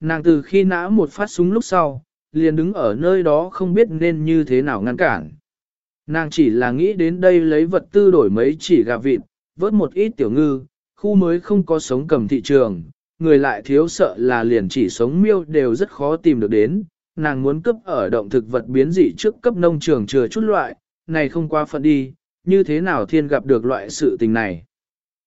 nàng từ khi nã một phát súng lúc sau, liền đứng ở nơi đó không biết nên như thế nào ngăn cản. Nàng chỉ là nghĩ đến đây lấy vật tư đổi mấy chỉ gà vịt, vớt một ít tiểu ngư, khu mới không có sống cầm thị trường, người lại thiếu sợ là liền chỉ sống miêu đều rất khó tìm được đến, nàng muốn cấp ở động thực vật biến dị trước cấp nông trường chừa chút loại, này không qua phận đi, như thế nào thiên gặp được loại sự tình này.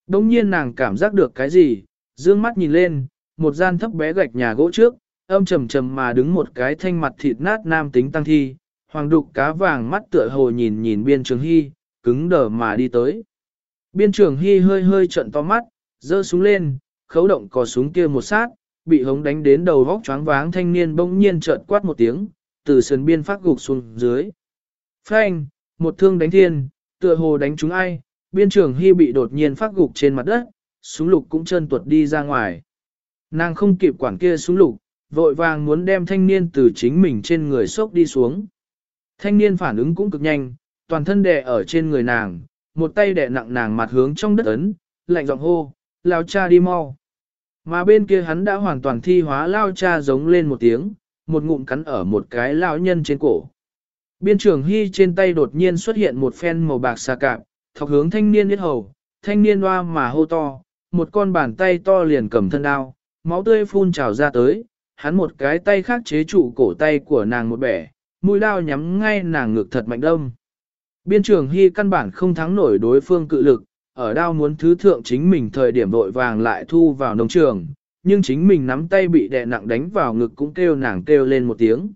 Đông nhiên nàng cảm giác được cái gì, dương mắt nhìn lên, một gian thấp bé gạch nhà gỗ trước, âm trầm trầm mà đứng một cái thanh mặt thịt nát nam tính tăng thi, hoàng đục cá vàng mắt tựa hồ nhìn nhìn biên trường hy, cứng đờ mà đi tới. Biên trường hy hơi hơi trận to mắt, giơ súng lên, khấu động cò súng kia một sát, bị hống đánh đến đầu vóc choáng váng thanh niên bỗng nhiên trợn quát một tiếng, từ sườn biên phát gục xuống dưới. Phanh, một thương đánh thiên, tựa hồ đánh chúng ai, biên trường hy bị đột nhiên phát gục trên mặt đất, súng lục cũng chân tuột đi ra ngoài. Nàng không kịp quản kia xuống lục, vội vàng muốn đem thanh niên từ chính mình trên người xốc đi xuống. Thanh niên phản ứng cũng cực nhanh, toàn thân đè ở trên người nàng, một tay đè nặng nàng mặt hướng trong đất ấn, lạnh giọng hô, lao cha đi mau. Mà bên kia hắn đã hoàn toàn thi hóa lao cha giống lên một tiếng, một ngụm cắn ở một cái lao nhân trên cổ. Biên trưởng Hy trên tay đột nhiên xuất hiện một phen màu bạc xà cạp, thọc hướng thanh niên biết hầu, thanh niên hoa mà hô to, một con bàn tay to liền cầm thân đao, máu tươi phun trào ra tới, hắn một cái tay khác chế trụ cổ tay của nàng một bẻ, mũi đao nhắm ngay nàng ngực thật mạnh đông. Biên trường Hy căn bản không thắng nổi đối phương cự lực, ở đao muốn thứ thượng chính mình thời điểm vội vàng lại thu vào nông trường, nhưng chính mình nắm tay bị đè nặng đánh vào ngực cũng kêu nàng kêu lên một tiếng.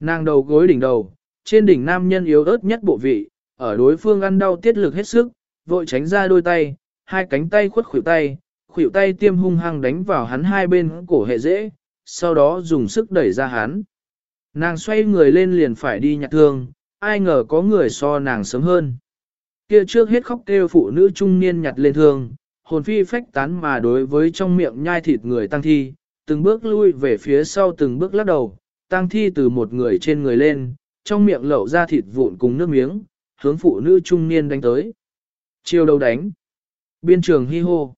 Nàng đầu gối đỉnh đầu, trên đỉnh nam nhân yếu ớt nhất bộ vị, ở đối phương ăn đau tiết lực hết sức, vội tránh ra đôi tay, hai cánh tay khuất khuỷu tay, khuỷu tay tiêm hung hăng đánh vào hắn hai bên cổ hệ dễ, sau đó dùng sức đẩy ra hắn. Nàng xoay người lên liền phải đi nhặt thương, ai ngờ có người so nàng sớm hơn. Kia trước hết khóc kêu phụ nữ trung niên nhặt lên thương, hồn phi phách tán mà đối với trong miệng nhai thịt người tăng thi, từng bước lui về phía sau từng bước lắc đầu, tăng thi từ một người trên người lên, trong miệng lẩu ra thịt vụn cùng nước miếng, hướng phụ nữ trung niên đánh tới. Chiêu đầu đánh. Biên trường hi hô.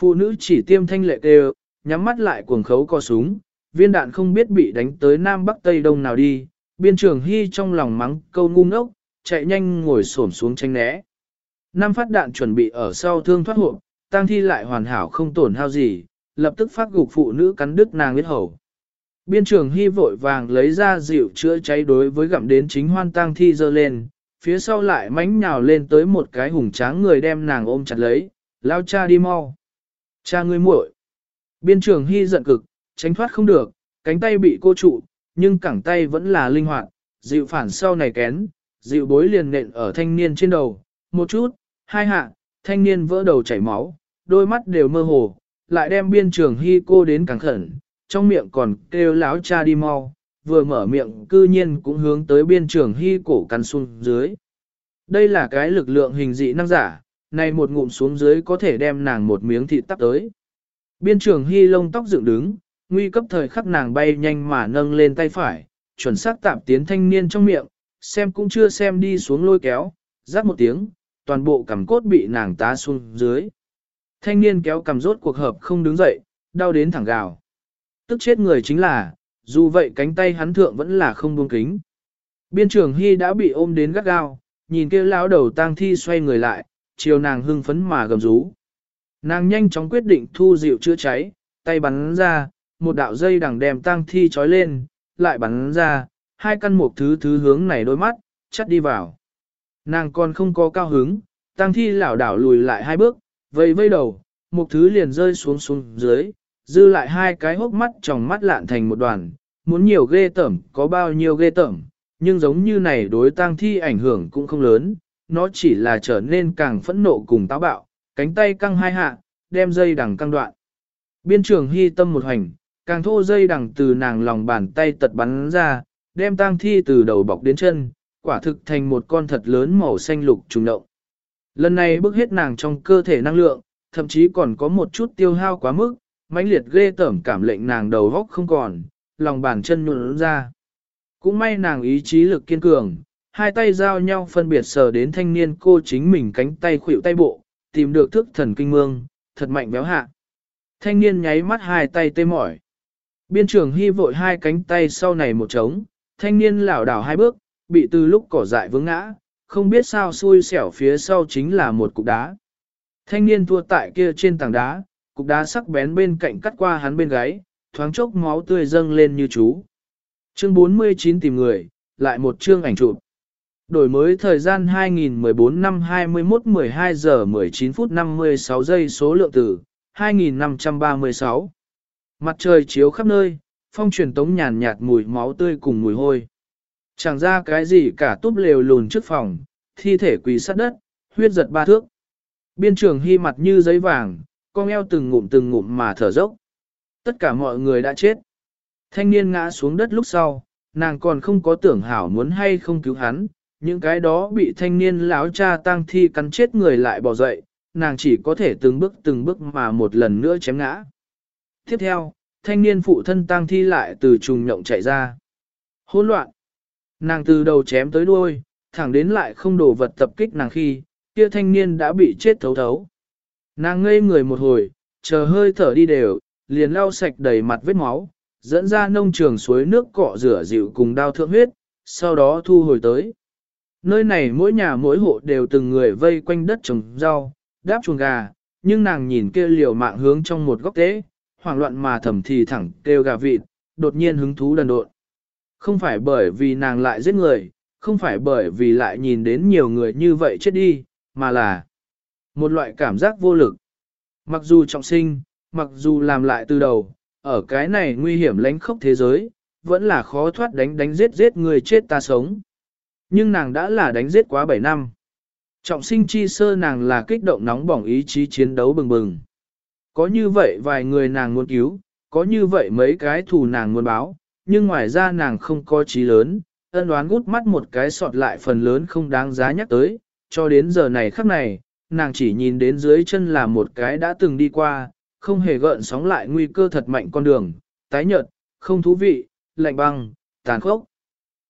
Phụ nữ chỉ tiêm thanh lệ kêu, nhắm mắt lại cuồng khấu co súng, viên đạn không biết bị đánh tới Nam Bắc Tây Đông nào đi, biên trường hy trong lòng mắng câu ngu ngốc, chạy nhanh ngồi xổm xuống tranh né. Năm phát đạn chuẩn bị ở sau thương thoát hộ, tang thi lại hoàn hảo không tổn hao gì, lập tức phát gục phụ nữ cắn đứt nàng huyết hầu. Biên trường hy vội vàng lấy ra dịu chữa cháy đối với gặm đến chính hoan tang thi dơ lên, phía sau lại mánh nhào lên tới một cái hùng tráng người đem nàng ôm chặt lấy, lao cha đi mau. Cha ngươi muội. Biên trường hy giận cực, tránh thoát không được, cánh tay bị cô trụ, nhưng cẳng tay vẫn là linh hoạt, dịu phản sau này kén, dịu bối liền nện ở thanh niên trên đầu, một chút, hai hạ, thanh niên vỡ đầu chảy máu, đôi mắt đều mơ hồ, lại đem biên trường hy cô đến càng khẩn, trong miệng còn kêu láo cha đi mau, vừa mở miệng cư nhiên cũng hướng tới biên trường hy cổ căn xuống dưới. Đây là cái lực lượng hình dị năng giả, này một ngụm xuống dưới có thể đem nàng một miếng thịt tắp tới. Biên trường hy lông tóc dựng đứng, nguy cấp thời khắc nàng bay nhanh mà nâng lên tay phải, chuẩn xác tạm tiến thanh niên trong miệng, xem cũng chưa xem đi xuống lôi kéo, rắc một tiếng, toàn bộ cằm cốt bị nàng tá xuống dưới. Thanh niên kéo cằm rốt cuộc hợp không đứng dậy, đau đến thẳng gào. Tức chết người chính là, dù vậy cánh tay hắn thượng vẫn là không buông kính. Biên trưởng Hy đã bị ôm đến gắt gao, nhìn kia lão đầu tang thi xoay người lại, chiều nàng hưng phấn mà gầm rú. Nàng nhanh chóng quyết định thu dịu chữa cháy, tay bắn ra, một đạo dây đằng đem tang thi trói lên, lại bắn ra, hai căn một thứ thứ hướng này đôi mắt, chắt đi vào. Nàng còn không có cao hứng, tang thi lảo đảo lùi lại hai bước, vây vây đầu, một thứ liền rơi xuống xuống dưới, dư lại hai cái hốc mắt tròng mắt lạn thành một đoàn, muốn nhiều ghê tởm có bao nhiêu ghê tởm, nhưng giống như này đối tang thi ảnh hưởng cũng không lớn, nó chỉ là trở nên càng phẫn nộ cùng táo bạo, cánh tay căng hai hạ, đem dây đằng căng đoạn. Biên trường hy tâm một hành, càng thô dây đằng từ nàng lòng bàn tay tật bắn ra, đem tang thi từ đầu bọc đến chân, quả thực thành một con thật lớn màu xanh lục trùng động. Lần này bức hết nàng trong cơ thể năng lượng, thậm chí còn có một chút tiêu hao quá mức, mãnh liệt ghê tởm cảm lệnh nàng đầu góc không còn, lòng bàn chân nhuận ra. Cũng may nàng ý chí lực kiên cường, hai tay giao nhau phân biệt sờ đến thanh niên cô chính mình cánh tay khuỵu tay bộ, tìm được thức thần kinh mương, thật mạnh béo hạ. Thanh niên nháy mắt hai tay tê mỏi. Biên trường hy vội hai cánh tay sau này một trống, thanh niên lảo đảo hai bước, bị từ lúc cỏ dại vướng ngã, không biết sao xui xẻo phía sau chính là một cục đá. Thanh niên thua tại kia trên tảng đá, cục đá sắc bén bên cạnh cắt qua hắn bên gáy, thoáng chốc máu tươi dâng lên như chú. Chương 49 tìm người, lại một chương ảnh chụp. Đổi mới thời gian 2014 năm 21 12 giờ 19 phút 56 giây số lượng tử, 2536. Mặt trời chiếu khắp nơi, phong truyền tống nhàn nhạt mùi máu tươi cùng mùi hôi. Chẳng ra cái gì cả túp lều lùn trước phòng, thi thể quỳ sát đất, huyết giật ba thước. Biên trường hy mặt như giấy vàng, con eo từng ngụm từng ngụm mà thở dốc. Tất cả mọi người đã chết. Thanh niên ngã xuống đất lúc sau, nàng còn không có tưởng hảo muốn hay không cứu hắn, những cái đó bị thanh niên lão cha tang thi cắn chết người lại bỏ dậy, nàng chỉ có thể từng bước từng bước mà một lần nữa chém ngã. Tiếp theo, thanh niên phụ thân tang thi lại từ trùng nhộng chạy ra. Hỗn loạn. Nàng từ đầu chém tới đuôi, thẳng đến lại không đổ vật tập kích nàng khi, kia thanh niên đã bị chết thấu thấu. Nàng ngây người một hồi, chờ hơi thở đi đều, liền lau sạch đầy mặt vết máu, dẫn ra nông trường suối nước cọ rửa dịu cùng đao thượng huyết, sau đó thu hồi tới. Nơi này mỗi nhà mỗi hộ đều từng người vây quanh đất trồng rau, đáp chuồng gà, nhưng nàng nhìn kia liều mạng hướng trong một góc tế, hoảng loạn mà thầm thì thẳng kêu gà vịt, đột nhiên hứng thú đần độn. Không phải bởi vì nàng lại giết người, không phải bởi vì lại nhìn đến nhiều người như vậy chết đi, mà là một loại cảm giác vô lực. Mặc dù trọng sinh, mặc dù làm lại từ đầu, ở cái này nguy hiểm lánh khốc thế giới, vẫn là khó thoát đánh đánh giết giết người chết ta sống. Nhưng nàng đã là đánh giết quá 7 năm. Trọng sinh chi sơ nàng là kích động nóng bỏng ý chí chiến đấu bừng bừng. Có như vậy vài người nàng muốn cứu, có như vậy mấy cái thù nàng muốn báo, nhưng ngoài ra nàng không có trí lớn, ân đoán gút mắt một cái sọt lại phần lớn không đáng giá nhắc tới, cho đến giờ này khắc này, nàng chỉ nhìn đến dưới chân là một cái đã từng đi qua, không hề gợn sóng lại nguy cơ thật mạnh con đường, tái nhợt, không thú vị, lạnh băng, tàn khốc.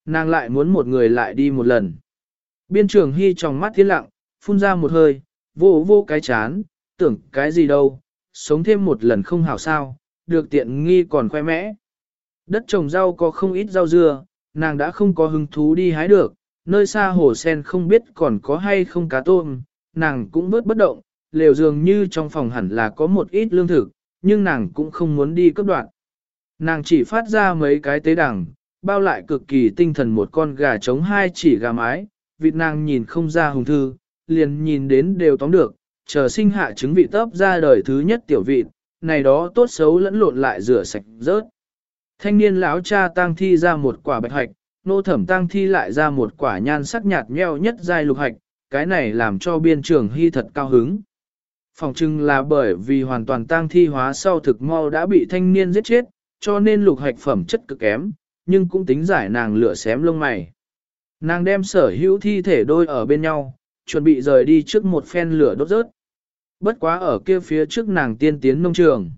Nàng lại muốn một người lại đi một lần. Biên trường hy trong mắt thiên lặng, phun ra một hơi, vô vô cái chán, tưởng cái gì đâu, sống thêm một lần không hảo sao, được tiện nghi còn khoe mẽ. Đất trồng rau có không ít rau dưa, nàng đã không có hứng thú đi hái được, nơi xa hồ sen không biết còn có hay không cá tôm, nàng cũng bớt bất động, lều dường như trong phòng hẳn là có một ít lương thực, nhưng nàng cũng không muốn đi cấp đoạn. Nàng chỉ phát ra mấy cái tế đằng, bao lại cực kỳ tinh thần một con gà trống hai chỉ gà mái, vịt nàng nhìn không ra hùng thư, liền nhìn đến đều tóm được, chờ sinh hạ trứng vị tớp ra đời thứ nhất tiểu vịt, này đó tốt xấu lẫn lộn lại rửa sạch rớt. Thanh niên lão cha tang thi ra một quả bạch hạch, nô thẩm tang thi lại ra một quả nhan sắc nhạt nheo nhất giai lục hạch, cái này làm cho biên trưởng hy thật cao hứng. Phòng trưng là bởi vì hoàn toàn tang thi hóa sau thực mau đã bị thanh niên giết chết, cho nên lục hạch phẩm chất cực kém, nhưng cũng tính giải nàng lửa xém lông mày. Nàng đem sở hữu thi thể đôi ở bên nhau, chuẩn bị rời đi trước một phen lửa đốt rớt. Bất quá ở kia phía trước nàng tiên tiến nông trường.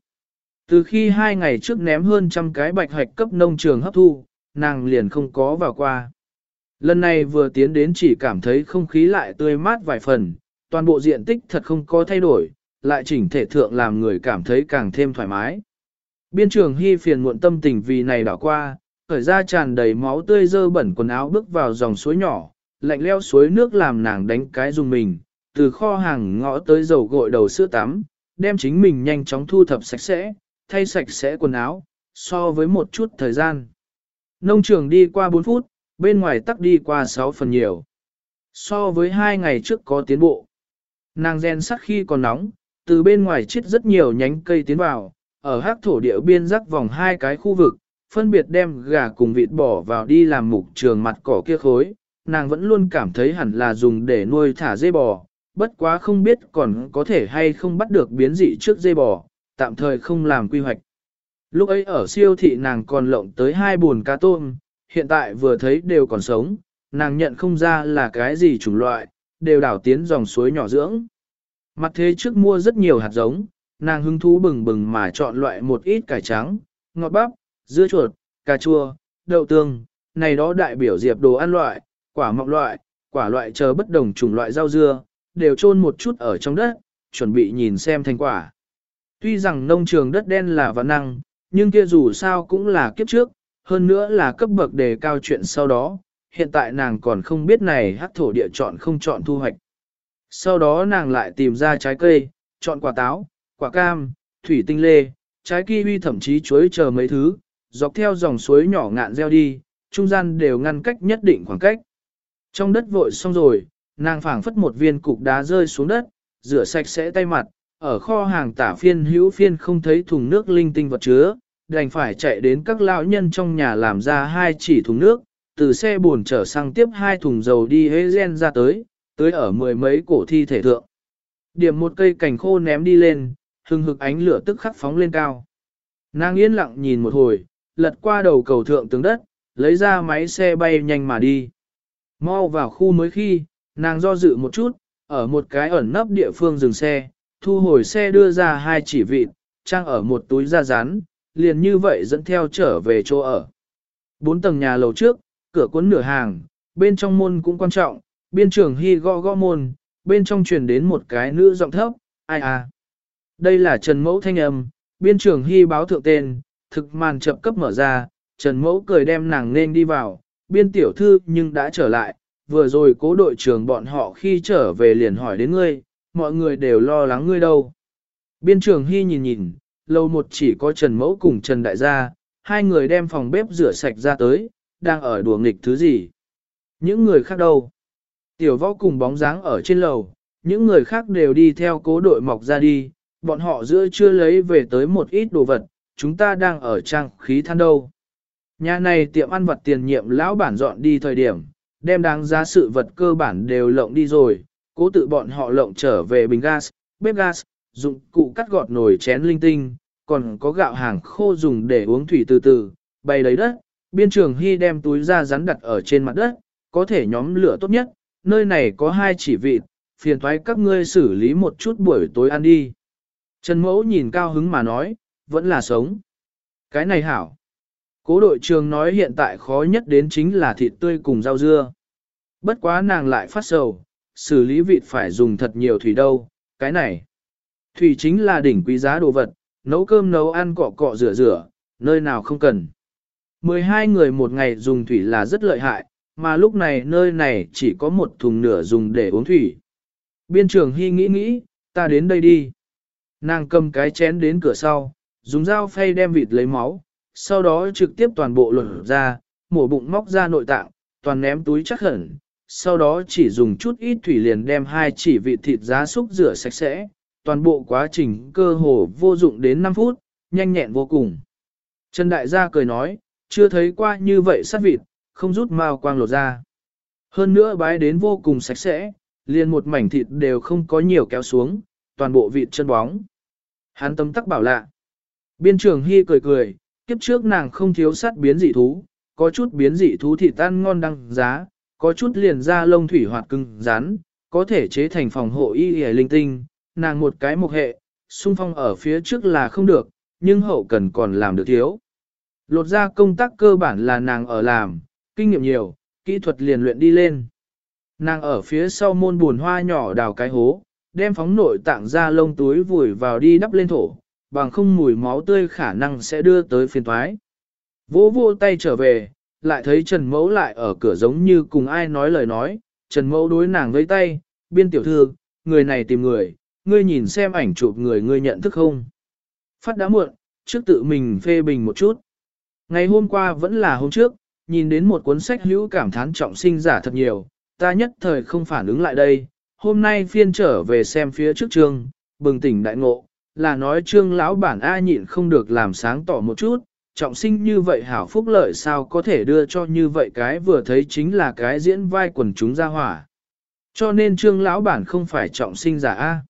Từ khi hai ngày trước ném hơn trăm cái bạch hạch cấp nông trường hấp thu, nàng liền không có vào qua. Lần này vừa tiến đến chỉ cảm thấy không khí lại tươi mát vài phần, toàn bộ diện tích thật không có thay đổi, lại chỉnh thể thượng làm người cảm thấy càng thêm thoải mái. Biên trường hy phiền muộn tâm tình vì này đảo qua, khởi ra tràn đầy máu tươi dơ bẩn quần áo bước vào dòng suối nhỏ, lạnh leo suối nước làm nàng đánh cái dùng mình, từ kho hàng ngõ tới dầu gội đầu sữa tắm, đem chính mình nhanh chóng thu thập sạch sẽ, thay sạch sẽ quần áo, so với một chút thời gian. Nông trường đi qua 4 phút, bên ngoài tắc đi qua 6 phần nhiều. So với hai ngày trước có tiến bộ. Nàng gen sắt khi còn nóng, từ bên ngoài chết rất nhiều nhánh cây tiến vào, ở hắc thổ địa biên rắc vòng hai cái khu vực, phân biệt đem gà cùng vịt bỏ vào đi làm mục trường mặt cỏ kia khối. Nàng vẫn luôn cảm thấy hẳn là dùng để nuôi thả dê bò, bất quá không biết còn có thể hay không bắt được biến dị trước dê bò, tạm thời không làm quy hoạch. Lúc ấy ở siêu thị nàng còn lộng tới hai buồn cá tôm, hiện tại vừa thấy đều còn sống, nàng nhận không ra là cái gì chủng loại, đều đảo tiến dòng suối nhỏ dưỡng. Mặt thế trước mua rất nhiều hạt giống, nàng hứng thú bừng bừng mà chọn loại một ít cải trắng, ngọt bắp, dưa chuột, cà chua, đậu tương, này đó đại biểu diệp đồ ăn loại, quả mọng loại, quả loại chờ bất đồng chủng loại rau dưa, đều chôn một chút ở trong đất, chuẩn bị nhìn xem thành quả. Tuy rằng nông trường đất đen là vạn năng, nhưng kia dù sao cũng là kiếp trước, hơn nữa là cấp bậc đề cao chuyện sau đó, hiện tại nàng còn không biết này hát thổ địa chọn không chọn thu hoạch. Sau đó nàng lại tìm ra trái cây, chọn quả táo, quả cam, thủy tinh lê, trái kiwi thậm chí chuối chờ mấy thứ, dọc theo dòng suối nhỏ ngạn gieo đi, trung gian đều ngăn cách nhất định khoảng cách. Trong đất vội xong rồi, nàng phảng phất một viên cục đá rơi xuống đất, rửa sạch sẽ tay mặt, ở kho hàng tả phiên hữu phiên không thấy thùng nước linh tinh vật chứa, đành phải chạy đến các lão nhân trong nhà làm ra hai chỉ thùng nước, từ xe buồn trở sang tiếp hai thùng dầu đi hế gen ra tới, tới ở mười mấy cổ thi thể thượng. Điểm một cây cành khô ném đi lên, hừng hực ánh lửa tức khắc phóng lên cao. Nàng yên lặng nhìn một hồi, lật qua đầu cầu thượng tướng đất, lấy ra máy xe bay nhanh mà đi. Mau vào khu mới khi, nàng do dự một chút, ở một cái ẩn nấp địa phương dừng xe, thu hồi xe đưa ra hai chỉ vịt, trang ở một túi da rán, liền như vậy dẫn theo trở về chỗ ở. Bốn tầng nhà lầu trước, cửa cuốn nửa hàng, bên trong môn cũng quan trọng, biên trưởng hy gõ gõ môn, bên trong truyền đến một cái nữ giọng thấp, ai à. Đây là Trần Mẫu thanh âm, biên trưởng hy báo thượng tên, thực màn chậm cấp mở ra, Trần Mẫu cười đem nàng nên đi vào, biên tiểu thư nhưng đã trở lại, vừa rồi cố đội trưởng bọn họ khi trở về liền hỏi đến ngươi, mọi người đều lo lắng ngươi đâu. Biên trưởng hy nhìn nhìn, lâu một chỉ có Trần Mẫu cùng Trần Đại gia, hai người đem phòng bếp rửa sạch ra tới, đang ở đùa nghịch thứ gì. Những người khác đâu? Tiểu võ cùng bóng dáng ở trên lầu, những người khác đều đi theo cố đội mọc ra đi, bọn họ giữa chưa lấy về tới một ít đồ vật, chúng ta đang ở trang khí than đâu. Nhà này tiệm ăn vật tiền nhiệm lão bản dọn đi thời điểm, đem đáng giá sự vật cơ bản đều lộng đi rồi, cố tự bọn họ lộng trở về bình gas, bếp gas, dụng cụ cắt gọt nồi chén linh tinh, còn có gạo hàng khô dùng để uống thủy từ từ, bày lấy đất, biên trường hy đem túi ra rắn đặt ở trên mặt đất, có thể nhóm lửa tốt nhất, nơi này có hai chỉ vịt, phiền thoái các ngươi xử lý một chút buổi tối ăn đi. Trần Mẫu nhìn cao hứng mà nói, vẫn là sống. Cái này hảo. Cố đội trường nói hiện tại khó nhất đến chính là thịt tươi cùng rau dưa. Bất quá nàng lại phát sầu, xử lý vịt phải dùng thật nhiều thủy đâu, cái này. Thủy chính là đỉnh quý giá đồ vật, nấu cơm nấu ăn cọ cọ rửa rửa, nơi nào không cần. 12 người một ngày dùng thủy là rất lợi hại, mà lúc này nơi này chỉ có một thùng nửa dùng để uống thủy. Biên trưởng Hy nghĩ nghĩ, ta đến đây đi. Nàng cầm cái chén đến cửa sau, dùng dao phay đem vịt lấy máu, sau đó trực tiếp toàn bộ lột ra, mổ bụng móc ra nội tạng, toàn ném túi chắc hẳn, sau đó chỉ dùng chút ít thủy liền đem hai chỉ vịt thịt giá súc rửa sạch sẽ, toàn bộ quá trình cơ hồ vô dụng đến 5 phút, nhanh nhẹn vô cùng. Trần Đại gia cười nói, chưa thấy qua như vậy sát vịt, không rút mao quang lột ra. Hơn nữa bái đến vô cùng sạch sẽ, liền một mảnh thịt đều không có nhiều kéo xuống, toàn bộ vịt chân bóng. Hắn tâm tắc bảo lạ. Biên trưởng Hy cười cười, kiếp trước nàng không thiếu sát biến dị thú, có chút biến dị thú thịt tan ngon đăng giá, có chút liền ra lông thủy hoạt cưng rán, có thể chế thành phòng hộ y y linh tinh, nàng một cái một hệ, xung phong ở phía trước là không được, nhưng hậu cần còn làm được thiếu. Lột ra công tác cơ bản là nàng ở làm, kinh nghiệm nhiều, kỹ thuật liền luyện đi lên. Nàng ở phía sau môn buồn hoa nhỏ đào cái hố, đem phóng nội tạng ra lông túi vùi vào đi đắp lên thổ, bằng không mùi máu tươi khả năng sẽ đưa tới phiền thoái. Vỗ vô tay trở về, lại thấy Trần Mẫu lại ở cửa giống như cùng ai nói lời nói, Trần Mẫu đối nàng với tay, biên tiểu thư, người này tìm người, ngươi nhìn xem ảnh chụp người ngươi nhận thức không. Phát đã muộn, trước tự mình phê bình một chút. Ngày hôm qua vẫn là hôm trước, nhìn đến một cuốn sách hữu cảm thán trọng sinh giả thật nhiều, ta nhất thời không phản ứng lại đây. Hôm nay phiên trở về xem phía trước trường bừng tỉnh đại ngộ, là nói trương lão bản A nhịn không được làm sáng tỏ một chút, trọng sinh như vậy hảo phúc lợi sao có thể đưa cho như vậy cái vừa thấy chính là cái diễn vai quần chúng ra hỏa. Cho nên trương lão bản không phải trọng sinh giả A.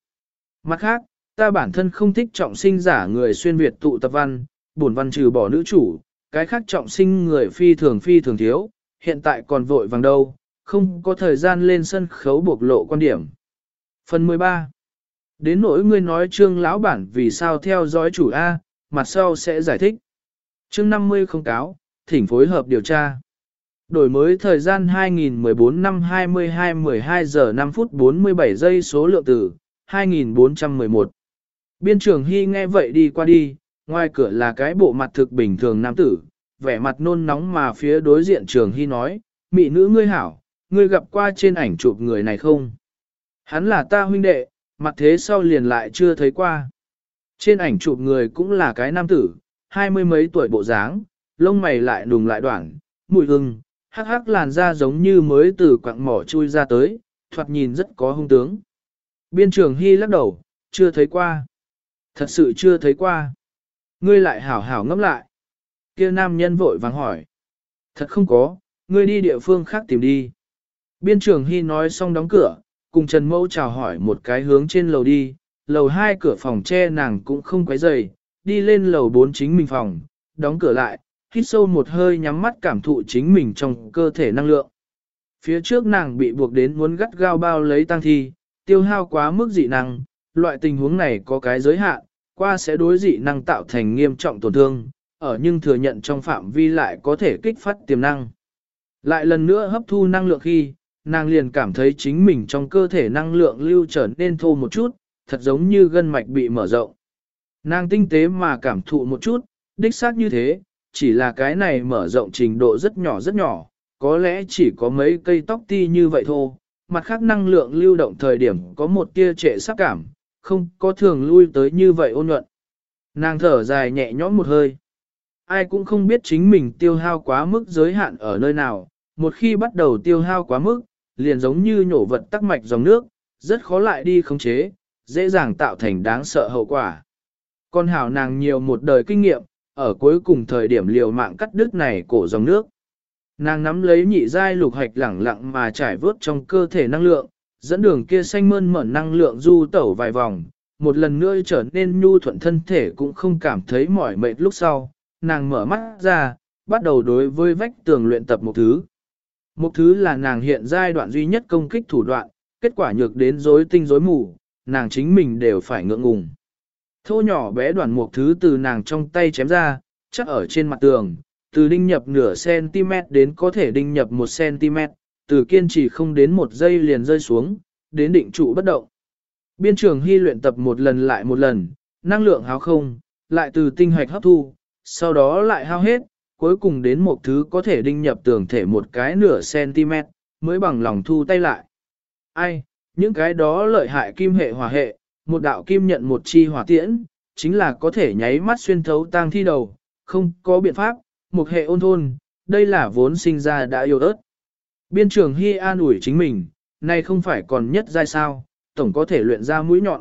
Mặt khác, ta bản thân không thích trọng sinh giả người xuyên Việt tụ tập văn, buồn văn trừ bỏ nữ chủ, cái khác trọng sinh người phi thường phi thường thiếu, hiện tại còn vội vàng đâu, không có thời gian lên sân khấu bộc lộ quan điểm. Phần 13 Đến nỗi ngươi nói trương lão bản vì sao theo dõi chủ A, mặt sau sẽ giải thích. Chương 50 không cáo, thỉnh phối hợp điều tra. Đổi mới thời gian 2014 năm 22 12 giờ 5 phút 47 giây số lượng từ 2411. Biên trưởng Hy nghe vậy đi qua đi, Ngoài cửa là cái bộ mặt thực bình thường nam tử, vẻ mặt nôn nóng mà phía đối diện trường hy nói, mị nữ ngươi hảo, ngươi gặp qua trên ảnh chụp người này không? Hắn là ta huynh đệ, mặt thế sau liền lại chưa thấy qua. Trên ảnh chụp người cũng là cái nam tử, hai mươi mấy tuổi bộ dáng, lông mày lại đùng lại đoạn, mùi hưng, hắc hắc làn da giống như mới từ quặng mỏ chui ra tới, thoạt nhìn rất có hung tướng. Biên trường Hy lắc đầu, chưa thấy qua. Thật sự chưa thấy qua. Ngươi lại hảo hảo ngẫm lại. Kia nam nhân vội vàng hỏi. Thật không có, ngươi đi địa phương khác tìm đi. Biên trường Hy nói xong đóng cửa, cùng Trần Mẫu chào hỏi một cái hướng trên lầu đi, lầu hai cửa phòng che nàng cũng không quấy dày, đi lên lầu bốn chính mình phòng, đóng cửa lại, hít sâu một hơi nhắm mắt cảm thụ chính mình trong cơ thể năng lượng. Phía trước nàng bị buộc đến muốn gắt gao bao lấy tăng thi, tiêu hao quá mức dị năng, loại tình huống này có cái giới hạn, qua sẽ đối dị năng tạo thành nghiêm trọng tổn thương, ở nhưng thừa nhận trong phạm vi lại có thể kích phát tiềm năng. Lại lần nữa hấp thu năng lượng khi, nàng liền cảm thấy chính mình trong cơ thể năng lượng lưu trở nên thô một chút, thật giống như gân mạch bị mở rộng. Nàng tinh tế mà cảm thụ một chút, đích xác như thế, chỉ là cái này mở rộng trình độ rất nhỏ rất nhỏ, có lẽ chỉ có mấy cây tóc ti như vậy thôi, mặt khác năng lượng lưu động thời điểm có một tia trệ sắc cảm, không có thường lui tới như vậy ôn nhuận. Nàng thở dài nhẹ nhõm một hơi. Ai cũng không biết chính mình tiêu hao quá mức giới hạn ở nơi nào, một khi bắt đầu tiêu hao quá mức, liền giống như nhổ vật tắc mạch dòng nước, rất khó lại đi khống chế, dễ dàng tạo thành đáng sợ hậu quả. Con hảo nàng nhiều một đời kinh nghiệm, ở cuối cùng thời điểm liều mạng cắt đứt này cổ dòng nước. Nàng nắm lấy nhị giai lục hạch lẳng lặng mà trải vớt trong cơ thể năng lượng, dẫn đường kia xanh mơn mởn năng lượng du tẩu vài vòng, một lần nữa trở nên nhu thuận thân thể cũng không cảm thấy mỏi mệt lúc sau, nàng mở mắt ra, bắt đầu đối với vách tường luyện tập một thứ. Một thứ là nàng hiện giai đoạn duy nhất công kích thủ đoạn, kết quả nhược đến rối tinh rối mù, nàng chính mình đều phải ngượng ngùng. Thô nhỏ bé đoạn một thứ từ nàng trong tay chém ra, chắc ở trên mặt tường, từ đinh nhập nửa cm đến có thể đinh nhập một cm, từ kiên trì không đến một giây liền rơi xuống, đến định trụ bất động. Biên trường hy luyện tập một lần lại một lần, năng lượng háo không, lại từ tinh hoạch hấp thu, sau đó lại hao hết, cuối cùng đến một thứ có thể đinh nhập tường thể một cái nửa cm, mới bằng lòng thu tay lại. Ai, những cái đó lợi hại kim hệ hỏa hệ, một đạo kim nhận một chi hỏa tiễn, chính là có thể nháy mắt xuyên thấu tang thi đầu, không có biện pháp, một hệ ôn thôn, đây là vốn sinh ra đã yêu ớt. Biên trường Hy an ủi chính mình, nay không phải còn nhất giai sao, tổng có thể luyện ra mũi nhọn.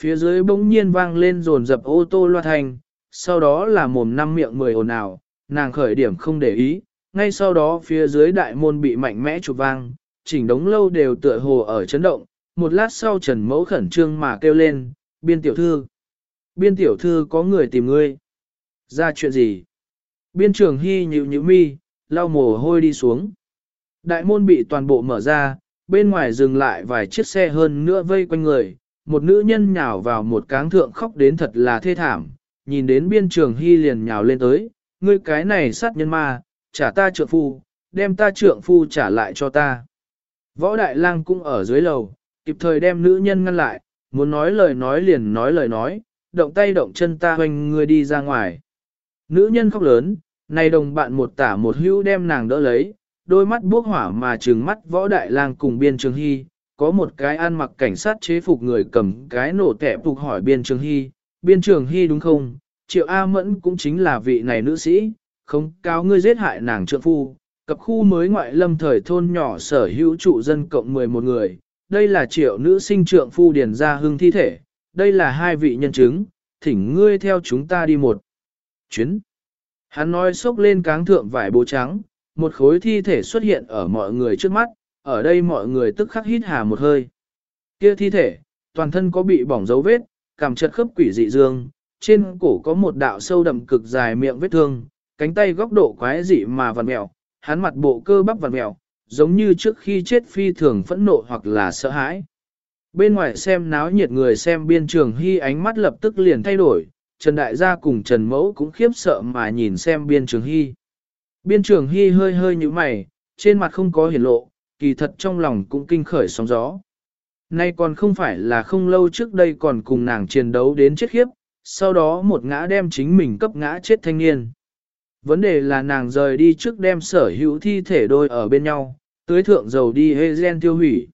Phía dưới bỗng nhiên vang lên rồn dập ô tô loa thành, sau đó là mồm năm miệng mười ồn ào, nàng khởi điểm không để ý, ngay sau đó phía dưới đại môn bị mạnh mẽ chụp vang, chỉnh đống lâu đều tựa hồ ở chấn động, một lát sau Trần Mẫu khẩn trương mà kêu lên, biên tiểu thư. Biên tiểu thư có người tìm ngươi. Ra chuyện gì? Biên trường hy nhịu nhịu mi, lau mồ hôi đi xuống. Đại môn bị toàn bộ mở ra, bên ngoài dừng lại vài chiếc xe hơn nữa vây quanh người, một nữ nhân nhào vào một cáng thượng khóc đến thật là thê thảm, nhìn đến biên trường hy liền nhào lên tới, ngươi cái này sát nhân ma, trả ta trượng phu, đem ta trượng phu trả lại cho ta. Võ Đại Lang cũng ở dưới lầu, kịp thời đem nữ nhân ngăn lại, muốn nói lời nói liền nói lời nói, động tay động chân ta hoành ngươi đi ra ngoài. Nữ nhân khóc lớn, này đồng bạn một tả một hữu đem nàng đỡ lấy, đôi mắt buốc hỏa mà trừng mắt võ đại lang cùng biên trường hy, có một cái ăn mặc cảnh sát chế phục người cầm cái nổ tẻ phục hỏi biên trường hy, biên trường hy đúng không, triệu A mẫn cũng chính là vị này nữ sĩ, không cáo ngươi giết hại nàng trượng phu, cập khu mới ngoại lâm thời thôn nhỏ sở hữu trụ dân cộng 11 người, đây là triệu nữ sinh trượng phu điền ra hương thi thể, đây là hai vị nhân chứng, thỉnh ngươi theo chúng ta đi một chuyến. Hắn nói xốc lên cáng thượng vải bố trắng, một khối thi thể xuất hiện ở mọi người trước mắt, ở đây mọi người tức khắc hít hà một hơi. Kia thi thể, toàn thân có bị bỏng dấu vết, cảm chật khớp quỷ dị dương, trên cổ có một đạo sâu đậm cực dài miệng vết thương, cánh tay góc độ quái dị mà vằn mèo, hắn mặt bộ cơ bắp vằn mèo, giống như trước khi chết phi thường phẫn nộ hoặc là sợ hãi. Bên ngoài xem náo nhiệt người xem biên trường hy ánh mắt lập tức liền thay đổi, Trần Đại gia cùng Trần Mẫu cũng khiếp sợ mà nhìn xem biên trường hy. Biên trường hy hơi hơi như mày, trên mặt không có hiển lộ, kỳ thật trong lòng cũng kinh khởi sóng gió. Nay còn không phải là không lâu trước đây còn cùng nàng chiến đấu đến chết khiếp, sau đó một ngã đem chính mình cấp ngã chết thanh niên. Vấn đề là nàng rời đi trước đem sở hữu thi thể đôi ở bên nhau, tưới thượng dầu đi hê gen tiêu hủy.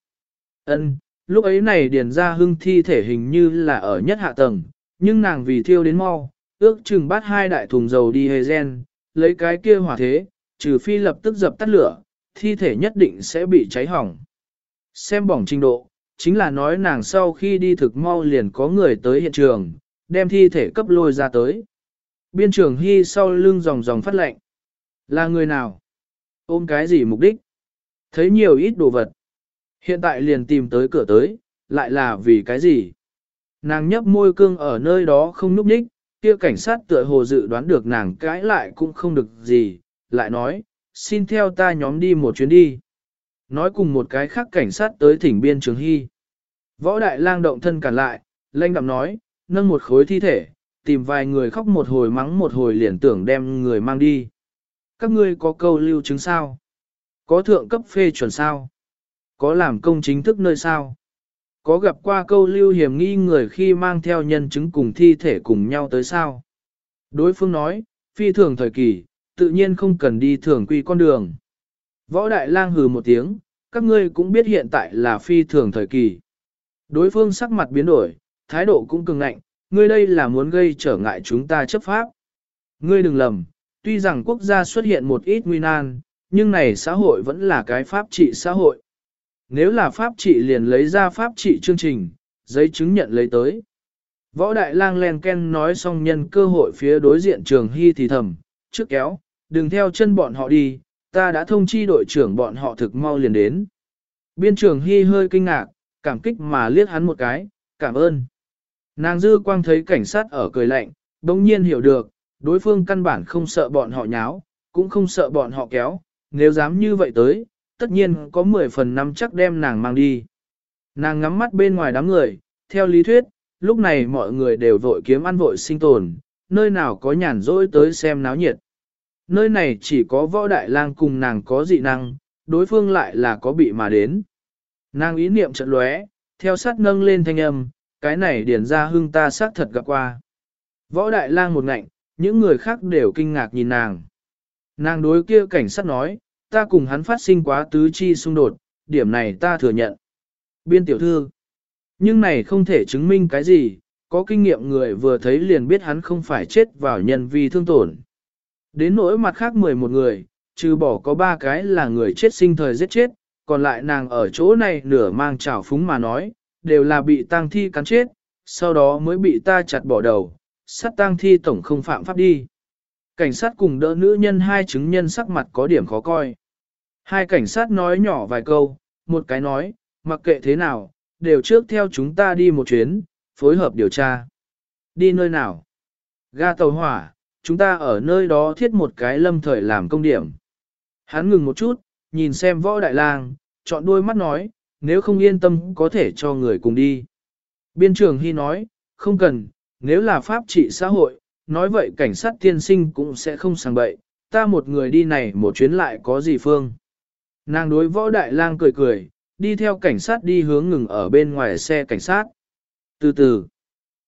Ân, lúc ấy này điền ra hưng thi thể hình như là ở nhất hạ tầng, nhưng nàng vì thiêu đến mau, ước chừng bắt hai đại thùng dầu đi hê gen, lấy cái kia hỏa thế, trừ phi lập tức dập tắt lửa, thi thể nhất định sẽ bị cháy hỏng. Xem bỏng trình độ, chính là nói nàng sau khi đi thực mau liền có người tới hiện trường, đem thi thể cấp lôi ra tới. Biên trưởng Hy sau lưng dòng dòng phát lệnh. Là người nào? Ôm cái gì mục đích? Thấy nhiều ít đồ vật. Hiện tại liền tìm tới cửa tới, lại là vì cái gì? Nàng nhấp môi cương ở nơi đó không núp đích, kia cảnh sát tựa hồ dự đoán được nàng cãi lại cũng không được gì, lại nói, xin theo ta nhóm đi một chuyến đi. Nói cùng một cái khác cảnh sát tới thỉnh biên trường hy. Võ đại lang động thân cản lại, lanh đạm nói, nâng một khối thi thể, tìm vài người khóc một hồi mắng một hồi liền tưởng đem người mang đi. Các ngươi có câu lưu chứng sao? Có thượng cấp phê chuẩn sao? Có làm công chính thức nơi sao? Có gặp qua câu lưu hiểm nghi người khi mang theo nhân chứng cùng thi thể cùng nhau tới sao? Đối phương nói, phi thường thời kỳ, tự nhiên không cần đi thường quy con đường. Võ Đại Lang hừ một tiếng, các ngươi cũng biết hiện tại là phi thường thời kỳ. Đối phương sắc mặt biến đổi, thái độ cũng cường ngạnh, ngươi đây là muốn gây trở ngại chúng ta chấp pháp. Ngươi đừng lầm, tuy rằng quốc gia xuất hiện một ít nguy nan, nhưng này xã hội vẫn là cái pháp trị xã hội. Nếu là pháp trị liền lấy ra pháp trị chương trình, giấy chứng nhận lấy tới. Võ Đại Lang len ken nói xong nhân cơ hội phía đối diện trường hy thì thầm, trước kéo, đừng theo chân bọn họ đi, ta đã thông chi đội trưởng bọn họ thực mau liền đến. Biên Trường Hy hơi kinh ngạc, cảm kích mà liếc hắn một cái, cảm ơn. Nàng dư quang thấy cảnh sát ở cười lạnh, đồng nhiên hiểu được, đối phương căn bản không sợ bọn họ nháo, cũng không sợ bọn họ kéo, nếu dám như vậy tới, tất nhiên có 10 phần năm chắc đem nàng mang đi. Nàng ngắm mắt bên ngoài đám người, theo lý thuyết, lúc này mọi người đều vội kiếm ăn vội sinh tồn, nơi nào có nhàn rỗi tới xem náo nhiệt. Nơi này chỉ có võ đại lang cùng nàng có dị năng, đối phương lại là có bị mà đến. Nàng ý niệm trận lóe, theo sát nâng lên thanh âm, cái này điển ra hưng ta xác thật gặp qua. Võ đại lang một ngạnh, những người khác đều kinh ngạc nhìn nàng. Nàng đối kia cảnh sát nói, ta cùng hắn phát sinh quá tứ chi xung đột, điểm này ta thừa nhận. Biên tiểu thư. Nhưng này không thể chứng minh cái gì, có kinh nghiệm người vừa thấy liền biết hắn không phải chết vào nhân vi thương tổn. Đến nỗi mặt khác 11 người, trừ bỏ có ba cái là người chết sinh thời giết chết, còn lại nàng ở chỗ này nửa mang trào phúng mà nói, đều là bị tang thi cắn chết, sau đó mới bị ta chặt bỏ đầu, sát tang thi tổng không phạm pháp đi. Cảnh sát cùng đỡ nữ nhân hai chứng nhân sắc mặt có điểm khó coi. Hai cảnh sát nói nhỏ vài câu, một cái nói, mặc kệ thế nào, đều trước theo chúng ta đi một chuyến, phối hợp điều tra. Đi nơi nào? Ga tàu hỏa, chúng ta ở nơi đó thiết một cái lâm thời làm công điểm. Hắn ngừng một chút, nhìn xem võ đại lang, chọn đôi mắt nói, nếu không yên tâm có thể cho người cùng đi. Biên trường Hy nói, không cần, nếu là pháp trị xã hội, nói vậy cảnh sát tiên sinh cũng sẽ không sang bậy, ta một người đi này một chuyến lại có gì phương. Nàng đối võ đại lang cười cười, đi theo cảnh sát đi hướng ngừng ở bên ngoài xe cảnh sát. Từ từ,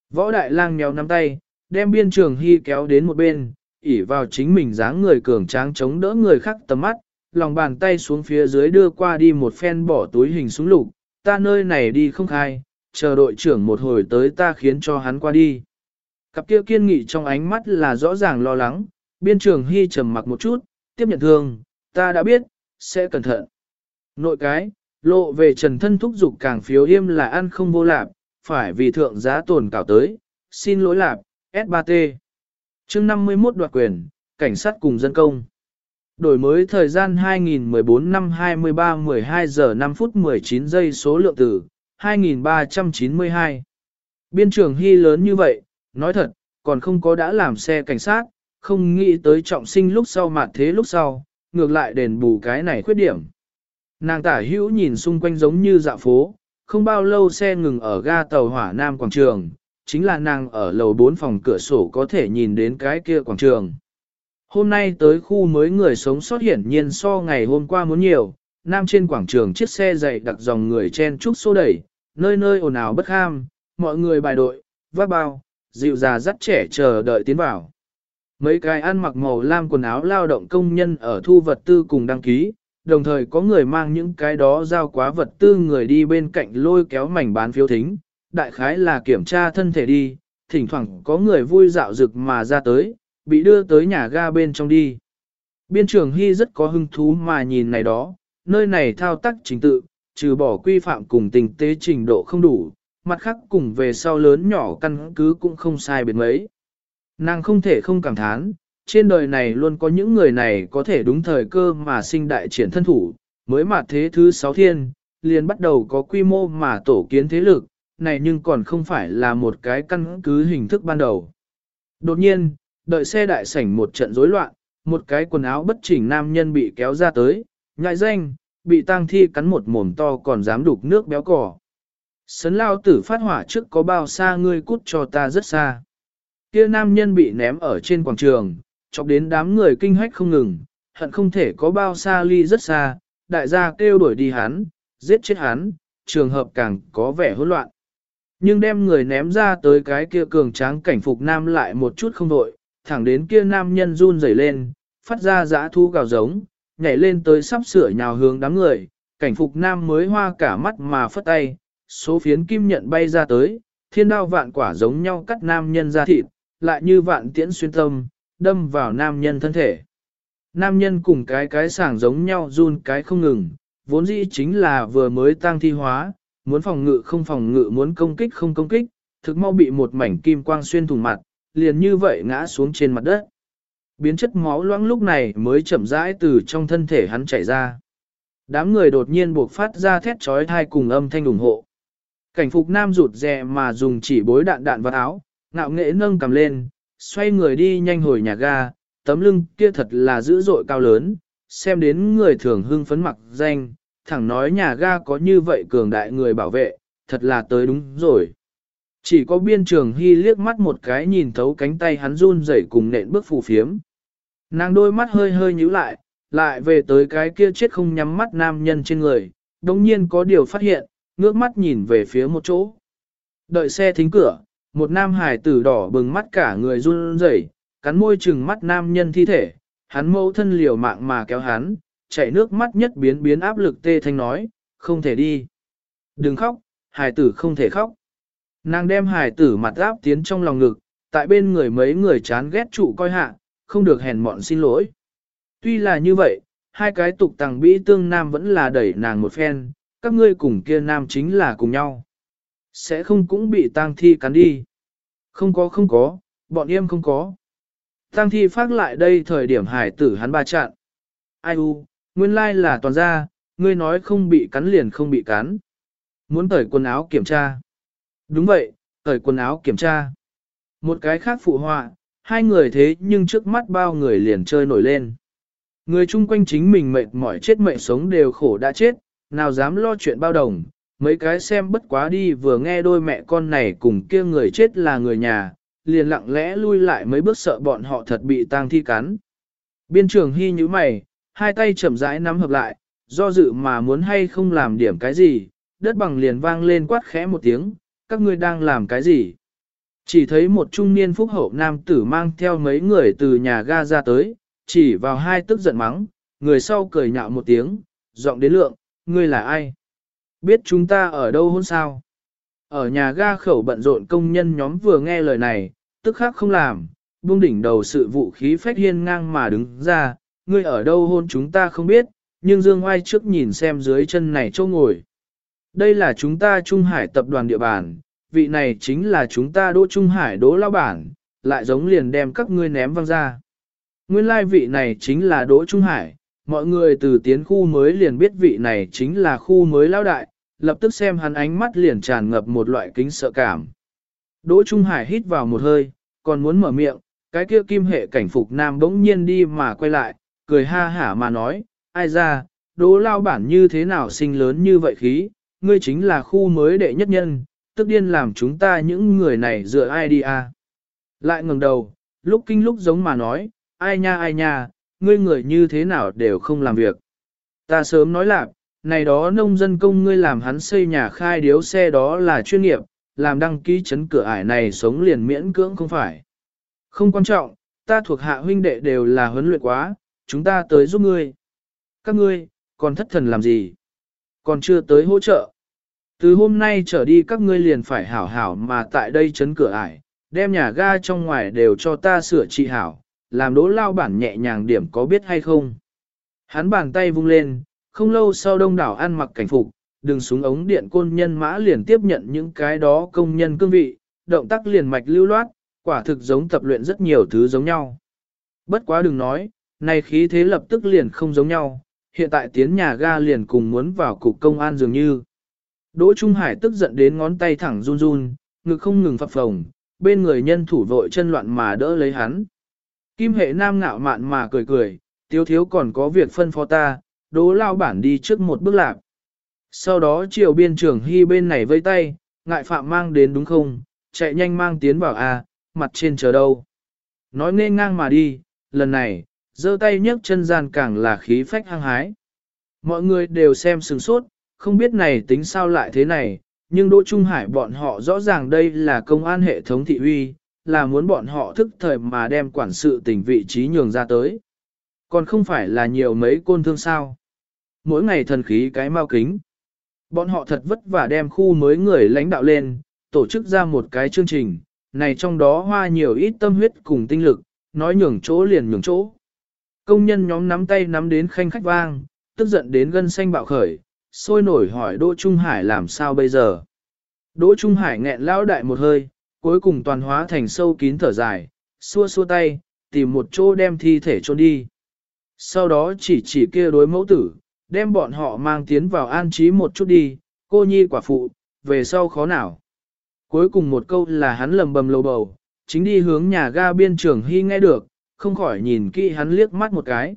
võ đại lang nhéo nắm tay, đem biên trường hy kéo đến một bên, ỉ vào chính mình dáng người cường tráng chống đỡ người khác tầm mắt, lòng bàn tay xuống phía dưới đưa qua đi một phen bỏ túi hình súng lục, ta nơi này đi không khai, chờ đội trưởng một hồi tới ta khiến cho hắn qua đi. Cặp kia kiên nghị trong ánh mắt là rõ ràng lo lắng, biên trường hy trầm mặc một chút, tiếp nhận thương, ta đã biết, sẽ cẩn thận. Nội cái, lộ về trần thân thúc dục càng phiếu yêm là ăn không vô lạp, phải vì thượng giá tồn cảo tới, xin lỗi lạp, S3T. chương 51 đoạt quyền, cảnh sát cùng dân công. Đổi mới thời gian 2014 năm 23 12 giờ 5 phút 19 giây số lượng tử, 2392. Biên trường hy lớn như vậy, nói thật, còn không có đã làm xe cảnh sát, không nghĩ tới trọng sinh lúc sau mà thế lúc sau, ngược lại đền bù cái này khuyết điểm. Nàng tả hữu nhìn xung quanh giống như dạ phố, không bao lâu xe ngừng ở ga tàu hỏa Nam Quảng Trường, chính là nàng ở lầu 4 phòng cửa sổ có thể nhìn đến cái kia quảng trường. Hôm nay tới khu mới người sống sót hiển nhiên so ngày hôm qua muốn nhiều, nam trên quảng trường chiếc xe dày đặc dòng người chen trúc xô đẩy, nơi nơi ồn ào bất ham, mọi người bài đội, vác bao, dịu già dắt trẻ chờ đợi tiến vào. Mấy cái ăn mặc màu lam quần áo lao động công nhân ở thu vật tư cùng đăng ký, đồng thời có người mang những cái đó giao quá vật tư người đi bên cạnh lôi kéo mảnh bán phiếu thính, đại khái là kiểm tra thân thể đi, thỉnh thoảng có người vui dạo rực mà ra tới, bị đưa tới nhà ga bên trong đi. Biên trường Hy rất có hứng thú mà nhìn này đó, nơi này thao tác chính tự, trừ bỏ quy phạm cùng tình tế trình độ không đủ, mặt khác cùng về sau lớn nhỏ căn cứ cũng không sai biệt mấy. Nàng không thể không cảm thán, trên đời này luôn có những người này có thể đúng thời cơ mà sinh đại triển thân thủ, mới mà thế thứ sáu thiên, liền bắt đầu có quy mô mà tổ kiến thế lực, này nhưng còn không phải là một cái căn cứ hình thức ban đầu. Đột nhiên, đợi xe đại sảnh một trận rối loạn, một cái quần áo bất chỉnh nam nhân bị kéo ra tới, nhại danh, bị tang thi cắn một mồm to còn dám đục nước béo cỏ. Sấn lao tử phát hỏa trước có bao xa ngươi cút cho ta rất xa. Kia nam nhân bị ném ở trên quảng trường, chọc đến đám người kinh hách không ngừng, hận không thể có bao xa ly rất xa, đại gia kêu đuổi đi hắn, giết chết hắn, trường hợp càng có vẻ hỗn loạn. Nhưng đem người ném ra tới cái kia cường tráng cảnh phục nam lại một chút không đội, thẳng đến kia nam nhân run rẩy lên, phát ra dã thu gào giống, nhảy lên tới sắp sửa nhào hướng đám người, cảnh phục nam mới hoa cả mắt mà phất tay, số phiến kim nhận bay ra tới, thiên đao vạn quả giống nhau cắt nam nhân ra thịt, lại như vạn tiễn xuyên tâm, đâm vào nam nhân thân thể. Nam nhân cùng cái cái sảng giống nhau run cái không ngừng, vốn dĩ chính là vừa mới tăng thi hóa, muốn phòng ngự không phòng ngự muốn công kích không công kích, thực mau bị một mảnh kim quang xuyên thủng mặt, liền như vậy ngã xuống trên mặt đất. Biến chất máu loãng lúc này mới chậm rãi từ trong thân thể hắn chảy ra. Đám người đột nhiên buộc phát ra thét trói thai cùng âm thanh ủng hộ. Cảnh phục nam rụt rè mà dùng chỉ bối đạn đạn vào áo, ngạo nghệ nâng cầm lên, xoay người đi nhanh hồi nhà ga, tấm lưng kia thật là dữ dội cao lớn, xem đến người thường hưng phấn mặc danh, thẳng nói nhà ga có như vậy cường đại người bảo vệ, thật là tới đúng rồi. Chỉ có biên trường hy liếc mắt một cái nhìn thấu cánh tay hắn run rẩy cùng nện bước phù phiếm. Nàng đôi mắt hơi hơi nhíu lại, lại về tới cái kia chết không nhắm mắt nam nhân trên người, đồng nhiên có điều phát hiện, ngước mắt nhìn về phía một chỗ. Đợi xe thính cửa, một nam hải tử đỏ bừng mắt cả người run rẩy, cắn môi chừng mắt nam nhân thi thể, hắn mẫu thân liều mạng mà kéo hắn, chảy nước mắt nhất biến biến áp lực tê thanh nói, không thể đi. Đừng khóc, hải tử không thể khóc. Nàng đem hải tử mặt áp tiến trong lòng ngực, tại bên người mấy người chán ghét trụ coi hạ, không được hèn mọn xin lỗi. Tuy là như vậy, hai cái tục tàng bĩ tương nam vẫn là đẩy nàng một phen, các ngươi cùng kia nam chính là cùng nhau. Sẽ không cũng bị tang thi cắn đi. Không có không có, bọn em không có. Tang thi phát lại đây thời điểm hải tử hắn ba chặn. Ai u, nguyên lai là toàn gia, ngươi nói không bị cắn liền không bị cắn. Muốn tởi quần áo kiểm tra. Đúng vậy, cởi quần áo kiểm tra. Một cái khác phụ họa, hai người thế nhưng trước mắt bao người liền chơi nổi lên. Người chung quanh chính mình mệt mỏi chết mệnh sống đều khổ đã chết, nào dám lo chuyện bao đồng, mấy cái xem bất quá đi vừa nghe đôi mẹ con này cùng kia người chết là người nhà, liền lặng lẽ lui lại mấy bước sợ bọn họ thật bị tang thi cắn. Biên trường hy như mày, hai tay chậm rãi nắm hợp lại, do dự mà muốn hay không làm điểm cái gì, đất bằng liền vang lên quát khẽ một tiếng, các ngươi đang làm cái gì? Chỉ thấy một trung niên phúc hậu nam tử mang theo mấy người từ nhà ga ra tới, chỉ vào hai tức giận mắng, người sau cười nhạo một tiếng, giọng đến lượng, ngươi là ai? Biết chúng ta ở đâu hôn sao? Ở nhà ga khẩu bận rộn công nhân nhóm vừa nghe lời này, tức khác không làm, buông đỉnh đầu sự vũ khí phách hiên ngang mà đứng ra, ngươi ở đâu hôn chúng ta không biết, nhưng Dương Oai trước nhìn xem dưới chân này chỗ ngồi. Đây là chúng ta Trung Hải tập đoàn địa bàn, vị này chính là chúng ta Đỗ Trung Hải Đỗ Lao Bản, lại giống liền đem các ngươi ném văng ra. Nguyên lai vị này chính là Đỗ Trung Hải, mọi người từ tiến khu mới liền biết vị này chính là khu mới lao đại, lập tức xem hắn ánh mắt liền tràn ngập một loại kính sợ cảm. Đỗ Trung Hải hít vào một hơi, còn muốn mở miệng, cái kia kim hệ cảnh phục nam bỗng nhiên đi mà quay lại, cười ha hả mà nói, ai ra, đỗ lao bản như thế nào sinh lớn như vậy khí, ngươi chính là khu mới đệ nhất nhân, tức điên làm chúng ta những người này dựa ai đi à. Lại ngừng đầu, lúc kinh lúc giống mà nói, ai nha ai nha, ngươi người như thế nào đều không làm việc. Ta sớm nói lạc, này đó nông dân công ngươi làm hắn xây nhà khai điếu xe đó là chuyên nghiệp, làm đăng ký chấn cửa ải này sống liền miễn cưỡng không phải. Không quan trọng, ta thuộc hạ huynh đệ đều là huấn luyện quá, chúng ta tới giúp ngươi. Các ngươi, còn thất thần làm gì? Còn chưa tới hỗ trợ. Từ hôm nay trở đi các ngươi liền phải hảo hảo mà tại đây chấn cửa ải, đem nhà ga trong ngoài đều cho ta sửa trị hảo, làm đỗ lao bản nhẹ nhàng điểm có biết hay không. Hắn bàn tay vung lên, không lâu sau đông đảo ăn mặc cảnh phục, đừng súng ống điện côn nhân mã liền tiếp nhận những cái đó công nhân cương vị, động tác liền mạch lưu loát, quả thực giống tập luyện rất nhiều thứ giống nhau. Bất quá đừng nói, này khí thế lập tức liền không giống nhau, hiện tại tiến nhà ga liền cùng muốn vào cục công an dường như. Đỗ Trung Hải tức giận đến ngón tay thẳng run run, ngực không ngừng phập phồng, bên người nhân thủ vội chân loạn mà đỡ lấy hắn. Kim hệ nam ngạo mạn mà cười cười, tiếu thiếu còn có việc phân phó ta, đỗ lao bản đi trước một bước lạc. Sau đó triều biên trưởng hy bên này vây tay, ngại phạm mang đến đúng không, chạy nhanh mang tiến vào A, mặt trên chờ đâu. Nói nên ngang mà đi, lần này, giơ tay nhấc chân gian càng là khí phách hăng hái. Mọi người đều xem sừng sốt, không biết này tính sao lại thế này, nhưng Đỗ Trung Hải bọn họ rõ ràng đây là công an hệ thống thị uy, là muốn bọn họ thức thời mà đem quản sự tình vị trí nhường ra tới. Còn không phải là nhiều mấy côn thương sao. Mỗi ngày thần khí cái mau kính. Bọn họ thật vất vả đem khu mới người lãnh đạo lên, tổ chức ra một cái chương trình, này trong đó hoa nhiều ít tâm huyết cùng tinh lực, nói nhường chỗ liền nhường chỗ. Công nhân nhóm nắm tay nắm đến khanh khách vang, tức giận đến gân xanh bạo khởi, sôi nổi hỏi Đỗ Trung Hải làm sao bây giờ. Đỗ Trung Hải nghẹn lão đại một hơi, cuối cùng toàn hóa thành sâu kín thở dài, xua xua tay, tìm một chỗ đem thi thể chôn đi. Sau đó chỉ chỉ kia đối mẫu tử, đem bọn họ mang tiến vào an trí một chút đi, cô nhi quả phụ, về sau khó nào. Cuối cùng một câu là hắn lầm bầm lầu bầu, chính đi hướng nhà ga biên trường hy nghe được, không khỏi nhìn kỹ hắn liếc mắt một cái.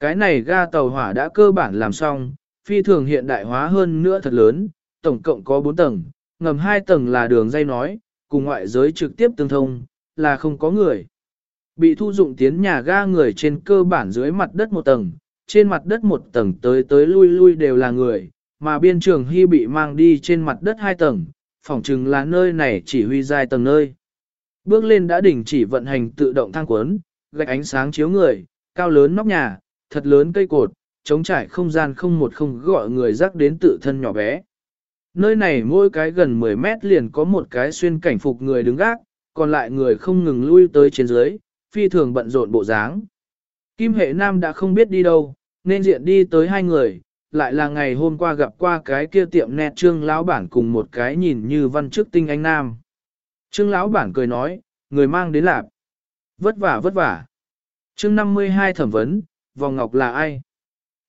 Cái này ga tàu hỏa đã cơ bản làm xong, phi thường hiện đại hóa hơn nữa thật lớn, tổng cộng có 4 tầng, ngầm 2 tầng là đường dây nói, cùng ngoại giới trực tiếp tương thông, là không có người. Bị thu dụng tiến nhà ga người trên cơ bản dưới mặt đất một tầng, trên mặt đất một tầng tới tới lui lui đều là người, mà biên trường hy bị mang đi trên mặt đất hai tầng, phỏng chừng là nơi này chỉ huy dài tầng nơi. Bước lên đã đỉnh chỉ vận hành tự động thang cuốn, gạch ánh sáng chiếu người, cao lớn nóc nhà, thật lớn cây cột, chống trải không gian không một không gọi người rắc đến tự thân nhỏ bé. Nơi này mỗi cái gần 10 mét liền có một cái xuyên cảnh phục người đứng gác, còn lại người không ngừng lui tới trên dưới, phi thường bận rộn bộ dáng. Kim hệ nam đã không biết đi đâu, nên diện đi tới hai người, lại là ngày hôm qua gặp qua cái kia tiệm nét trương lão bản cùng một cái nhìn như văn chức tinh anh nam. Trương lão bản cười nói, người mang đến lạp. Vất vả vất vả. Chương 52 thẩm vấn, vòng ngọc là ai?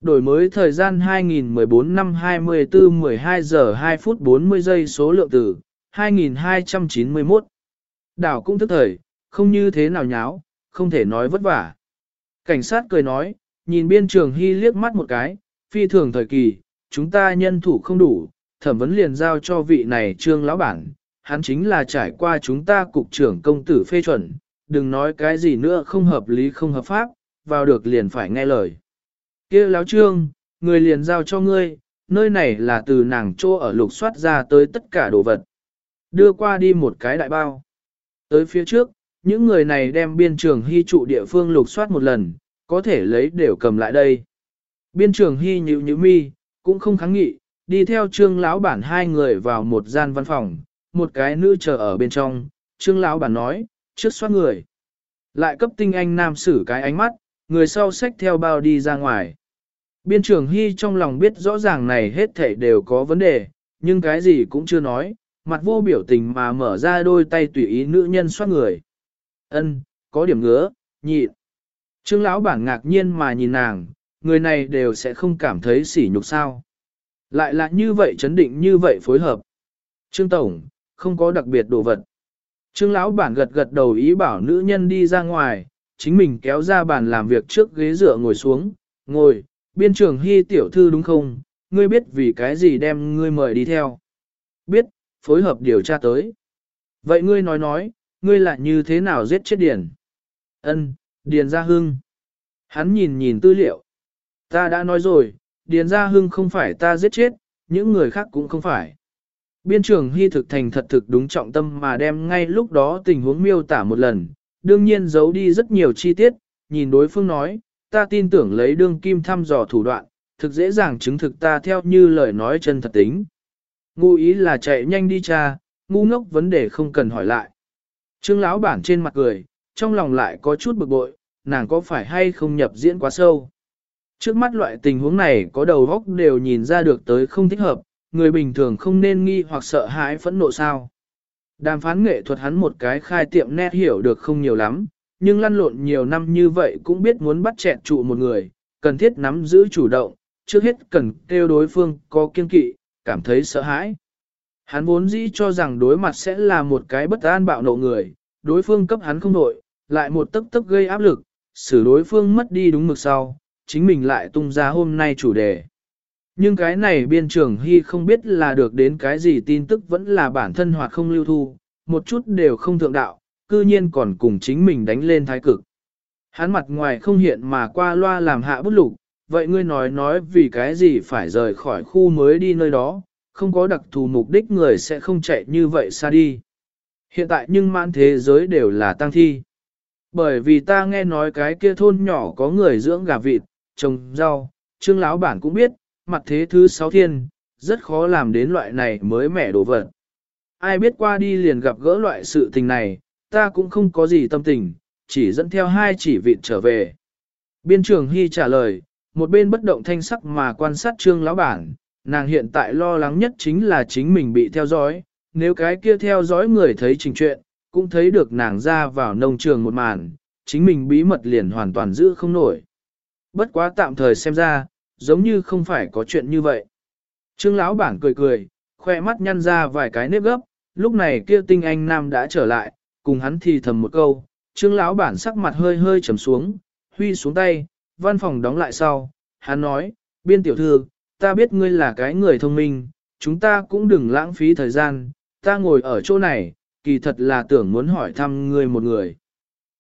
Đổi mới thời gian 2014 năm 24 12 giờ 2 phút 40 giây số lượng tử 2291. Đảo cũng thức thời, không như thế nào nháo, không thể nói vất vả. Cảnh sát cười nói, nhìn biên trường hy liếc mắt một cái, phi thường thời kỳ, chúng ta nhân thủ không đủ, thẩm vấn liền giao cho vị này trương lão bản, hắn chính là trải qua chúng ta cục trưởng công tử phê chuẩn, đừng nói cái gì nữa không hợp lý không hợp pháp, vào được liền phải nghe lời kia láo trương, người liền giao cho ngươi, nơi này là từ nàng chỗ ở lục soát ra tới tất cả đồ vật. Đưa qua đi một cái đại bao. Tới phía trước, những người này đem biên trường hy trụ địa phương lục soát một lần, có thể lấy đều cầm lại đây. Biên trường hy nhịu nhịu mi, cũng không kháng nghị, đi theo trương lão bản hai người vào một gian văn phòng, một cái nữ chờ ở bên trong, trương lão bản nói, trước soát người. Lại cấp tinh anh nam sử cái ánh mắt, người sau xách theo bao đi ra ngoài. Biên trưởng hy trong lòng biết rõ ràng này hết thảy đều có vấn đề, nhưng cái gì cũng chưa nói, mặt vô biểu tình mà mở ra đôi tay tùy ý nữ nhân xoát người. Ân, có điểm ngứa, nhịn. Trương lão bản ngạc nhiên mà nhìn nàng, người này đều sẽ không cảm thấy sỉ nhục sao. Lại là như vậy chấn định như vậy phối hợp. Trương Tổng, không có đặc biệt đồ vật. Trương lão bản gật gật đầu ý bảo nữ nhân đi ra ngoài, chính mình kéo ra bàn làm việc trước ghế dựa ngồi xuống, ngồi, biên trưởng hy tiểu thư đúng không, ngươi biết vì cái gì đem ngươi mời đi theo. Biết, phối hợp điều tra tới. Vậy ngươi nói nói, ngươi lại như thế nào giết chết Điền? Ân, Điền Gia Hưng. Hắn nhìn nhìn tư liệu. Ta đã nói rồi, Điền Gia Hưng không phải ta giết chết, những người khác cũng không phải. Biên trường hy thực thành thật thực đúng trọng tâm mà đem ngay lúc đó tình huống miêu tả một lần, đương nhiên giấu đi rất nhiều chi tiết, nhìn đối phương nói, ta tin tưởng lấy đương kim thăm dò thủ đoạn, thực dễ dàng chứng thực ta theo như lời nói chân thật tính. Ngu ý là chạy nhanh đi cha, ngu ngốc vấn đề không cần hỏi lại. Trương lão bản trên mặt cười, trong lòng lại có chút bực bội, nàng có phải hay không nhập diễn quá sâu. Trước mắt loại tình huống này có đầu góc đều nhìn ra được tới không thích hợp, người bình thường không nên nghi hoặc sợ hãi phẫn nộ sao. Đàm phán nghệ thuật hắn một cái khai tiệm nét hiểu được không nhiều lắm, nhưng lăn lộn nhiều năm như vậy cũng biết muốn bắt chẹn trụ một người, cần thiết nắm giữ chủ động, trước hết cần kêu đối phương có kiên kỵ, cảm thấy sợ hãi. Hắn vốn dĩ cho rằng đối mặt sẽ là một cái bất an bạo nộ người, đối phương cấp hắn không nội, lại một tức tức gây áp lực, xử đối phương mất đi đúng mực sau, chính mình lại tung ra hôm nay chủ đề. Nhưng cái này biên trưởng hy không biết là được đến cái gì tin tức vẫn là bản thân hoặc không lưu thu, một chút đều không thượng đạo, cư nhiên còn cùng chính mình đánh lên thái cực. Hắn mặt ngoài không hiện mà qua loa làm hạ bút lục, vậy ngươi nói nói vì cái gì phải rời khỏi khu mới đi nơi đó, không có đặc thù mục đích người sẽ không chạy như vậy xa đi. Hiện tại nhưng mãn thế giới đều là tăng thi. Bởi vì ta nghe nói cái kia thôn nhỏ có người dưỡng gà vịt, trồng rau, trương lão bản cũng biết, mặt thế thứ sáu thiên, rất khó làm đến loại này mới mẻ đồ vật. Ai biết qua đi liền gặp gỡ loại sự tình này, ta cũng không có gì tâm tình, chỉ dẫn theo hai chỉ vịt trở về. Biên trường Hy trả lời, một bên bất động thanh sắc mà quan sát trương lão bản, nàng hiện tại lo lắng nhất chính là chính mình bị theo dõi, nếu cái kia theo dõi người thấy trình chuyện, cũng thấy được nàng ra vào nông trường một màn, chính mình bí mật liền hoàn toàn giữ không nổi. Bất quá tạm thời xem ra, giống như không phải có chuyện như vậy. Trương lão bản cười cười, khoe mắt nhăn ra vài cái nếp gấp, lúc này kia tinh anh nam đã trở lại, cùng hắn thì thầm một câu, trương lão bản sắc mặt hơi hơi trầm xuống, huy xuống tay, văn phòng đóng lại sau, hắn nói, biên tiểu thư, ta biết ngươi là cái người thông minh, chúng ta cũng đừng lãng phí thời gian, ta ngồi ở chỗ này, kỳ thật là tưởng muốn hỏi thăm ngươi một người.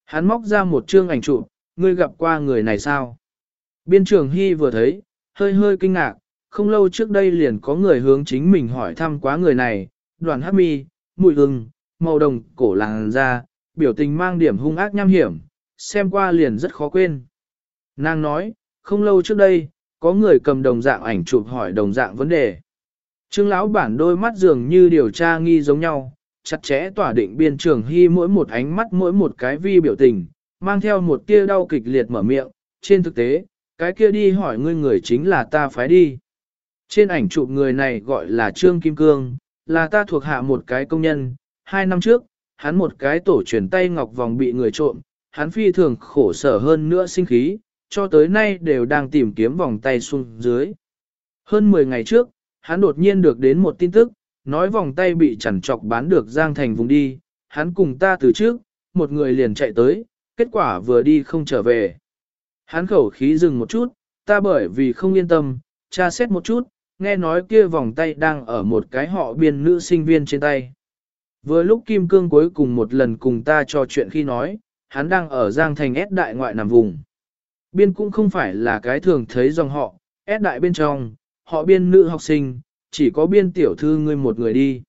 Hắn móc ra một chương ảnh chụp, ngươi gặp qua người này sao? Biên trường Hy vừa thấy, hơi hơi kinh ngạc, không lâu trước đây liền có người hướng chính mình hỏi thăm quá người này, đoàn hát mi, mùi hưng, màu đồng, cổ làng ra, biểu tình mang điểm hung ác nham hiểm, xem qua liền rất khó quên. Nàng nói, không lâu trước đây, có người cầm đồng dạng ảnh chụp hỏi đồng dạng vấn đề. Trương lão bản đôi mắt dường như điều tra nghi giống nhau, chặt chẽ tỏa định biên trường hy mỗi một ánh mắt mỗi một cái vi biểu tình, mang theo một tia đau kịch liệt mở miệng, trên thực tế, cái kia đi hỏi ngươi người chính là ta phải đi. Trên ảnh chụp người này gọi là Trương Kim Cương, là ta thuộc hạ một cái công nhân, hai năm trước, hắn một cái tổ truyền tay ngọc vòng bị người trộm, hắn phi thường khổ sở hơn nữa sinh khí, cho tới nay đều đang tìm kiếm vòng tay xuống dưới. Hơn 10 ngày trước, hắn đột nhiên được đến một tin tức, nói vòng tay bị chằn trọc bán được Giang Thành vùng đi, hắn cùng ta từ trước, một người liền chạy tới, kết quả vừa đi không trở về. Hắn khẩu khí dừng một chút, ta bởi vì không yên tâm, tra xét một chút, nghe nói kia vòng tay đang ở một cái họ biên nữ sinh viên trên tay. Vừa lúc Kim Cương cuối cùng một lần cùng ta trò chuyện khi nói, hắn đang ở Giang Thành S đại ngoại nằm vùng. Biên cũng không phải là cái thường thấy dòng họ, S đại bên trong, họ biên nữ học sinh, chỉ có biên tiểu thư ngươi một người đi.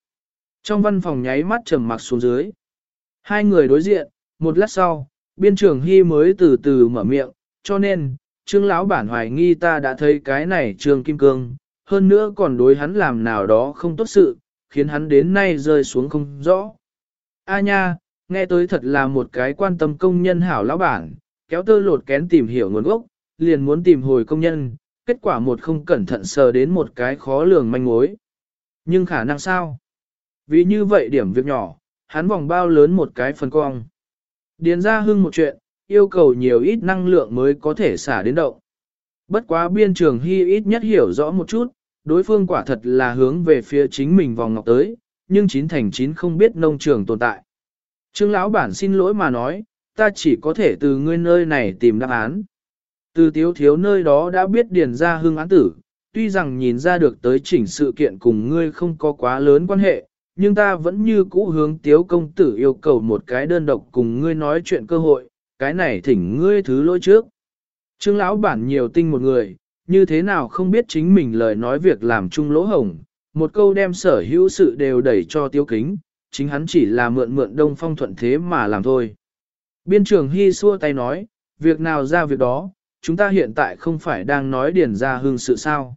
Trong văn phòng nháy mắt trầm mặc xuống dưới. Hai người đối diện, một lát sau, biên trưởng Hy mới từ từ mở miệng, cho nên, trương lão bản hoài nghi ta đã thấy cái này trương kim cương, hơn nữa còn đối hắn làm nào đó không tốt sự, khiến hắn đến nay rơi xuống không rõ. A nha, nghe tới thật là một cái quan tâm công nhân hảo lão bản, kéo tơ lột kén tìm hiểu nguồn gốc, liền muốn tìm hồi công nhân, kết quả một không cẩn thận sờ đến một cái khó lường manh mối. Nhưng khả năng sao? Vì như vậy điểm việc nhỏ, hắn vòng bao lớn một cái phần cong. Điền ra hưng một chuyện, yêu cầu nhiều ít năng lượng mới có thể xả đến động. Bất quá biên trường hy ít nhất hiểu rõ một chút, đối phương quả thật là hướng về phía chính mình vòng ngọc tới, nhưng chín thành chín không biết nông trường tồn tại. Trương lão bản xin lỗi mà nói, ta chỉ có thể từ ngươi nơi này tìm đáp án. Từ tiếu thiếu nơi đó đã biết điền ra hưng án tử, tuy rằng nhìn ra được tới chỉnh sự kiện cùng ngươi không có quá lớn quan hệ, nhưng ta vẫn như cũ hướng tiếu công tử yêu cầu một cái đơn độc cùng ngươi nói chuyện cơ hội, cái này thỉnh ngươi thứ lỗi trước. Trương lão bản nhiều tinh một người, như thế nào không biết chính mình lời nói việc làm chung lỗ hồng. một câu đem sở hữu sự đều đẩy cho tiêu kính, chính hắn chỉ là mượn mượn đông phong thuận thế mà làm thôi. Biên trường Hy xua tay nói, việc nào ra việc đó, chúng ta hiện tại không phải đang nói điển ra hương sự sao.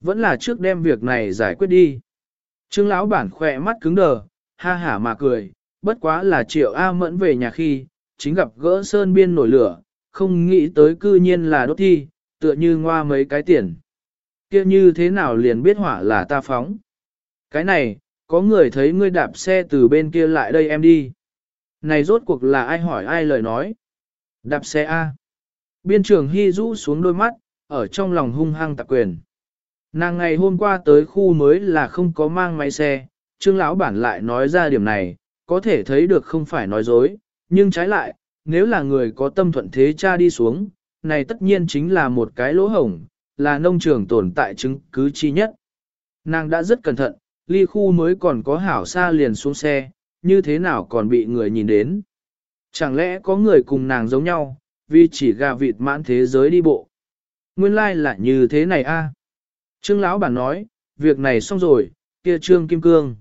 Vẫn là trước đem việc này giải quyết đi. Trương lão bản khỏe mắt cứng đờ, ha hả mà cười, bất quá là triệu A mẫn về nhà khi, chính gặp gỡ sơn biên nổi lửa, không nghĩ tới cư nhiên là đốt thi, tựa như ngoa mấy cái tiền. kia như thế nào liền biết hỏa là ta phóng. Cái này, có người thấy ngươi đạp xe từ bên kia lại đây em đi. Này rốt cuộc là ai hỏi ai lời nói. Đạp xe A. Biên trưởng hy rũ xuống đôi mắt, ở trong lòng hung hăng tạc quyền. Nàng ngày hôm qua tới khu mới là không có mang máy xe, trương lão bản lại nói ra điểm này, có thể thấy được không phải nói dối, nhưng trái lại, nếu là người có tâm thuận thế cha đi xuống, này tất nhiên chính là một cái lỗ hổng, là nông trường tồn tại chứng cứ chi nhất. Nàng đã rất cẩn thận, ly khu mới còn có hảo xa liền xuống xe, như thế nào còn bị người nhìn đến. Chẳng lẽ có người cùng nàng giống nhau, vì chỉ gà vịt mãn thế giới đi bộ. Nguyên lai like là như thế này a. Trương lão bản nói, việc này xong rồi, kia trương kim cương.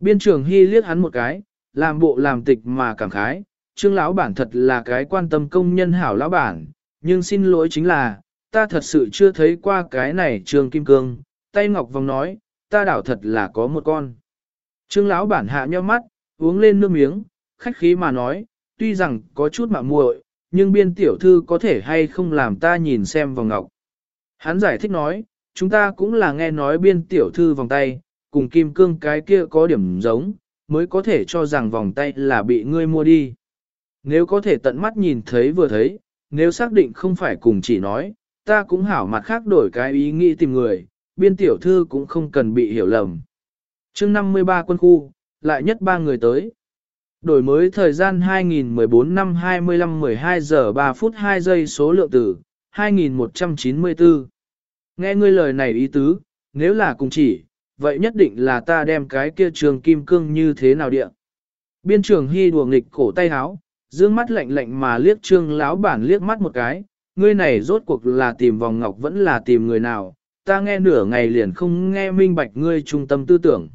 Biên trưởng hy liếc hắn một cái, làm bộ làm tịch mà cảm khái, trương lão bản thật là cái quan tâm công nhân hảo lão bản, nhưng xin lỗi chính là, ta thật sự chưa thấy qua cái này trương kim cương, tay ngọc vòng nói, ta đảo thật là có một con. Trương lão bản hạ nheo mắt, uống lên nước miếng, khách khí mà nói, tuy rằng có chút mạ muội, nhưng biên tiểu thư có thể hay không làm ta nhìn xem vòng ngọc. Hắn giải thích nói, chúng ta cũng là nghe nói biên tiểu thư vòng tay, cùng kim cương cái kia có điểm giống, mới có thể cho rằng vòng tay là bị ngươi mua đi. Nếu có thể tận mắt nhìn thấy vừa thấy, nếu xác định không phải cùng chỉ nói, ta cũng hảo mặt khác đổi cái ý nghĩ tìm người, biên tiểu thư cũng không cần bị hiểu lầm. chương 53 quân khu, lại nhất ba người tới. Đổi mới thời gian 2014 năm 25 12 giờ 3 phút 2 giây số lượng tử, 2194. Nghe ngươi lời này ý tứ, nếu là cùng chỉ, vậy nhất định là ta đem cái kia trường kim cương như thế nào địa. Biên trường hy đùa nghịch cổ tay háo, dương mắt lạnh lạnh mà liếc trương lão bản liếc mắt một cái, ngươi này rốt cuộc là tìm vòng ngọc vẫn là tìm người nào, ta nghe nửa ngày liền không nghe minh bạch ngươi trung tâm tư tưởng.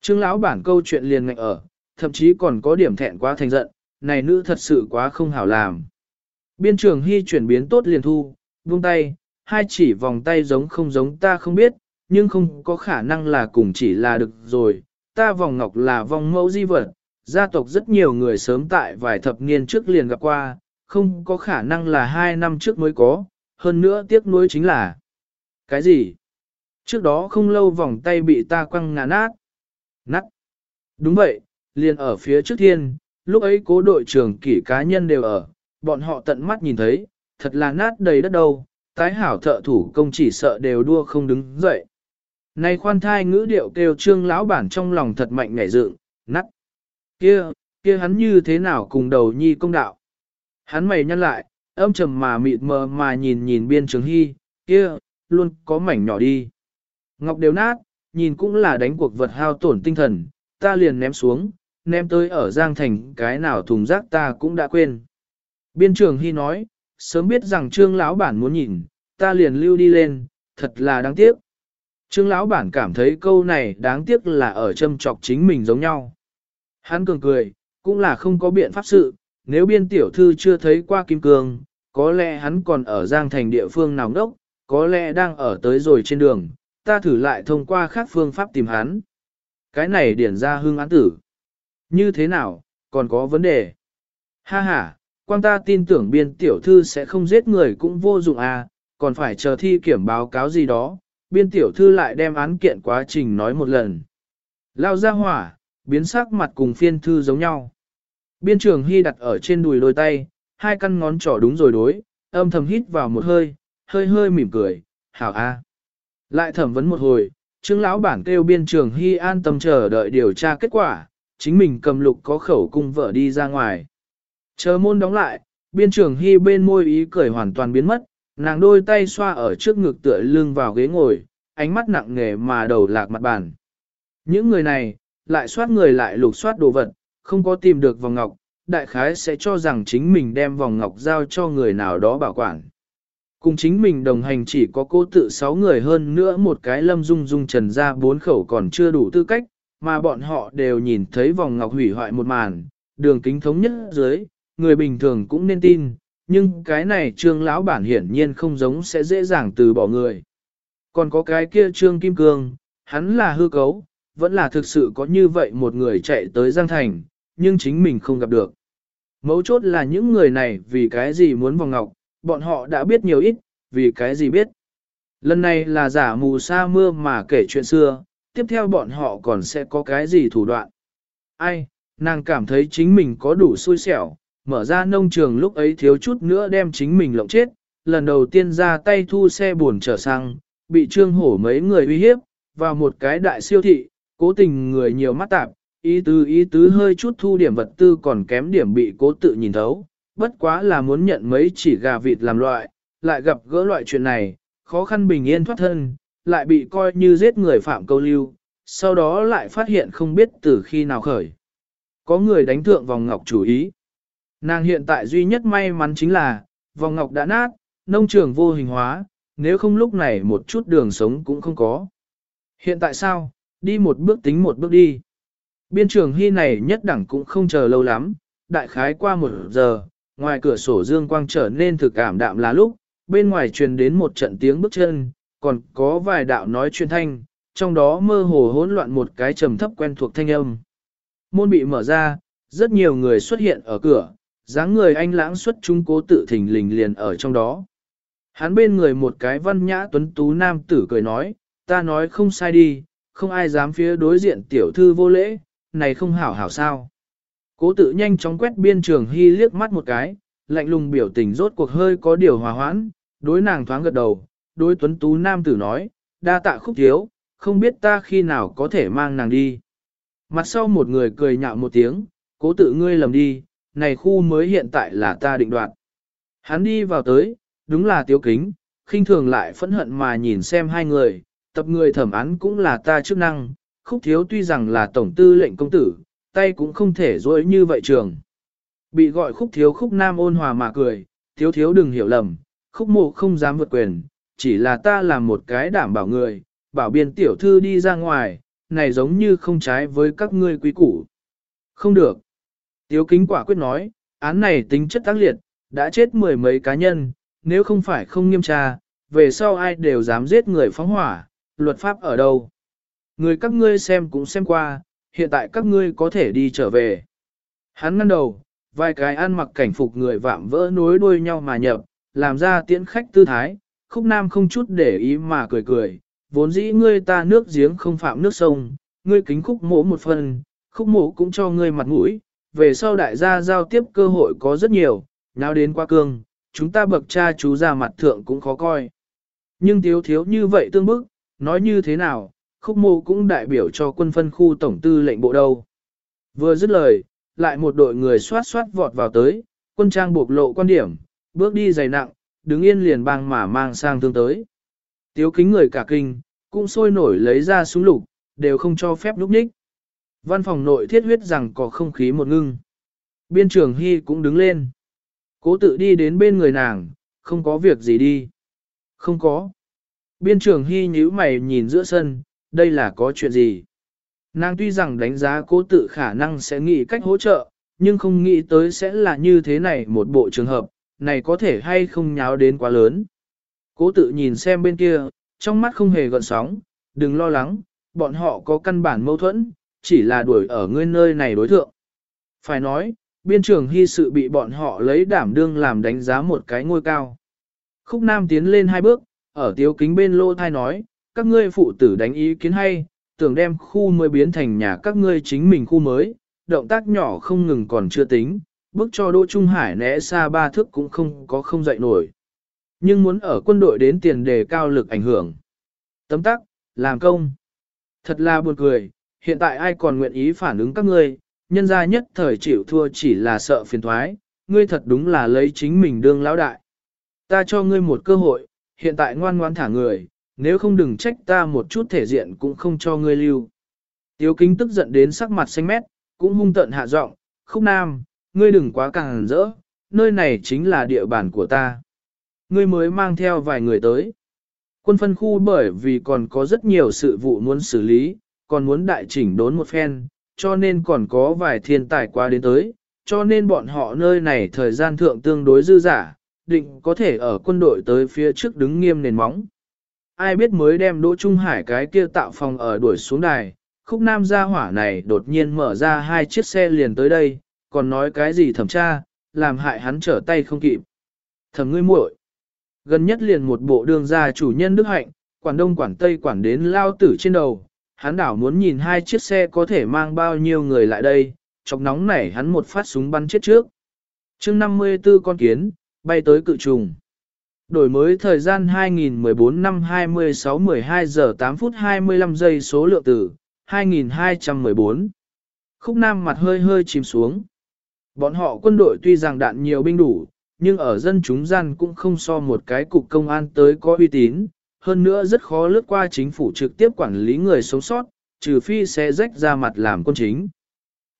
Trương lão bản câu chuyện liền ngạnh ở, thậm chí còn có điểm thẹn quá thành giận, này nữ thật sự quá không hảo làm. Biên trường hy chuyển biến tốt liền thu, buông tay, hai chỉ vòng tay giống không giống ta không biết, nhưng không có khả năng là cùng chỉ là được rồi, ta vòng ngọc là vòng mẫu di vật, gia tộc rất nhiều người sớm tại vài thập niên trước liền gặp qua, không có khả năng là hai năm trước mới có, hơn nữa tiếc nuối chính là Cái gì? Trước đó không lâu vòng tay bị ta quăng ngã nát. Nát. Đúng vậy, liền ở phía trước thiên, lúc ấy cố đội trưởng kỷ cá nhân đều ở, bọn họ tận mắt nhìn thấy, thật là nát đầy đất đâu, tái hảo thợ thủ công chỉ sợ đều đua không đứng dậy. Này khoan thai ngữ điệu kêu trương lão bản trong lòng thật mạnh ngảy dựng, nắt. Kia, kia hắn như thế nào cùng đầu nhi công đạo. Hắn mày nhăn lại, âm trầm mà mịt mờ mà nhìn nhìn biên trường hy, kia, luôn có mảnh nhỏ đi. Ngọc đều nát, nhìn cũng là đánh cuộc vật hao tổn tinh thần, ta liền ném xuống, ném tới ở Giang Thành cái nào thùng rác ta cũng đã quên. Biên trường hy nói, sớm biết rằng trương lão bản muốn nhìn, ta liền lưu đi lên, thật là đáng tiếc. Trương lão bản cảm thấy câu này đáng tiếc là ở châm trọc chính mình giống nhau. Hắn cường cười, cũng là không có biện pháp sự, nếu biên tiểu thư chưa thấy qua kim cương, có lẽ hắn còn ở Giang Thành địa phương nào đốc, có lẽ đang ở tới rồi trên đường, ta thử lại thông qua khác phương pháp tìm hắn. Cái này điển ra hương án tử. Như thế nào, còn có vấn đề? Ha ha, quan ta tin tưởng biên tiểu thư sẽ không giết người cũng vô dụng à, còn phải chờ thi kiểm báo cáo gì đó, biên tiểu thư lại đem án kiện quá trình nói một lần. Lao ra hỏa, biến sắc mặt cùng phiên thư giống nhau. Biên trường hy đặt ở trên đùi đôi tay, hai căn ngón trỏ đúng rồi đối, âm thầm hít vào một hơi, hơi hơi mỉm cười, hảo a. Lại thẩm vấn một hồi, trương lão bản kêu biên trường hy an tâm chờ đợi điều tra kết quả, chính mình cầm lục có khẩu cung vợ đi ra ngoài. Chờ môn đóng lại, biên trường hy bên môi ý cười hoàn toàn biến mất, nàng đôi tay xoa ở trước ngực tựa lưng vào ghế ngồi, ánh mắt nặng nề mà đầu lạc mặt bàn. Những người này, lại soát người lại lục soát đồ vật, không có tìm được vòng ngọc, đại khái sẽ cho rằng chính mình đem vòng ngọc giao cho người nào đó bảo quản. Cùng chính mình đồng hành chỉ có cô tự sáu người hơn nữa một cái lâm dung dung trần ra bốn khẩu còn chưa đủ tư cách, mà bọn họ đều nhìn thấy vòng ngọc hủy hoại một màn, đường kính thống nhất dưới, người bình thường cũng nên tin, nhưng cái này trương lão bản hiển nhiên không giống sẽ dễ dàng từ bỏ người. Còn có cái kia trương kim cương, hắn là hư cấu, vẫn là thực sự có như vậy một người chạy tới Giang Thành, nhưng chính mình không gặp được. Mấu chốt là những người này vì cái gì muốn vòng ngọc, bọn họ đã biết nhiều ít, vì cái gì biết. Lần này là giả mù sa mưa mà kể chuyện xưa, tiếp theo bọn họ còn sẽ có cái gì thủ đoạn. Ai, nàng cảm thấy chính mình có đủ xui xẻo, mở ra nông trường lúc ấy thiếu chút nữa đem chính mình lộng chết, lần đầu tiên ra tay thu xe buồn trở sang, bị trương hổ mấy người uy hiếp, vào một cái đại siêu thị, cố tình người nhiều mắt tạp, ý tứ ý tứ hơi chút thu điểm vật tư còn kém điểm bị cố tự nhìn thấu, bất quá là muốn nhận mấy chỉ gà vịt làm loại, lại gặp gỡ loại chuyện này, khó khăn bình yên thoát thân, lại bị coi như giết người phạm câu lưu, sau đó lại phát hiện không biết từ khi nào khởi. Có người đánh thượng vòng ngọc chủ ý. Nàng hiện tại duy nhất may mắn chính là, vòng ngọc đã nát, nông trường vô hình hóa, nếu không lúc này một chút đường sống cũng không có. Hiện tại sao, đi một bước tính một bước đi. Biên trường hy này nhất đẳng cũng không chờ lâu lắm, đại khái qua một giờ, ngoài cửa sổ dương quang trở nên thực cảm đạm là lúc, bên ngoài truyền đến một trận tiếng bước chân, còn có vài đạo nói chuyên thanh, trong đó mơ hồ hỗn loạn một cái trầm thấp quen thuộc thanh âm. Môn bị mở ra, rất nhiều người xuất hiện ở cửa, dáng người anh lãng xuất chúng cố tự thình lình liền ở trong đó. Hắn bên người một cái văn nhã tuấn tú nam tử cười nói, ta nói không sai đi, không ai dám phía đối diện tiểu thư vô lễ, này không hảo hảo sao. Cố tự nhanh chóng quét biên trường hy liếc mắt một cái, lạnh lùng biểu tình rốt cuộc hơi có điều hòa hoãn, đối nàng thoáng gật đầu, đối tuấn tú nam tử nói, đa tạ khúc thiếu, không biết ta khi nào có thể mang nàng đi. Mặt sau một người cười nhạo một tiếng, cố tự ngươi lầm đi, này khu mới hiện tại là ta định đoạt. Hắn đi vào tới, đúng là tiếu kính, khinh thường lại phẫn hận mà nhìn xem hai người, tập người thẩm án cũng là ta chức năng, khúc thiếu tuy rằng là tổng tư lệnh công tử, tay cũng không thể dối như vậy trường. Bị gọi khúc thiếu khúc nam ôn hòa mà cười, thiếu thiếu đừng hiểu lầm, khúc mộ không dám vượt quyền, chỉ là ta làm một cái đảm bảo người, bảo biên tiểu thư đi ra ngoài, này giống như không trái với các ngươi quý củ. Không được. Tiếu kính quả quyết nói, án này tính chất tác liệt, đã chết mười mấy cá nhân, nếu không phải không nghiêm tra, về sau ai đều dám giết người phóng hỏa, luật pháp ở đâu. Người các ngươi xem cũng xem qua, hiện tại các ngươi có thể đi trở về. Hắn ngăn đầu, vài cái ăn mặc cảnh phục người vạm vỡ nối đuôi nhau mà nhập, làm ra tiễn khách tư thái, khúc nam không chút để ý mà cười cười, vốn dĩ ngươi ta nước giếng không phạm nước sông, ngươi kính khúc mỗ một phần, khúc mỗ cũng cho ngươi mặt mũi, về sau đại gia giao tiếp cơ hội có rất nhiều, nào đến qua cương, chúng ta bậc cha chú ra mặt thượng cũng khó coi. Nhưng thiếu thiếu như vậy tương bức, nói như thế nào, khúc mô cũng đại biểu cho quân phân khu tổng tư lệnh bộ đâu. Vừa dứt lời, lại một đội người xoát xoát vọt vào tới, quân trang bộc lộ quan điểm, bước đi dày nặng, đứng yên liền bang mà mang sang thương tới. Tiếu kính người cả kinh, cũng sôi nổi lấy ra súng lục, đều không cho phép lúc nhích. Văn phòng nội thiết huyết rằng có không khí một ngưng. Biên trưởng Hy cũng đứng lên. Cố tự đi đến bên người nàng, không có việc gì đi. Không có. Biên trưởng Hy nhíu mày nhìn giữa sân, đây là có chuyện gì? Nàng tuy rằng đánh giá cố tự khả năng sẽ nghĩ cách hỗ trợ, nhưng không nghĩ tới sẽ là như thế này một bộ trường hợp, này có thể hay không nháo đến quá lớn. Cố tự nhìn xem bên kia, trong mắt không hề gợn sóng, đừng lo lắng, bọn họ có căn bản mâu thuẫn, chỉ là đuổi ở ngươi nơi này đối thượng. Phải nói, biên trường hy sự bị bọn họ lấy đảm đương làm đánh giá một cái ngôi cao. Khúc Nam tiến lên hai bước, ở tiếu kính bên lô thai nói, các ngươi phụ tử đánh ý kiến hay, tưởng đem khu mới biến thành nhà các ngươi chính mình khu mới, động tác nhỏ không ngừng còn chưa tính, bước cho Đỗ Trung Hải né xa ba thước cũng không có không dậy nổi. Nhưng muốn ở quân đội đến tiền đề cao lực ảnh hưởng. Tấm tắc, làm công. Thật là buồn cười, hiện tại ai còn nguyện ý phản ứng các ngươi, nhân gia nhất thời chịu thua chỉ là sợ phiền thoái, ngươi thật đúng là lấy chính mình đương lão đại. Ta cho ngươi một cơ hội, hiện tại ngoan ngoan thả người, nếu không đừng trách ta một chút thể diện cũng không cho ngươi lưu. Tiếu kính tức giận đến sắc mặt xanh mét, cũng hung tận hạ giọng, khúc nam, ngươi đừng quá càng rỡ, nơi này chính là địa bàn của ta. Ngươi mới mang theo vài người tới. Quân phân khu bởi vì còn có rất nhiều sự vụ muốn xử lý, còn muốn đại chỉnh đốn một phen, cho nên còn có vài thiên tài qua đến tới, cho nên bọn họ nơi này thời gian thượng tương đối dư giả, định có thể ở quân đội tới phía trước đứng nghiêm nền móng. Ai biết mới đem Đỗ Trung Hải cái kia tạo phòng ở đuổi xuống đài, khúc nam gia hỏa này đột nhiên mở ra hai chiếc xe liền tới đây, còn nói cái gì thẩm tra, làm hại hắn trở tay không kịp. Thẩm ngươi muội, gần nhất liền một bộ đường gia chủ nhân đức hạnh, quản đông quản tây quản đến lao tử trên đầu, hắn đảo muốn nhìn hai chiếc xe có thể mang bao nhiêu người lại đây, chọc nóng nảy hắn một phát súng bắn chết trước. chương 54 con kiến, bay tới cự trùng. Đổi mới thời gian 2014 năm 26 12 giờ 8 phút 25 giây số lượng tử, 2214. Khúc Nam mặt hơi hơi chìm xuống. Bọn họ quân đội tuy rằng đạn nhiều binh đủ, nhưng ở dân chúng gian cũng không so một cái cục công an tới có uy tín, hơn nữa rất khó lướt qua chính phủ trực tiếp quản lý người sống sót, trừ phi sẽ rách ra mặt làm quân chính.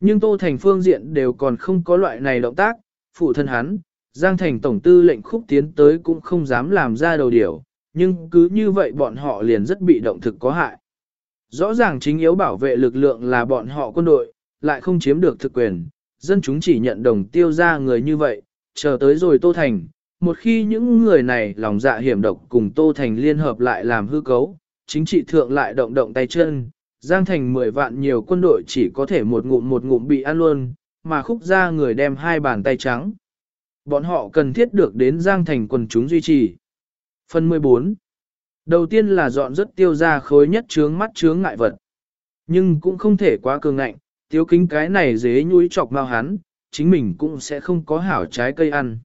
Nhưng Tô Thành phương diện đều còn không có loại này động tác, phụ thân hắn, Giang Thành Tổng tư lệnh khúc tiến tới cũng không dám làm ra đầu điều, nhưng cứ như vậy bọn họ liền rất bị động thực có hại. Rõ ràng chính yếu bảo vệ lực lượng là bọn họ quân đội, lại không chiếm được thực quyền, dân chúng chỉ nhận đồng tiêu ra người như vậy, chờ tới rồi Tô Thành. Một khi những người này lòng dạ hiểm độc cùng Tô Thành liên hợp lại làm hư cấu, chính trị thượng lại động động tay chân, Giang Thành 10 vạn nhiều quân đội chỉ có thể một ngụm một ngụm bị ăn luôn, mà khúc ra người đem hai bàn tay trắng. Bọn họ cần thiết được đến Giang Thành quần chúng duy trì. Phần 14 Đầu tiên là dọn rất tiêu ra khối nhất trướng mắt trướng ngại vật. Nhưng cũng không thể quá cường ngạnh, tiếu kính cái này dế nhúi chọc mau hắn, chính mình cũng sẽ không có hảo trái cây ăn.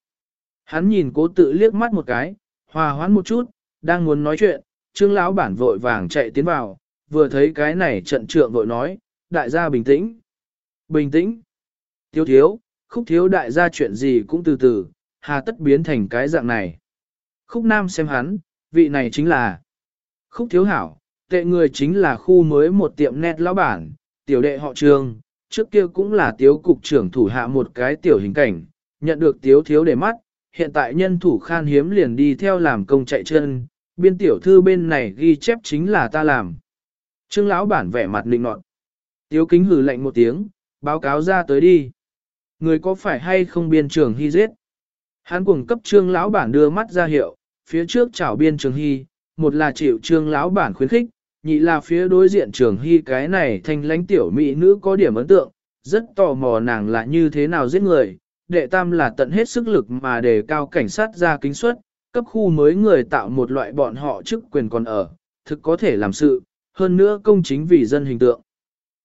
Hắn nhìn cố tự liếc mắt một cái, hòa hoãn một chút, đang muốn nói chuyện, trương lão bản vội vàng chạy tiến vào, vừa thấy cái này trận trượng vội nói, đại gia bình tĩnh. Bình tĩnh. Tiêu thiếu, khúc thiếu đại gia chuyện gì cũng từ từ, hà tất biến thành cái dạng này. Khúc nam xem hắn, vị này chính là khúc thiếu hảo, tệ người chính là khu mới một tiệm nét lão bản, tiểu đệ họ trường, trước kia cũng là tiếu cục trưởng thủ hạ một cái tiểu hình cảnh, nhận được tiếu thiếu để mắt, hiện tại nhân thủ khan hiếm liền đi theo làm công chạy chân, biên tiểu thư bên này ghi chép chính là ta làm. Trương lão bản vẻ mặt định nọt. Tiếu kính hử lạnh một tiếng, báo cáo ra tới đi. Người có phải hay không biên trường hy giết? Hắn cùng cấp trương lão bản đưa mắt ra hiệu, phía trước chào biên trường hy, một là chịu trương lão bản khuyến khích, nhị là phía đối diện trường hy cái này thanh lãnh tiểu mỹ nữ có điểm ấn tượng, rất tò mò nàng là như thế nào giết người. Đệ tam là tận hết sức lực mà đề cao cảnh sát ra kính suất, cấp khu mới người tạo một loại bọn họ chức quyền còn ở, thực có thể làm sự, hơn nữa công chính vì dân hình tượng.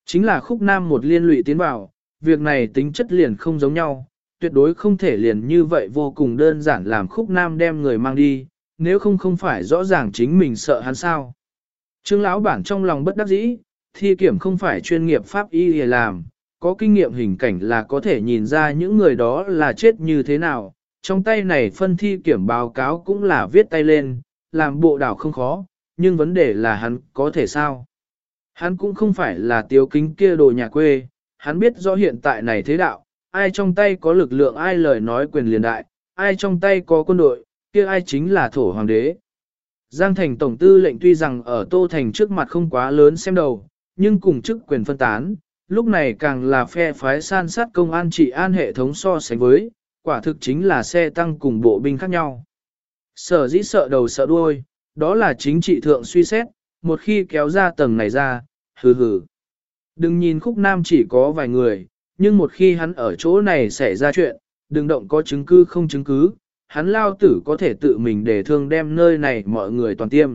Chính là khúc nam một liên lụy tiến vào, việc này tính chất liền không giống nhau, tuyệt đối không thể liền như vậy vô cùng đơn giản làm khúc nam đem người mang đi, nếu không không phải rõ ràng chính mình sợ hắn sao. Trương lão bản trong lòng bất đắc dĩ, thi kiểm không phải chuyên nghiệp pháp y để làm, có kinh nghiệm hình cảnh là có thể nhìn ra những người đó là chết như thế nào. Trong tay này phân thi kiểm báo cáo cũng là viết tay lên, làm bộ đảo không khó, nhưng vấn đề là hắn có thể sao? Hắn cũng không phải là tiêu kính kia đồ nhà quê, hắn biết rõ hiện tại này thế đạo, ai trong tay có lực lượng ai lời nói quyền liền đại, ai trong tay có quân đội, kia ai chính là thổ hoàng đế. Giang thành tổng tư lệnh tuy rằng ở Tô Thành trước mặt không quá lớn xem đầu, nhưng cùng chức quyền phân tán, lúc này càng là phe phái san sát công an trị an hệ thống so sánh với, quả thực chính là xe tăng cùng bộ binh khác nhau. Sở dĩ sợ đầu sợ đuôi, đó là chính trị thượng suy xét, một khi kéo ra tầng này ra, hừ hừ. Đừng nhìn khúc nam chỉ có vài người, nhưng một khi hắn ở chỗ này xảy ra chuyện, đừng động có chứng cứ không chứng cứ, hắn lao tử có thể tự mình để thương đem nơi này mọi người toàn tiêm.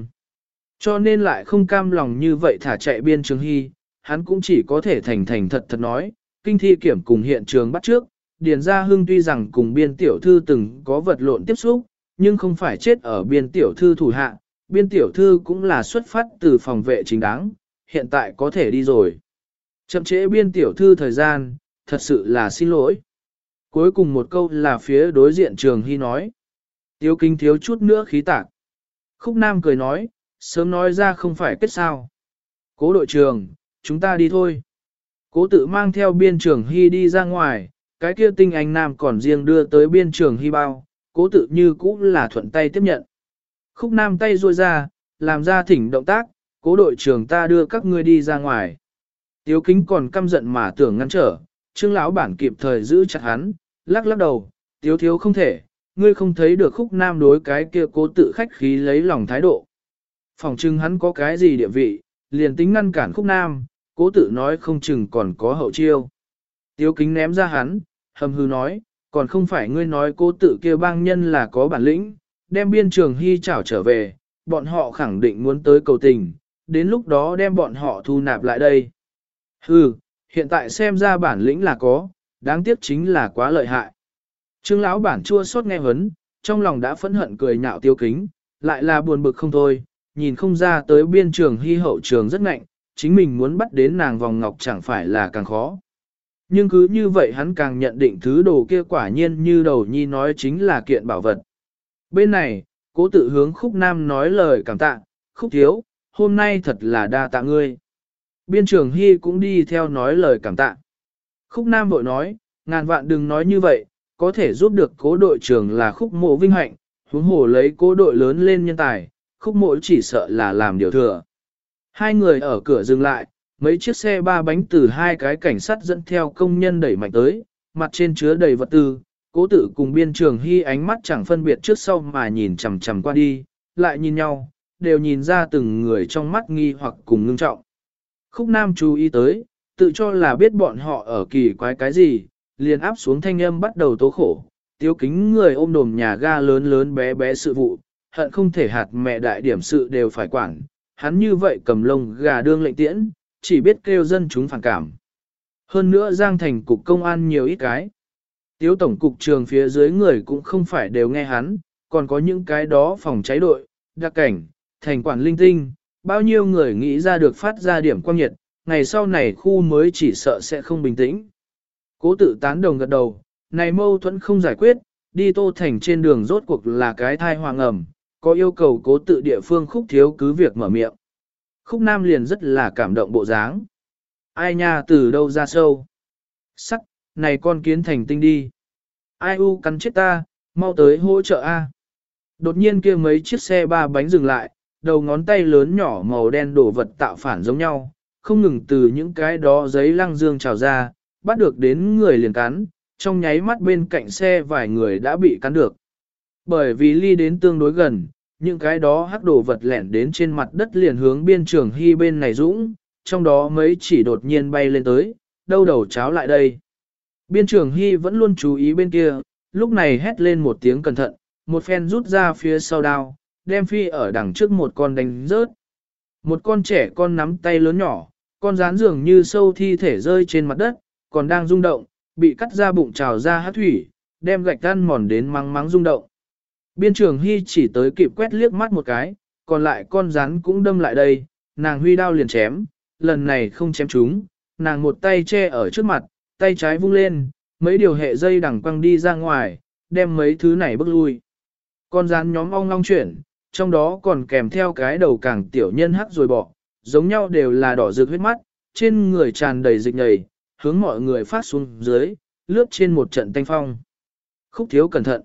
Cho nên lại không cam lòng như vậy thả chạy biên trường hy, hắn cũng chỉ có thể thành thành thật thật nói, kinh thi kiểm cùng hiện trường bắt trước, Điền Gia Hưng tuy rằng cùng biên tiểu thư từng có vật lộn tiếp xúc, nhưng không phải chết ở biên tiểu thư thủ hạ, biên tiểu thư cũng là xuất phát từ phòng vệ chính đáng, hiện tại có thể đi rồi. Chậm trễ biên tiểu thư thời gian, thật sự là xin lỗi. Cuối cùng một câu là phía đối diện trường hy nói. Tiêu kinh thiếu chút nữa khí tạc. Khúc Nam cười nói, sớm nói ra không phải kết sao. Cố đội trường, chúng ta đi thôi. Cố tự mang theo biên trường hy đi ra ngoài, cái kia tinh anh nam còn riêng đưa tới biên trường hy bao, cố tự như cũ là thuận tay tiếp nhận. Khúc nam tay ruôi ra, làm ra thỉnh động tác, cố đội trưởng ta đưa các ngươi đi ra ngoài. Tiếu kính còn căm giận mà tưởng ngăn trở, trương lão bản kịp thời giữ chặt hắn, lắc lắc đầu, tiếu thiếu không thể, ngươi không thấy được khúc nam đối cái kia cố tự khách khí lấy lòng thái độ. Phòng trưng hắn có cái gì địa vị, liền tính ngăn cản khúc nam, cố tự nói không chừng còn có hậu chiêu. Tiếu kính ném ra hắn, hầm hư nói, còn không phải ngươi nói cố tự kia bang nhân là có bản lĩnh, đem biên trường hy trảo trở về, bọn họ khẳng định muốn tới cầu tình, đến lúc đó đem bọn họ thu nạp lại đây. Hừ, hiện tại xem ra bản lĩnh là có, đáng tiếc chính là quá lợi hại. Trương lão bản chua xót nghe hấn, trong lòng đã phẫn hận cười nhạo tiêu kính, lại là buồn bực không thôi, nhìn không ra tới biên trường hy hậu trường rất ngạnh, chính mình muốn bắt đến nàng vòng ngọc chẳng phải là càng khó. Nhưng cứ như vậy hắn càng nhận định thứ đồ kia quả nhiên như đầu nhi nói chính là kiện bảo vật. Bên này, cố tự hướng khúc nam nói lời cảm tạ, khúc thiếu, hôm nay thật là đa tạ ngươi. Biên trường Hy cũng đi theo nói lời cảm tạ. Khúc nam vội nói, ngàn vạn đừng nói như vậy, có thể giúp được cố đội trưởng là khúc mộ vinh hạnh, huống hồ lấy cố đội lớn lên nhân tài, khúc mộ chỉ sợ là làm điều thừa. Hai người ở cửa dừng lại, mấy chiếc xe ba bánh từ hai cái cảnh sát dẫn theo công nhân đẩy mạnh tới, mặt trên chứa đầy vật tư, cố tử cùng biên trường hy ánh mắt chẳng phân biệt trước sau mà nhìn chằm chằm qua đi, lại nhìn nhau, đều nhìn ra từng người trong mắt nghi hoặc cùng ngưng trọng. Khúc Nam chú ý tới, tự cho là biết bọn họ ở kỳ quái cái gì, liền áp xuống thanh âm bắt đầu tố khổ, Tiếu kính người ôm đồm nhà ga lớn lớn bé bé sự vụ, hận không thể hạt mẹ đại điểm sự đều phải quản, hắn như vậy cầm lông gà đương lệnh tiễn, chỉ biết kêu dân chúng phản cảm. Hơn nữa Giang Thành cục công an nhiều ít cái. Tiếu tổng cục trường phía dưới người cũng không phải đều nghe hắn, còn có những cái đó phòng cháy đội, đặc cảnh, thành quản linh tinh, bao nhiêu người nghĩ ra được phát ra điểm quang nhiệt, ngày sau này khu mới chỉ sợ sẽ không bình tĩnh. Cố tự tán đồng gật đầu, này mâu thuẫn không giải quyết, đi tô thành trên đường rốt cuộc là cái thai hoàng ẩm, có yêu cầu cố tự địa phương khúc thiếu cứ việc mở miệng. Khúc nam liền rất là cảm động bộ dáng. Ai nha từ đâu ra sâu? Sắc, này con kiến thành tinh đi. Ai u cắn chết ta, mau tới hỗ trợ A. Đột nhiên kia mấy chiếc xe ba bánh dừng lại, đầu ngón tay lớn nhỏ màu đen đổ vật tạo phản giống nhau, không ngừng từ những cái đó giấy lăng dương trào ra, bắt được đến người liền cắn, trong nháy mắt bên cạnh xe vài người đã bị cắn được. Bởi vì ly đến tương đối gần, những cái đó hắc đồ vật lẻn đến trên mặt đất liền hướng biên trường hy bên này dũng, trong đó mấy chỉ đột nhiên bay lên tới, đâu đầu cháo lại đây. Biên trường hy vẫn luôn chú ý bên kia, lúc này hét lên một tiếng cẩn thận, một phen rút ra phía sau đao, đem phi ở đằng trước một con đánh rớt. Một con trẻ con nắm tay lớn nhỏ, con rán dường như sâu thi thể rơi trên mặt đất, còn đang rung động, bị cắt ra bụng trào ra hát thủy, đem gạch tan mòn đến mắng mắng rung động. Biên trường Hy chỉ tới kịp quét liếc mắt một cái, còn lại con rắn cũng đâm lại đây, nàng huy đao liền chém, lần này không chém chúng, nàng một tay che ở trước mặt, tay trái vung lên, mấy điều hệ dây đằng quăng đi ra ngoài, đem mấy thứ này bước lui. Con rắn nhóm ong long chuyển, trong đó còn kèm theo cái đầu càng tiểu nhân hắc rồi bỏ, giống nhau đều là đỏ rực huyết mắt, trên người tràn đầy dịch nhầy, hướng mọi người phát xuống dưới, lướt trên một trận tanh phong. Khúc thiếu cẩn thận.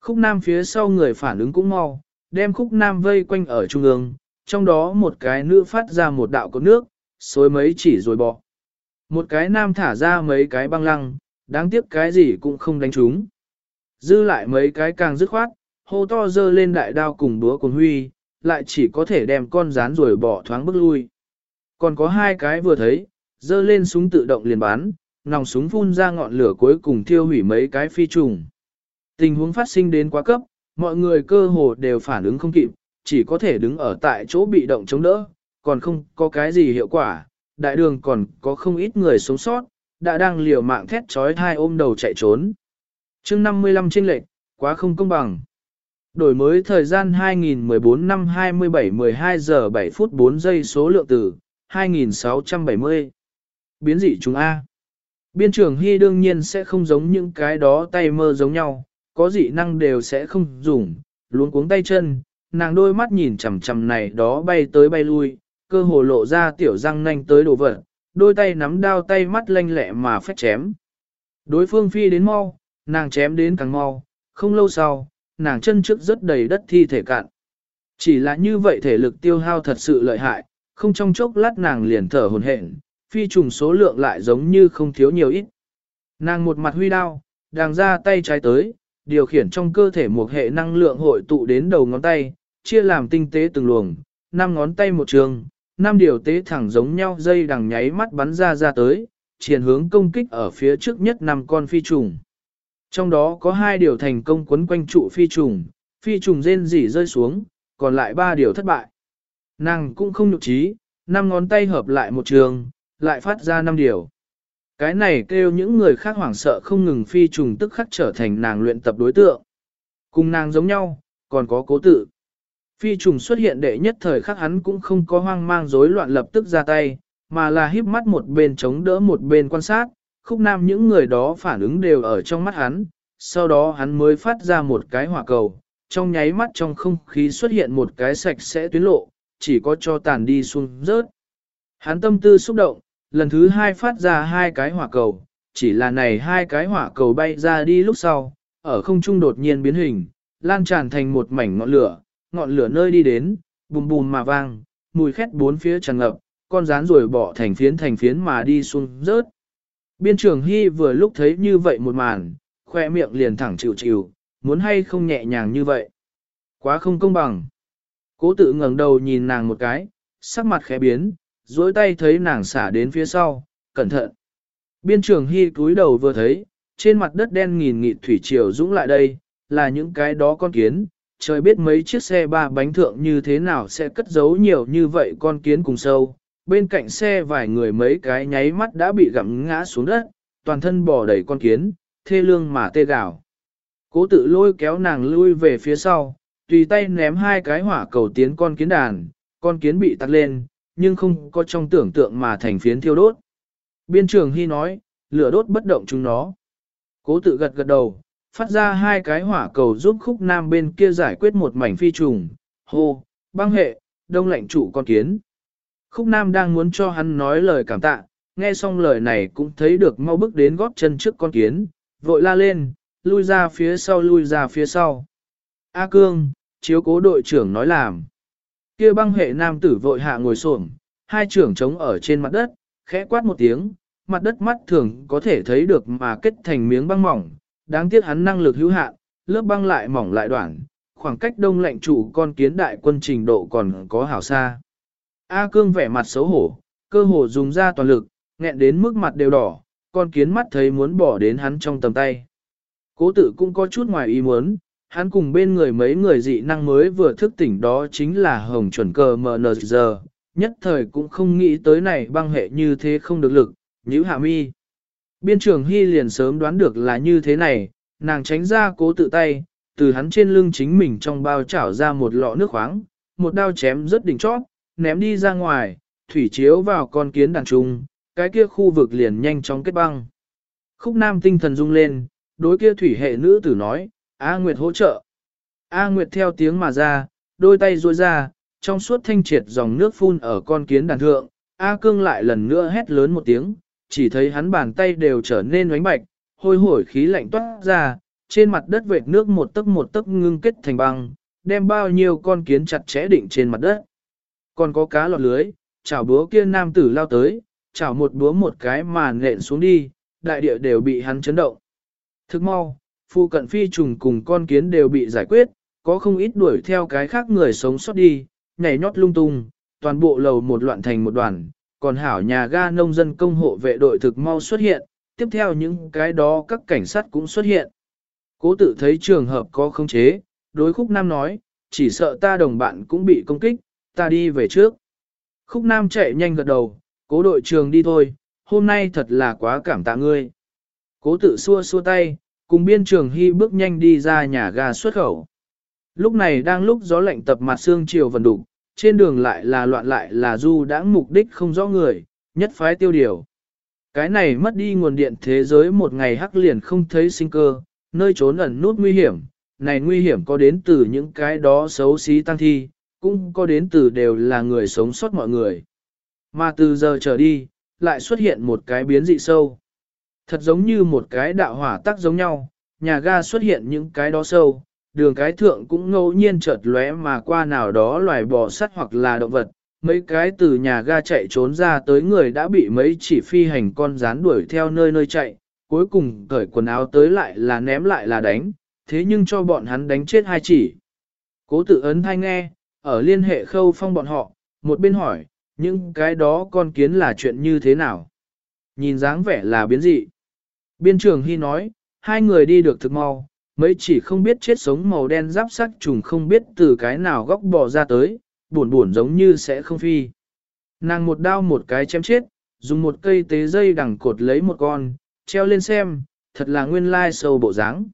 Khúc nam phía sau người phản ứng cũng mau, đem khúc nam vây quanh ở trung ương, trong đó một cái nữ phát ra một đạo có nước, xối mấy chỉ rồi bỏ. Một cái nam thả ra mấy cái băng lăng, đáng tiếc cái gì cũng không đánh trúng. Dư lại mấy cái càng dứt khoát, hô to dơ lên đại đao cùng búa cùng huy, lại chỉ có thể đem con rán rồi bỏ thoáng bước lui. Còn có hai cái vừa thấy, dơ lên súng tự động liền bắn, nòng súng phun ra ngọn lửa cuối cùng thiêu hủy mấy cái phi trùng. Tình huống phát sinh đến quá cấp, mọi người cơ hồ đều phản ứng không kịp, chỉ có thể đứng ở tại chỗ bị động chống đỡ, còn không có cái gì hiệu quả, đại đường còn có không ít người sống sót, đã đang liều mạng thét trói thai ôm đầu chạy trốn. chương 55 trên lệch, quá không công bằng. Đổi mới thời gian 2014 năm 27 12 giờ 7 phút 4 giây số lượng từ 2670. Biến dị chúng A. Biên trưởng Hy đương nhiên sẽ không giống những cái đó tay mơ giống nhau, có dị năng đều sẽ không dùng, luống cuống tay chân, nàng đôi mắt nhìn chằm chằm này đó bay tới bay lui, cơ hồ lộ ra tiểu răng nanh tới đồ vật, đôi tay nắm đao tay mắt lanh lẹ mà phách chém. Đối phương phi đến mau, nàng chém đến càng mau, không lâu sau, nàng chân trước rất đầy đất thi thể cạn. Chỉ là như vậy thể lực tiêu hao thật sự lợi hại, không trong chốc lát nàng liền thở hồn hển, phi trùng số lượng lại giống như không thiếu nhiều ít. Nàng một mặt huy đao, đang ra tay trái tới, điều khiển trong cơ thể một hệ năng lượng hội tụ đến đầu ngón tay, chia làm tinh tế từng luồng, năm ngón tay một trường, năm điều tế thẳng giống nhau dây đằng nháy mắt bắn ra ra tới, triển hướng công kích ở phía trước nhất năm con phi trùng. Trong đó có hai điều thành công quấn quanh trụ phi trùng, phi trùng rên rỉ rơi xuống, còn lại ba điều thất bại. Nàng cũng không nhục trí, năm ngón tay hợp lại một trường, lại phát ra năm điều. Cái này kêu những người khác hoảng sợ không ngừng phi trùng tức khắc trở thành nàng luyện tập đối tượng. Cùng nàng giống nhau, còn có cố tự. Phi trùng xuất hiện đệ nhất thời khắc hắn cũng không có hoang mang rối loạn lập tức ra tay, mà là híp mắt một bên chống đỡ một bên quan sát, khúc nam những người đó phản ứng đều ở trong mắt hắn, sau đó hắn mới phát ra một cái hỏa cầu, trong nháy mắt trong không khí xuất hiện một cái sạch sẽ tuyến lộ, chỉ có cho tàn đi xuống rớt. Hắn tâm tư xúc động, lần thứ hai phát ra hai cái hỏa cầu, chỉ là này hai cái hỏa cầu bay ra đi lúc sau, ở không trung đột nhiên biến hình, lan tràn thành một mảnh ngọn lửa, ngọn lửa nơi đi đến, bùm bùm mà vang, mùi khét bốn phía tràn ngập, con rán rồi bỏ thành phiến thành phiến mà đi xuống rớt. Biên trường Hy vừa lúc thấy như vậy một màn, khoe miệng liền thẳng chịu chịu, muốn hay không nhẹ nhàng như vậy. Quá không công bằng. Cố tự ngẩng đầu nhìn nàng một cái, sắc mặt khẽ biến, duỗi tay thấy nàng xả đến phía sau, cẩn thận. Biên trường Hy cúi đầu vừa thấy, trên mặt đất đen nghìn nghịt thủy triều dũng lại đây, là những cái đó con kiến, trời biết mấy chiếc xe ba bánh thượng như thế nào sẽ cất giấu nhiều như vậy con kiến cùng sâu. Bên cạnh xe vài người mấy cái nháy mắt đã bị gặm ngã xuống đất, toàn thân bò đầy con kiến, thê lương mà tê gào. Cố tự lôi kéo nàng lui về phía sau, tùy tay ném hai cái hỏa cầu tiến con kiến đàn, con kiến bị tắt lên, nhưng không có trong tưởng tượng mà thành phiến thiêu đốt. Biên trường Hy nói, lửa đốt bất động chúng nó. Cố tự gật gật đầu, phát ra hai cái hỏa cầu giúp khúc nam bên kia giải quyết một mảnh phi trùng, hô, băng hệ, đông lạnh trụ con kiến. Khúc nam đang muốn cho hắn nói lời cảm tạ, nghe xong lời này cũng thấy được mau bước đến góp chân trước con kiến, vội la lên, lui ra phía sau lui ra phía sau. A cương, chiếu cố đội trưởng nói làm. kia băng hệ nam tử vội hạ ngồi xổm hai trưởng trống ở trên mặt đất, khẽ quát một tiếng, mặt đất mắt thường có thể thấy được mà kết thành miếng băng mỏng, đáng tiếc hắn năng lực hữu hạn, lớp băng lại mỏng lại đoạn, khoảng cách đông lạnh chủ con kiến đại quân trình độ còn có hảo xa. A cương vẻ mặt xấu hổ, cơ hồ dùng ra toàn lực, nghẹn đến mức mặt đều đỏ, con kiến mắt thấy muốn bỏ đến hắn trong tầm tay. Cố tử cũng có chút ngoài ý muốn, hắn cùng bên người mấy người dị năng mới vừa thức tỉnh đó chính là hồng chuẩn cờ MNG, nhất thời cũng không nghĩ tới này băng hệ như thế không được lực, nhữ hạ mi. Biên trường Hy liền sớm đoán được là như thế này, nàng tránh ra cố tự tay, từ hắn trên lưng chính mình trong bao chảo ra một lọ nước khoáng, một đao chém rất đỉnh chót, ném đi ra ngoài, thủy chiếu vào con kiến đàn trung, cái kia khu vực liền nhanh chóng kết băng. Khúc nam tinh thần rung lên, đối kia thủy hệ nữ tử nói, A Nguyệt hỗ trợ. A Nguyệt theo tiếng mà ra, đôi tay ruôi ra, trong suốt thanh triệt dòng nước phun ở con kiến đàn thượng, A Cương lại lần nữa hét lớn một tiếng, chỉ thấy hắn bàn tay đều trở nên oánh bạch, hôi hổi khí lạnh toát ra, trên mặt đất vệt nước một tấc một tấc ngưng kết thành băng, đem bao nhiêu con kiến chặt chẽ định trên mặt đất. Còn có cá lọt lưới, chảo búa kia nam tử lao tới, chảo một búa một cái mà nện xuống đi, đại địa đều bị hắn chấn động. Thức mau, phu cận phi trùng cùng con kiến đều bị giải quyết, có không ít đuổi theo cái khác người sống sót đi, nhảy nhót lung tung, toàn bộ lầu một loạn thành một đoàn, còn hảo nhà ga nông dân công hộ vệ đội thực mau xuất hiện, tiếp theo những cái đó các cảnh sát cũng xuất hiện. Cố tự thấy trường hợp có không chế, đối khúc nam nói, chỉ sợ ta đồng bạn cũng bị công kích, ta đi về trước. Khúc nam chạy nhanh gật đầu, cố đội trường đi thôi, hôm nay thật là quá cảm tạ ngươi. Cố tự xua xua tay, cùng biên trường hy bước nhanh đi ra nhà ga xuất khẩu. Lúc này đang lúc gió lạnh tập mặt xương chiều vần đục, trên đường lại là loạn lại là du đãng mục đích không rõ người, nhất phái tiêu điều. Cái này mất đi nguồn điện thế giới một ngày hắc liền không thấy sinh cơ, nơi trốn ẩn nút nguy hiểm, này nguy hiểm có đến từ những cái đó xấu xí tăng thi, cũng có đến từ đều là người sống sót mọi người. Mà từ giờ trở đi, lại xuất hiện một cái biến dị sâu. Thật giống như một cái đạo hỏa tác giống nhau, nhà ga xuất hiện những cái đó sâu, đường cái thượng cũng ngẫu nhiên chợt lóe mà qua nào đó loài bò sắt hoặc là động vật. Mấy cái từ nhà ga chạy trốn ra tới người đã bị mấy chỉ phi hành con rán đuổi theo nơi nơi chạy, cuối cùng cởi quần áo tới lại là ném lại là đánh, thế nhưng cho bọn hắn đánh chết hai chỉ. Cố tự ấn thanh nghe, ở liên hệ khâu phong bọn họ, một bên hỏi, những cái đó con kiến là chuyện như thế nào? Nhìn dáng vẻ là biến dị. Biên trường Hy nói, hai người đi được thực mau, mấy chỉ không biết chết sống màu đen giáp sắc trùng không biết từ cái nào góc bò ra tới, buồn buồn giống như sẽ không phi. Nàng một đao một cái chém chết, dùng một cây tế dây đằng cột lấy một con, treo lên xem, thật là nguyên lai sâu bộ dáng.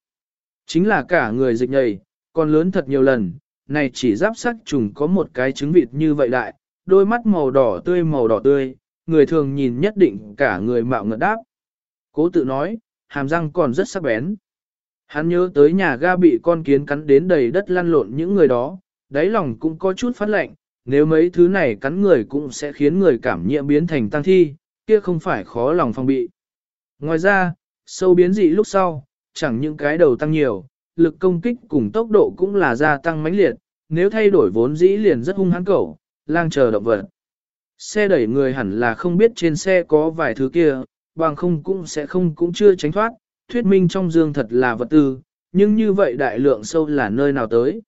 Chính là cả người dịch nhầy, còn lớn thật nhiều lần, này chỉ giáp sắc trùng có một cái trứng vịt như vậy đại, đôi mắt màu đỏ tươi màu đỏ tươi, người thường nhìn nhất định cả người mạo ngợt đáp. Cố tự nói, hàm răng còn rất sắc bén. Hắn nhớ tới nhà ga bị con kiến cắn đến đầy đất lăn lộn những người đó, đáy lòng cũng có chút phát lạnh. nếu mấy thứ này cắn người cũng sẽ khiến người cảm nhiễm biến thành tăng thi, kia không phải khó lòng phòng bị. Ngoài ra, sâu biến dị lúc sau, chẳng những cái đầu tăng nhiều, lực công kích cùng tốc độ cũng là gia tăng mãnh liệt, nếu thay đổi vốn dĩ liền rất hung hãn cẩu, lang chờ động vật. Xe đẩy người hẳn là không biết trên xe có vài thứ kia, bằng không cũng sẽ không cũng chưa tránh thoát, thuyết minh trong dương thật là vật tư, nhưng như vậy đại lượng sâu là nơi nào tới.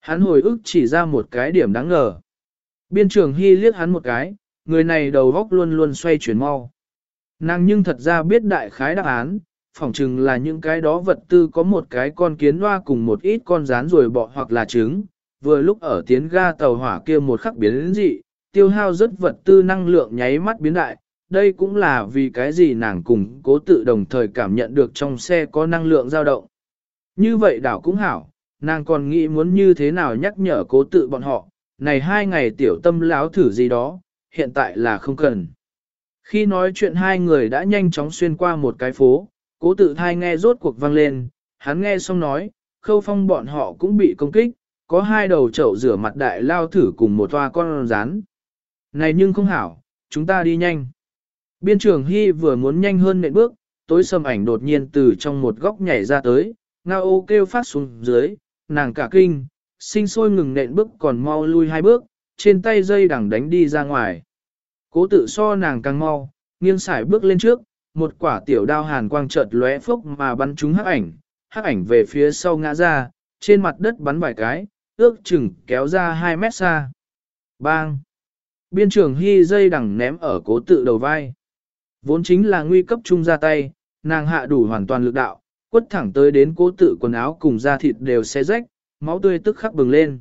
Hắn hồi ức chỉ ra một cái điểm đáng ngờ. Biên trường Hy liếc hắn một cái, người này đầu góc luôn luôn xoay chuyển mau. Nàng nhưng thật ra biết đại khái đáp án, phỏng chừng là những cái đó vật tư có một cái con kiến loa cùng một ít con rán rồi bọ hoặc là trứng, vừa lúc ở tiến ga tàu hỏa kia một khắc biến dị, tiêu hao rất vật tư năng lượng nháy mắt biến đại, đây cũng là vì cái gì nàng cùng cố tự đồng thời cảm nhận được trong xe có năng lượng dao động. Như vậy đảo cũng hảo, nàng còn nghĩ muốn như thế nào nhắc nhở cố tự bọn họ, này hai ngày tiểu tâm láo thử gì đó, hiện tại là không cần. Khi nói chuyện hai người đã nhanh chóng xuyên qua một cái phố, cố tự thai nghe rốt cuộc vang lên, hắn nghe xong nói, khâu phong bọn họ cũng bị công kích, có hai đầu chậu rửa mặt đại lao thử cùng một toa con rán. Này nhưng không hảo, chúng ta đi nhanh. Biên trưởng Hy vừa muốn nhanh hơn nệm bước, tối sầm ảnh đột nhiên từ trong một góc nhảy ra tới, ngao ô kêu phát xuống dưới, nàng cả kinh, sinh sôi ngừng nện bước còn mau lui hai bước, trên tay dây đằng đánh đi ra ngoài. Cố tự so nàng càng mau, nghiêng sải bước lên trước, một quả tiểu đao hàn quang chợt lóe phốc mà bắn trúng hắc ảnh, hắc ảnh về phía sau ngã ra, trên mặt đất bắn vài cái, ước chừng kéo ra 2 mét xa. Bang! Biên trưởng hy dây đằng ném ở cố tự đầu vai. Vốn chính là nguy cấp chung ra tay, nàng hạ đủ hoàn toàn lực đạo, quất thẳng tới đến cố tự quần áo cùng da thịt đều xé rách, máu tươi tức khắc bừng lên.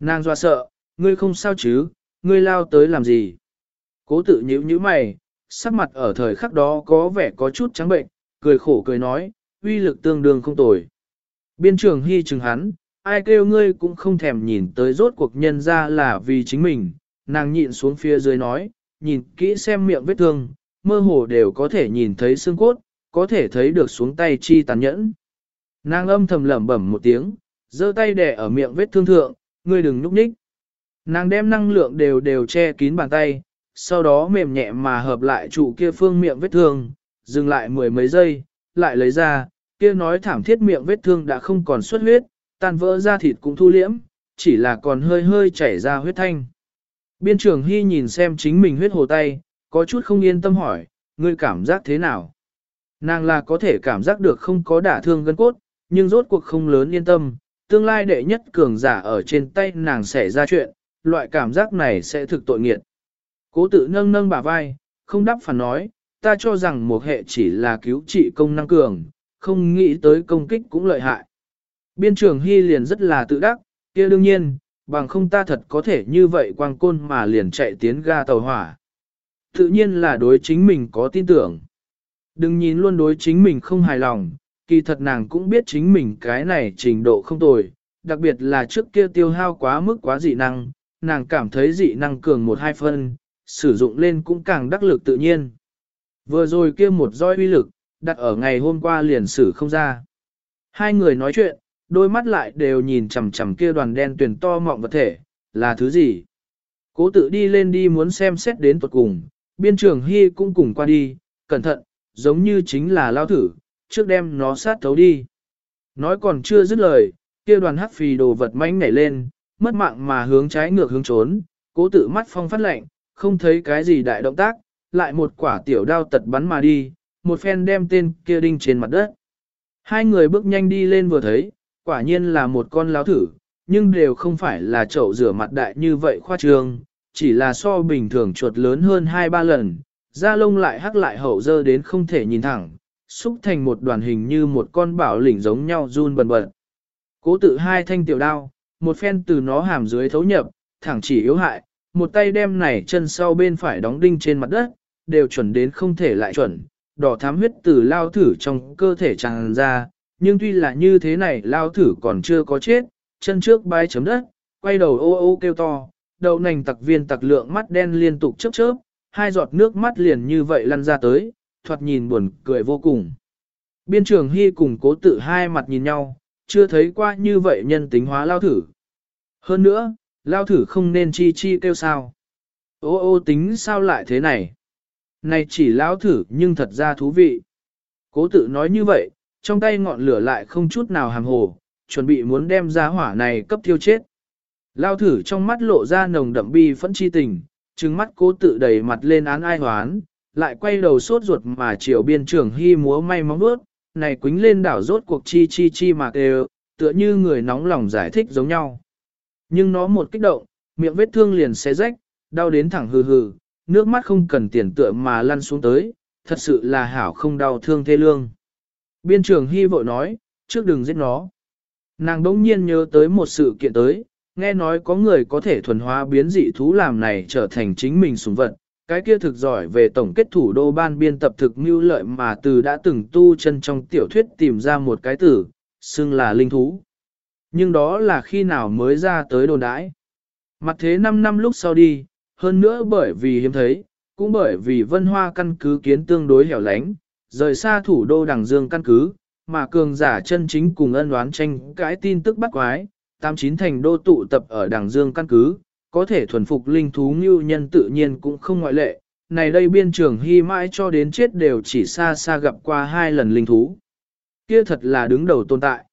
Nàng doa sợ, ngươi không sao chứ, ngươi lao tới làm gì? Cố tự nhíu nhíu mày, sắc mặt ở thời khắc đó có vẻ có chút trắng bệnh, cười khổ cười nói, uy lực tương đương không tồi. Biên trưởng hy chừng hắn, ai kêu ngươi cũng không thèm nhìn tới rốt cuộc nhân ra là vì chính mình, nàng nhịn xuống phía dưới nói, nhìn kỹ xem miệng vết thương, mơ hồ đều có thể nhìn thấy xương cốt, có thể thấy được xuống tay chi tàn nhẫn. Nàng âm thầm lẩm bẩm một tiếng, giơ tay đè ở miệng vết thương thượng, ngươi đừng núp ních. Nàng đem năng lượng đều đều che kín bàn tay, sau đó mềm nhẹ mà hợp lại trụ kia phương miệng vết thương, dừng lại mười mấy giây, lại lấy ra, kia nói thảm thiết miệng vết thương đã không còn xuất huyết, tan vỡ ra thịt cũng thu liễm, chỉ là còn hơi hơi chảy ra huyết thanh. Biên trưởng Hy nhìn xem chính mình huyết hồ tay, có chút không yên tâm hỏi, ngươi cảm giác thế nào? Nàng là có thể cảm giác được không có đả thương gân cốt, nhưng rốt cuộc không lớn yên tâm, tương lai đệ nhất cường giả ở trên tay nàng sẽ ra chuyện, loại cảm giác này sẽ thực tội nghiệt. Cố tự nâng nâng bả vai, không đáp phản nói, ta cho rằng một hệ chỉ là cứu trị công năng cường, không nghĩ tới công kích cũng lợi hại. Biên trưởng Hy liền rất là tự đắc, kia đương nhiên, bằng không ta thật có thể như vậy quang côn mà liền chạy tiến ga tàu hỏa. Tự nhiên là đối chính mình có tin tưởng. Đừng nhìn luôn đối chính mình không hài lòng, kỳ thật nàng cũng biết chính mình cái này trình độ không tồi, đặc biệt là trước kia tiêu hao quá mức quá dị năng, nàng cảm thấy dị năng cường một hai phân, sử dụng lên cũng càng đắc lực tự nhiên. Vừa rồi kia một roi uy lực, đặt ở ngày hôm qua liền sử không ra. Hai người nói chuyện, đôi mắt lại đều nhìn chằm chằm kia đoàn đen tuyển to mọng vật thể, là thứ gì? Cố tự đi lên đi muốn xem xét đến tuột cùng, biên trưởng Hy cũng cùng qua đi, cẩn thận, giống như chính là lao thử, trước đem nó sát thấu đi. Nói còn chưa dứt lời, kia đoàn hắc phì đồ vật manh nhảy lên, mất mạng mà hướng trái ngược hướng trốn, cố tự mắt phong phát lệnh, không thấy cái gì đại động tác, lại một quả tiểu đao tật bắn mà đi, một phen đem tên kia đinh trên mặt đất. Hai người bước nhanh đi lên vừa thấy, quả nhiên là một con láo thử, nhưng đều không phải là chậu rửa mặt đại như vậy khoa trương, chỉ là so bình thường chuột lớn hơn 2-3 lần, da lông lại hắc lại hậu dơ đến không thể nhìn thẳng, xúc thành một đoàn hình như một con bảo lĩnh giống nhau run bần bật. Cố tự hai thanh tiểu đao, một phen từ nó hàm dưới thấu nhập, thẳng chỉ yếu hại, một tay đem này chân sau bên phải đóng đinh trên mặt đất, đều chuẩn đến không thể lại chuẩn, đỏ thám huyết từ lao thử trong cơ thể tràn ra, nhưng tuy là như thế này lao thử còn chưa có chết, chân trước bái chấm đất, quay đầu ô ô kêu to, đầu nành tặc viên tặc lượng mắt đen liên tục chớp chớp, hai giọt nước mắt liền như vậy lăn ra tới, thoạt nhìn buồn cười vô cùng. Biên trường Hy cùng cố tự hai mặt nhìn nhau, chưa thấy qua như vậy nhân tính hóa lao thử. Hơn nữa, lao thử không nên chi chi kêu sao. Ô ô tính sao lại thế này? Này chỉ lao thử nhưng thật ra thú vị. Cố tự nói như vậy, trong tay ngọn lửa lại không chút nào hàm hồ, chuẩn bị muốn đem ra hỏa này cấp thiêu chết. Lao thử trong mắt lộ ra nồng đậm bi phẫn chi tình, trừng mắt cố tự đầy mặt lên án ai hoán, lại quay đầu sốt ruột mà chiều biên trưởng hy múa may móng bước, này quính lên đảo rốt cuộc chi chi chi mà kêu, tựa như người nóng lòng giải thích giống nhau. Nhưng nó một kích động, miệng vết thương liền xé rách, đau đến thẳng hừ hừ, nước mắt không cần tiền tựa mà lăn xuống tới, thật sự là hảo không đau thương thê lương. Biên trưởng hy vội nói, trước đừng giết nó. Nàng đỗng nhiên nhớ tới một sự kiện tới, nghe nói có người có thể thuần hóa biến dị thú làm này trở thành chính mình sủng vật, cái kia thực giỏi về tổng kết thủ đô ban biên tập thực mưu lợi mà từ đã từng tu chân trong tiểu thuyết tìm ra một cái tử, xưng là linh thú. Nhưng đó là khi nào mới ra tới đồn đãi. Mặt thế 5 năm lúc sau đi, hơn nữa bởi vì hiếm thấy, cũng bởi vì vân hoa căn cứ kiến tương đối hẻo lánh, rời xa thủ đô đằng dương căn cứ, mà cường giả chân chính cùng ân đoán tranh cái tin tức bắt quái, tam chín thành đô tụ tập ở đằng dương căn cứ, có thể thuần phục linh thú như nhân tự nhiên cũng không ngoại lệ. Này đây biên trường hy mãi cho đến chết đều chỉ xa xa gặp qua hai lần linh thú. Kia thật là đứng đầu tồn tại.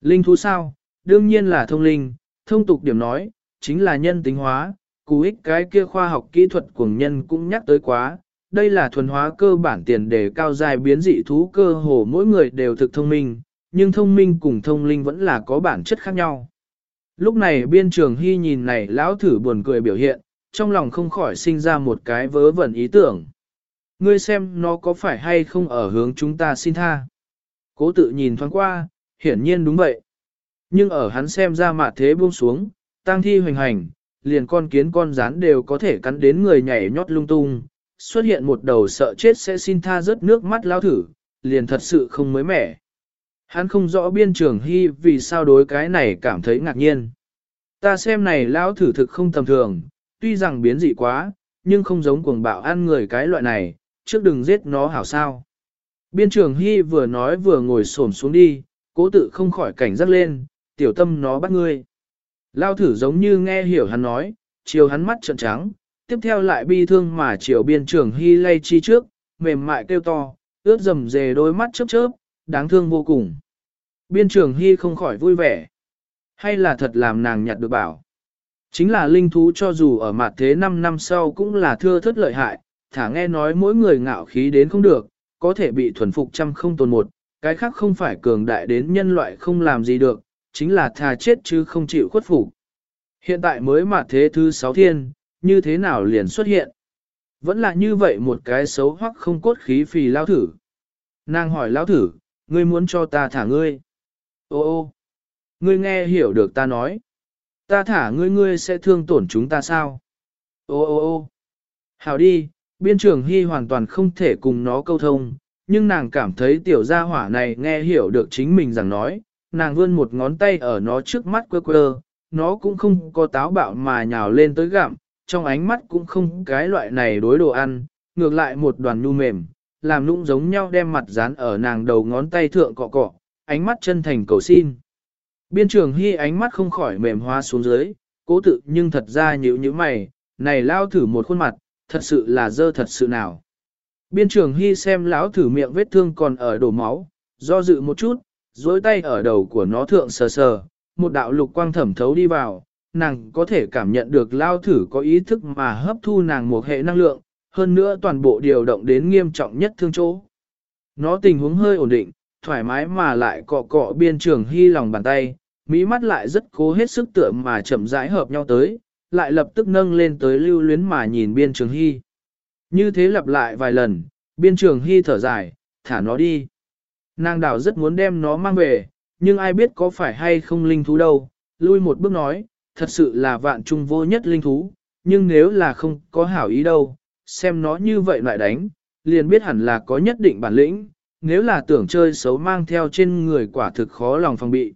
Linh thú sao? Đương nhiên là thông linh, thông tục điểm nói, chính là nhân tính hóa, cú ích cái kia khoa học kỹ thuật của nhân cũng nhắc tới quá. Đây là thuần hóa cơ bản tiền đề cao dài biến dị thú cơ hồ mỗi người đều thực thông minh, nhưng thông minh cùng thông linh vẫn là có bản chất khác nhau. Lúc này biên trường hy nhìn này lão thử buồn cười biểu hiện, trong lòng không khỏi sinh ra một cái vớ vẩn ý tưởng. Ngươi xem nó có phải hay không ở hướng chúng ta xin tha. Cố tự nhìn thoáng qua, hiển nhiên đúng vậy. Nhưng ở hắn xem ra mạ thế buông xuống, tang thi hoành hành, liền con kiến con rán đều có thể cắn đến người nhảy nhót lung tung, xuất hiện một đầu sợ chết sẽ xin tha rớt nước mắt lao thử, liền thật sự không mới mẻ. Hắn không rõ biên trường hy vì sao đối cái này cảm thấy ngạc nhiên. Ta xem này lão thử thực không tầm thường, tuy rằng biến dị quá, nhưng không giống cuồng bạo ăn người cái loại này, trước đừng giết nó hảo sao. Biên trường hy vừa nói vừa ngồi xổm xuống đi, cố tự không khỏi cảnh giác lên, tiểu tâm nó bắt ngươi. Lao thử giống như nghe hiểu hắn nói, chiều hắn mắt trợn trắng, tiếp theo lại bi thương mà chiều biên trưởng hy lay chi trước, mềm mại kêu to, ướt rầm rề đôi mắt chớp chớp, đáng thương vô cùng. Biên trưởng hy không khỏi vui vẻ. Hay là thật làm nàng nhặt được bảo. Chính là linh thú cho dù ở mặt thế 5 năm sau cũng là thưa thất lợi hại, thả nghe nói mỗi người ngạo khí đến không được, có thể bị thuần phục trăm không tồn một, cái khác không phải cường đại đến nhân loại không làm gì được, chính là thà chết chứ không chịu khuất phục. Hiện tại mới mà thế thứ sáu thiên, như thế nào liền xuất hiện? Vẫn là như vậy một cái xấu hoặc không cốt khí phì lao thử. Nàng hỏi lao thử, ngươi muốn cho ta thả ngươi. Ô ô, ngươi nghe hiểu được ta nói. Ta thả ngươi ngươi sẽ thương tổn chúng ta sao? Ô ô ô, hào đi, biên trưởng hy hoàn toàn không thể cùng nó câu thông, nhưng nàng cảm thấy tiểu gia hỏa này nghe hiểu được chính mình rằng nói, nàng vươn một ngón tay ở nó trước mắt quơ quơ, nó cũng không có táo bạo mà nhào lên tới gặm, trong ánh mắt cũng không cái loại này đối đồ ăn, ngược lại một đoàn nu mềm, làm nũng giống nhau đem mặt dán ở nàng đầu ngón tay thượng cọ cọ, ánh mắt chân thành cầu xin. Biên trường hy ánh mắt không khỏi mềm hoa xuống dưới, cố tự nhưng thật ra nhíu như mày, này lao thử một khuôn mặt, thật sự là dơ thật sự nào. Biên trường hy xem lão thử miệng vết thương còn ở đổ máu, do dự một chút, dối tay ở đầu của nó thượng sờ sờ, một đạo lục quang thẩm thấu đi vào, nàng có thể cảm nhận được lao thử có ý thức mà hấp thu nàng một hệ năng lượng, hơn nữa toàn bộ điều động đến nghiêm trọng nhất thương chỗ. Nó tình huống hơi ổn định, thoải mái mà lại cọ cọ biên trường hy lòng bàn tay, mỹ mắt lại rất cố hết sức tựa mà chậm rãi hợp nhau tới, lại lập tức nâng lên tới lưu luyến mà nhìn biên trường hy. Như thế lặp lại vài lần, biên trường hy thở dài, thả nó đi. Nàng đảo rất muốn đem nó mang về, nhưng ai biết có phải hay không linh thú đâu, lui một bước nói, thật sự là vạn trung vô nhất linh thú, nhưng nếu là không có hảo ý đâu, xem nó như vậy lại đánh, liền biết hẳn là có nhất định bản lĩnh, nếu là tưởng chơi xấu mang theo trên người quả thực khó lòng phòng bị.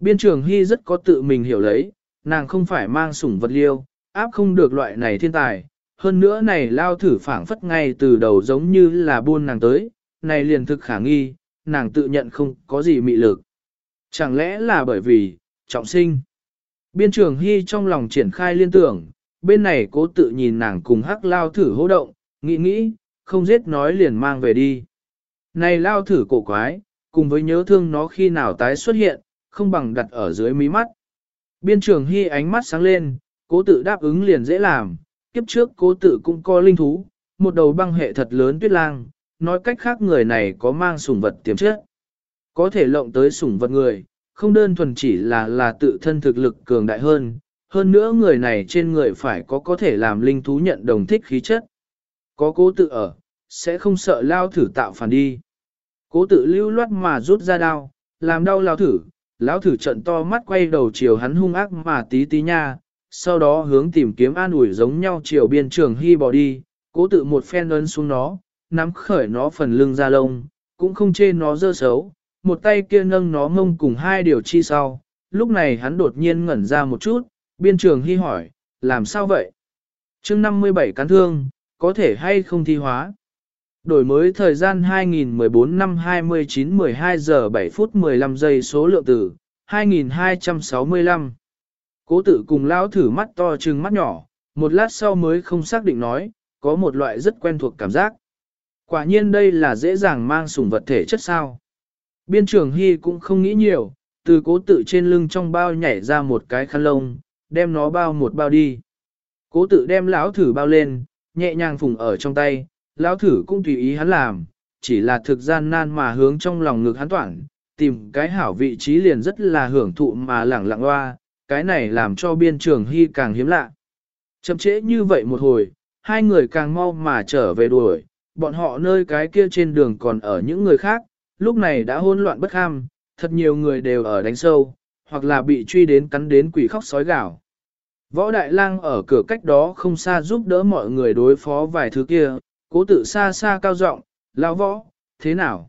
Biên trường Hy rất có tự mình hiểu lấy, nàng không phải mang sủng vật liêu, áp không được loại này thiên tài, hơn nữa này lao thử phảng phất ngay từ đầu giống như là buôn nàng tới, này liền thực khả nghi, nàng tự nhận không có gì mị lực. Chẳng lẽ là bởi vì, trọng sinh. Biên trường Hy trong lòng triển khai liên tưởng, bên này cố tự nhìn nàng cùng hắc lao thử hô động, nghĩ nghĩ, không giết nói liền mang về đi. Này lao thử cổ quái, cùng với nhớ thương nó khi nào tái xuất hiện, không bằng đặt ở dưới mí mắt. Biên trường Hy ánh mắt sáng lên, cố tự đáp ứng liền dễ làm, kiếp trước cố tự cũng có linh thú, một đầu băng hệ thật lớn tuyết lang, nói cách khác người này có mang sủng vật tiềm chất. Có thể lộng tới sủng vật người, không đơn thuần chỉ là là tự thân thực lực cường đại hơn, hơn nữa người này trên người phải có có thể làm linh thú nhận đồng thích khí chất. Có cố tự ở, sẽ không sợ lao thử tạo phản đi. Cố tự lưu loát mà rút ra đao, làm đau lao thử, lão thử trận to mắt quay đầu chiều hắn hung ác mà tí tí nha, sau đó hướng tìm kiếm an ủi giống nhau chiều biên trường hy bỏ đi, cố tự một phen ấn xuống nó, nắm khởi nó phần lưng ra lông, cũng không chê nó dơ xấu, một tay kia nâng nó ngông cùng hai điều chi sau, lúc này hắn đột nhiên ngẩn ra một chút, biên trường hy hỏi, làm sao vậy? chương 57 cán thương, có thể hay không thi hóa? Đổi mới thời gian 2014 năm 29 12 giờ 7 phút 15 giây số lượng tử, 2265. Cố tử cùng lao thử mắt to trừng mắt nhỏ, một lát sau mới không xác định nói, có một loại rất quen thuộc cảm giác. Quả nhiên đây là dễ dàng mang sủng vật thể chất sao. Biên trường Hy cũng không nghĩ nhiều, từ cố tự trên lưng trong bao nhảy ra một cái khăn lông, đem nó bao một bao đi. Cố tự đem lão thử bao lên, nhẹ nhàng phùng ở trong tay, lão thử cũng tùy ý hắn làm, chỉ là thực gian nan mà hướng trong lòng ngực hắn toản, tìm cái hảo vị trí liền rất là hưởng thụ mà lẳng lặng loa, cái này làm cho biên trường hy càng hiếm lạ. Chậm trễ như vậy một hồi, hai người càng mau mà trở về đuổi, bọn họ nơi cái kia trên đường còn ở những người khác, lúc này đã hỗn loạn bất ham, thật nhiều người đều ở đánh sâu, hoặc là bị truy đến cắn đến quỷ khóc sói gào. Võ Đại Lang ở cửa cách đó không xa giúp đỡ mọi người đối phó vài thứ kia, cố tự xa xa cao giọng, lão võ, thế nào?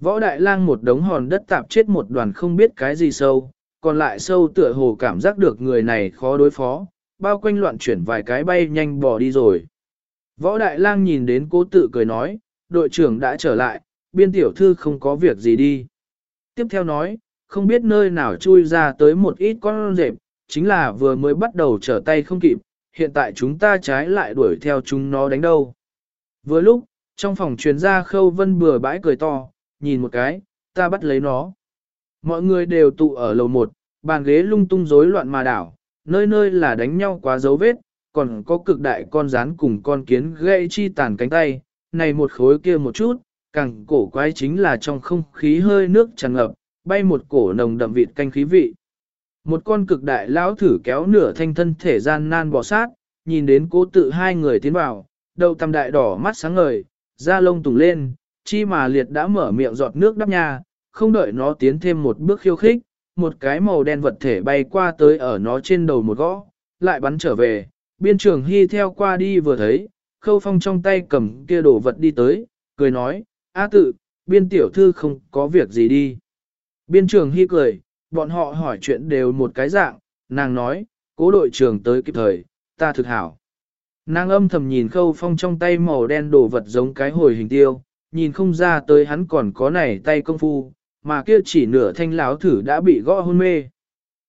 Võ Đại Lang một đống hòn đất tạp chết một đoàn không biết cái gì sâu, còn lại sâu tựa hồ cảm giác được người này khó đối phó, bao quanh loạn chuyển vài cái bay nhanh bỏ đi rồi. Võ Đại Lang nhìn đến cố tự cười nói, đội trưởng đã trở lại, biên tiểu thư không có việc gì đi. Tiếp theo nói, không biết nơi nào chui ra tới một ít con rệp, chính là vừa mới bắt đầu trở tay không kịp, hiện tại chúng ta trái lại đuổi theo chúng nó đánh đâu. Vừa lúc, trong phòng truyền ra khâu vân bừa bãi cười to, nhìn một cái, ta bắt lấy nó. Mọi người đều tụ ở lầu một, bàn ghế lung tung rối loạn mà đảo, nơi nơi là đánh nhau quá dấu vết, còn có cực đại con rán cùng con kiến gây chi tàn cánh tay, này một khối kia một chút, càng cổ quái chính là trong không khí hơi nước tràn ngập, bay một cổ nồng đậm vịt canh khí vị. Một con cực đại lão thử kéo nửa thanh thân thể gian nan bò sát, nhìn đến cố tự hai người tiến vào, đầu tầm đại đỏ mắt sáng ngời, da lông tùng lên, chi mà liệt đã mở miệng giọt nước đắp nhà, không đợi nó tiến thêm một bước khiêu khích, một cái màu đen vật thể bay qua tới ở nó trên đầu một gõ, lại bắn trở về, biên trường hy theo qua đi vừa thấy, khâu phong trong tay cầm kia đồ vật đi tới, cười nói, A tự, biên tiểu thư không có việc gì đi. Biên trường hy cười, bọn họ hỏi chuyện đều một cái dạng, nàng nói, cố đội trưởng tới kịp thời, ta thực hảo. Nàng âm thầm nhìn khâu phong trong tay màu đen đồ vật giống cái hồi hình tiêu, nhìn không ra tới hắn còn có này tay công phu, mà kia chỉ nửa thanh láo thử đã bị gõ hôn mê.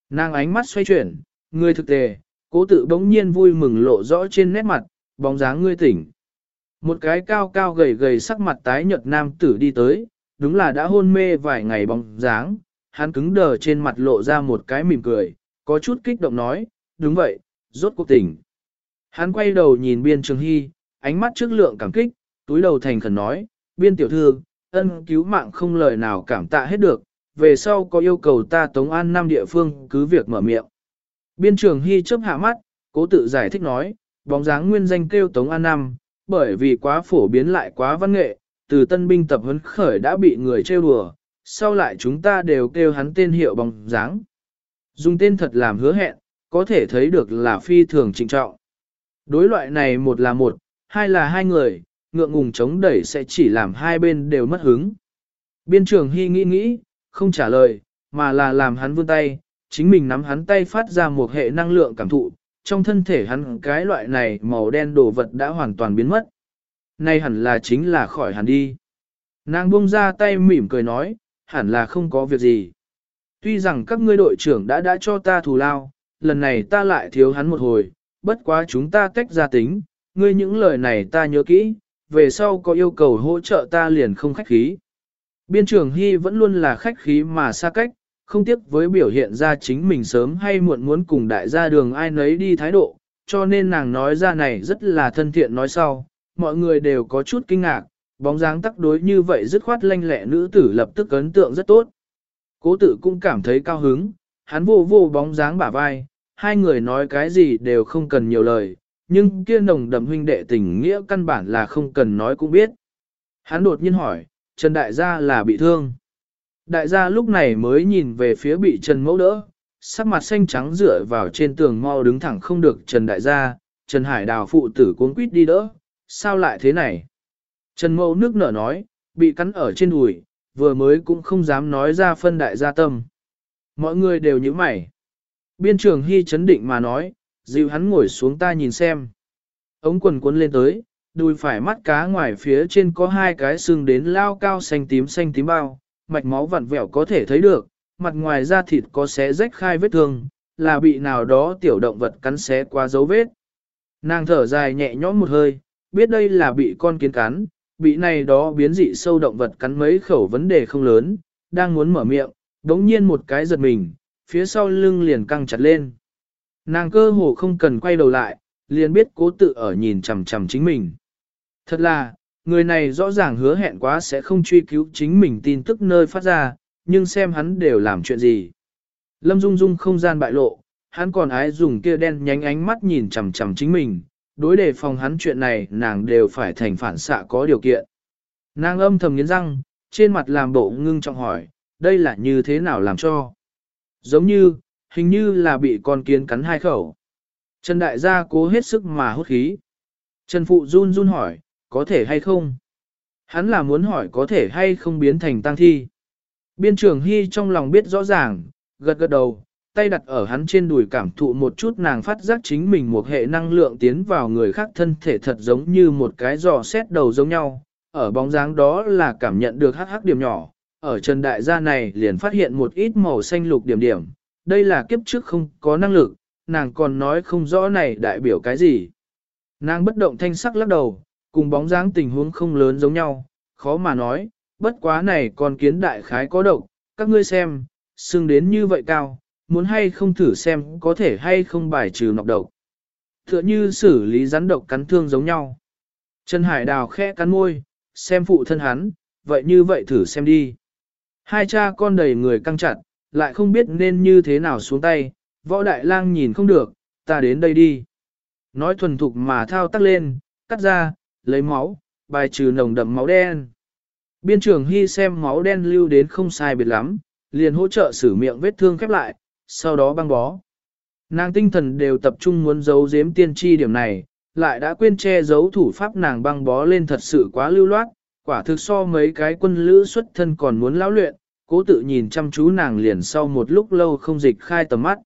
Nàng ánh mắt xoay chuyển, người thực tề, cố tự bỗng nhiên vui mừng lộ rõ trên nét mặt, bóng dáng ngươi tỉnh. Một cái cao cao gầy gầy sắc mặt tái nhợt nam tử đi tới, đúng là đã hôn mê vài ngày bóng dáng, hắn cứng đờ trên mặt lộ ra một cái mỉm cười, có chút kích động nói, đúng vậy, rốt cuộc tỉnh. Hắn quay đầu nhìn biên trường hy, ánh mắt trước lượng cảm kích, túi đầu thành khẩn nói, biên tiểu thư, ân cứu mạng không lời nào cảm tạ hết được, về sau có yêu cầu ta tống an năm địa phương cứ việc mở miệng. Biên trường hy chớp hạ mắt, cố tự giải thích nói, bóng dáng nguyên danh kêu tống an năm, bởi vì quá phổ biến lại quá văn nghệ, từ tân binh tập huấn khởi đã bị người trêu đùa, sau lại chúng ta đều kêu hắn tên hiệu bóng dáng. Dùng tên thật làm hứa hẹn, có thể thấy được là phi thường trịnh trọng. Đối loại này một là một, hai là hai người, ngượng ngùng chống đẩy sẽ chỉ làm hai bên đều mất hứng. Biên trường Hy nghĩ nghĩ, không trả lời, mà là làm hắn vươn tay, chính mình nắm hắn tay phát ra một hệ năng lượng cảm thụ, trong thân thể hắn cái loại này màu đen đồ vật đã hoàn toàn biến mất. Nay hẳn là chính là khỏi hẳn đi. Nàng buông ra tay mỉm cười nói, hẳn là không có việc gì. Tuy rằng các ngươi đội trưởng đã đã cho ta thù lao, lần này ta lại thiếu hắn một hồi, bất quá chúng ta tách ra tính, ngươi những lời này ta nhớ kỹ, về sau có yêu cầu hỗ trợ ta liền không khách khí. Biên trưởng Hy vẫn luôn là khách khí mà xa cách, không tiếc với biểu hiện ra chính mình sớm hay muộn muốn cùng đại gia đường ai nấy đi thái độ, cho nên nàng nói ra này rất là thân thiện nói sau, mọi người đều có chút kinh ngạc, bóng dáng tắc đối như vậy dứt khoát lanh lẹ nữ tử lập tức ấn tượng rất tốt. Cố tử cũng cảm thấy cao hứng, hắn vô vô bóng dáng bả vai, hai người nói cái gì đều không cần nhiều lời, nhưng kia nồng đậm huynh đệ tình nghĩa căn bản là không cần nói cũng biết. Hắn đột nhiên hỏi, Trần Đại Gia là bị thương. Đại gia lúc này mới nhìn về phía bị Trần Mẫu đỡ, sắc mặt xanh trắng dựa vào trên tường mau đứng thẳng không được Trần Đại Gia, Trần Hải Đào phụ tử cuốn quýt đi đỡ, sao lại thế này? Trần Mẫu nước nở nói, bị cắn ở trên đùi, vừa mới cũng không dám nói ra phân đại gia tâm. Mọi người đều như mày. Biên trường Hy chấn định mà nói, dịu hắn ngồi xuống ta nhìn xem. Ống quần cuốn lên tới, đùi phải mắt cá ngoài phía trên có hai cái xương đến lao cao xanh tím xanh tím bao, mạch máu vặn vẹo có thể thấy được, mặt ngoài da thịt có xé rách khai vết thương, là bị nào đó tiểu động vật cắn xé qua dấu vết. Nàng thở dài nhẹ nhõm một hơi, biết đây là bị con kiến cắn, bị này đó biến dị sâu động vật cắn mấy khẩu vấn đề không lớn, đang muốn mở miệng, đống nhiên một cái giật mình, phía sau lưng liền căng chặt lên. Nàng cơ hồ không cần quay đầu lại, liền biết cố tự ở nhìn chằm chằm chính mình. Thật là, người này rõ ràng hứa hẹn quá sẽ không truy cứu chính mình tin tức nơi phát ra, nhưng xem hắn đều làm chuyện gì. Lâm Dung Dung không gian bại lộ, hắn còn ái dùng kia đen nhánh ánh mắt nhìn chằm chằm chính mình, đối đề phòng hắn chuyện này nàng đều phải thành phản xạ có điều kiện. Nàng âm thầm nghiến răng, trên mặt làm bộ ngưng trọng hỏi, đây là như thế nào làm cho? Giống như, hình như là bị con kiến cắn hai khẩu. Trần Đại gia cố hết sức mà hút khí. Trần Phụ run run hỏi, có thể hay không? Hắn là muốn hỏi có thể hay không biến thành tăng thi. Biên trưởng Hy trong lòng biết rõ ràng, gật gật đầu, tay đặt ở hắn trên đùi cảm thụ một chút nàng phát giác chính mình một hệ năng lượng tiến vào người khác thân thể thật giống như một cái giò xét đầu giống nhau. Ở bóng dáng đó là cảm nhận được hắc hắc điểm nhỏ, ở trần đại gia này liền phát hiện một ít màu xanh lục điểm điểm. Đây là kiếp trước không có năng lực, nàng còn nói không rõ này đại biểu cái gì. Nàng bất động thanh sắc lắc đầu, cùng bóng dáng tình huống không lớn giống nhau, khó mà nói, bất quá này còn kiến đại khái có độc, các ngươi xem, xương đến như vậy cao, muốn hay không thử xem có thể hay không bài trừ nọc độc. Tựa như xử lý rắn độc cắn thương giống nhau. Trần Hải Đào khẽ cắn môi, xem phụ thân hắn, vậy như vậy thử xem đi. Hai cha con đầy người căng chặt, lại không biết nên như thế nào xuống tay, võ đại lang nhìn không được, ta đến đây đi. Nói thuần thục mà thao tác lên, cắt ra, lấy máu, bài trừ nồng đậm máu đen. Biên trưởng Hy xem máu đen lưu đến không sai biệt lắm, liền hỗ trợ xử miệng vết thương khép lại, sau đó băng bó. Nàng tinh thần đều tập trung muốn giấu giếm tiên tri điểm này, lại đã quên che giấu thủ pháp nàng băng bó lên thật sự quá lưu loát, quả thực so mấy cái quân lữ xuất thân còn muốn lão luyện, cố tự nhìn chăm chú nàng liền sau một lúc lâu không dịch khai tầm mắt.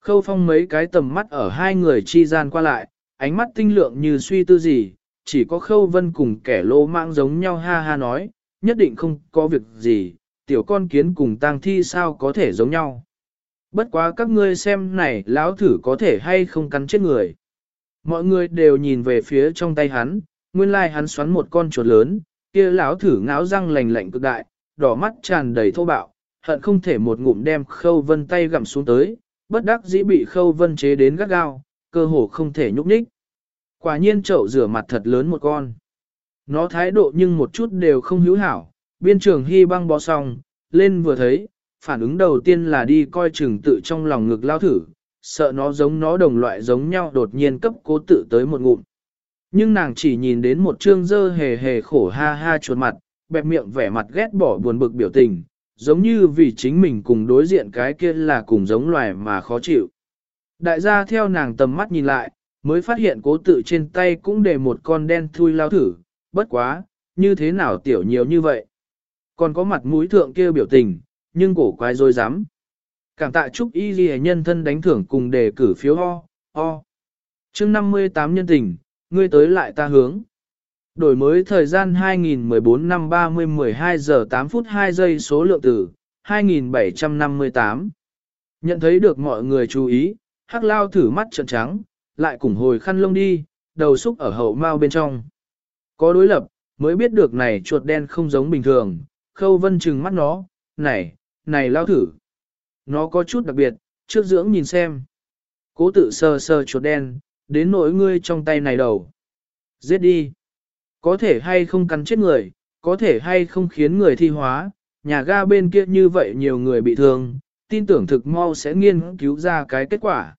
Khâu phong mấy cái tầm mắt ở hai người chi gian qua lại, ánh mắt tinh lượng như suy tư gì, chỉ có khâu vân cùng kẻ lô mạng giống nhau ha ha nói, nhất định không có việc gì, tiểu con kiến cùng tang thi sao có thể giống nhau. Bất quá các ngươi xem này lão thử có thể hay không cắn chết người. Mọi người đều nhìn về phía trong tay hắn, nguyên lai hắn xoắn một con chuột lớn, kia lão thử ngáo răng lành lạnh cực đại, đỏ mắt tràn đầy thô bạo, hận không thể một ngụm đem khâu vân tay gặm xuống tới, bất đắc dĩ bị khâu vân chế đến gắt gao, cơ hồ không thể nhúc nhích. Quả nhiên chậu rửa mặt thật lớn một con. Nó thái độ nhưng một chút đều không hữu hảo, biên trường hy băng bó xong, lên vừa thấy, phản ứng đầu tiên là đi coi chừng tự trong lòng ngực lao thử, sợ nó giống nó đồng loại giống nhau đột nhiên cấp cố tự tới một ngụm. Nhưng nàng chỉ nhìn đến một trương dơ hề hề khổ ha ha chuột mặt, bẹp miệng vẻ mặt ghét bỏ buồn bực biểu tình, giống như vì chính mình cùng đối diện cái kia là cùng giống loài mà khó chịu. Đại gia theo nàng tầm mắt nhìn lại, mới phát hiện cố tự trên tay cũng để một con đen thui lao thử, bất quá, như thế nào tiểu nhiều như vậy. Còn có mặt mũi thượng kia biểu tình, nhưng cổ quái rồi dám. Cảm tạ chúc y ghi nhân thân đánh thưởng cùng đề cử phiếu ho, ho. chương 58 nhân tình, ngươi tới lại ta hướng. Đổi mới thời gian 2014 năm 30 12 giờ 8 phút 2 giây số lượng tử, 2758. Nhận thấy được mọi người chú ý, hắc lao thử mắt trợn trắng, lại cùng hồi khăn lông đi, đầu xúc ở hậu mao bên trong. Có đối lập, mới biết được này chuột đen không giống bình thường, khâu vân trừng mắt nó, này, này lao thử. Nó có chút đặc biệt, trước dưỡng nhìn xem. Cố tự sờ sờ chuột đen, đến nỗi ngươi trong tay này đầu. Giết đi. Có thể hay không cắn chết người, có thể hay không khiến người thi hóa, nhà ga bên kia như vậy nhiều người bị thương, tin tưởng thực mau sẽ nghiên cứu ra cái kết quả.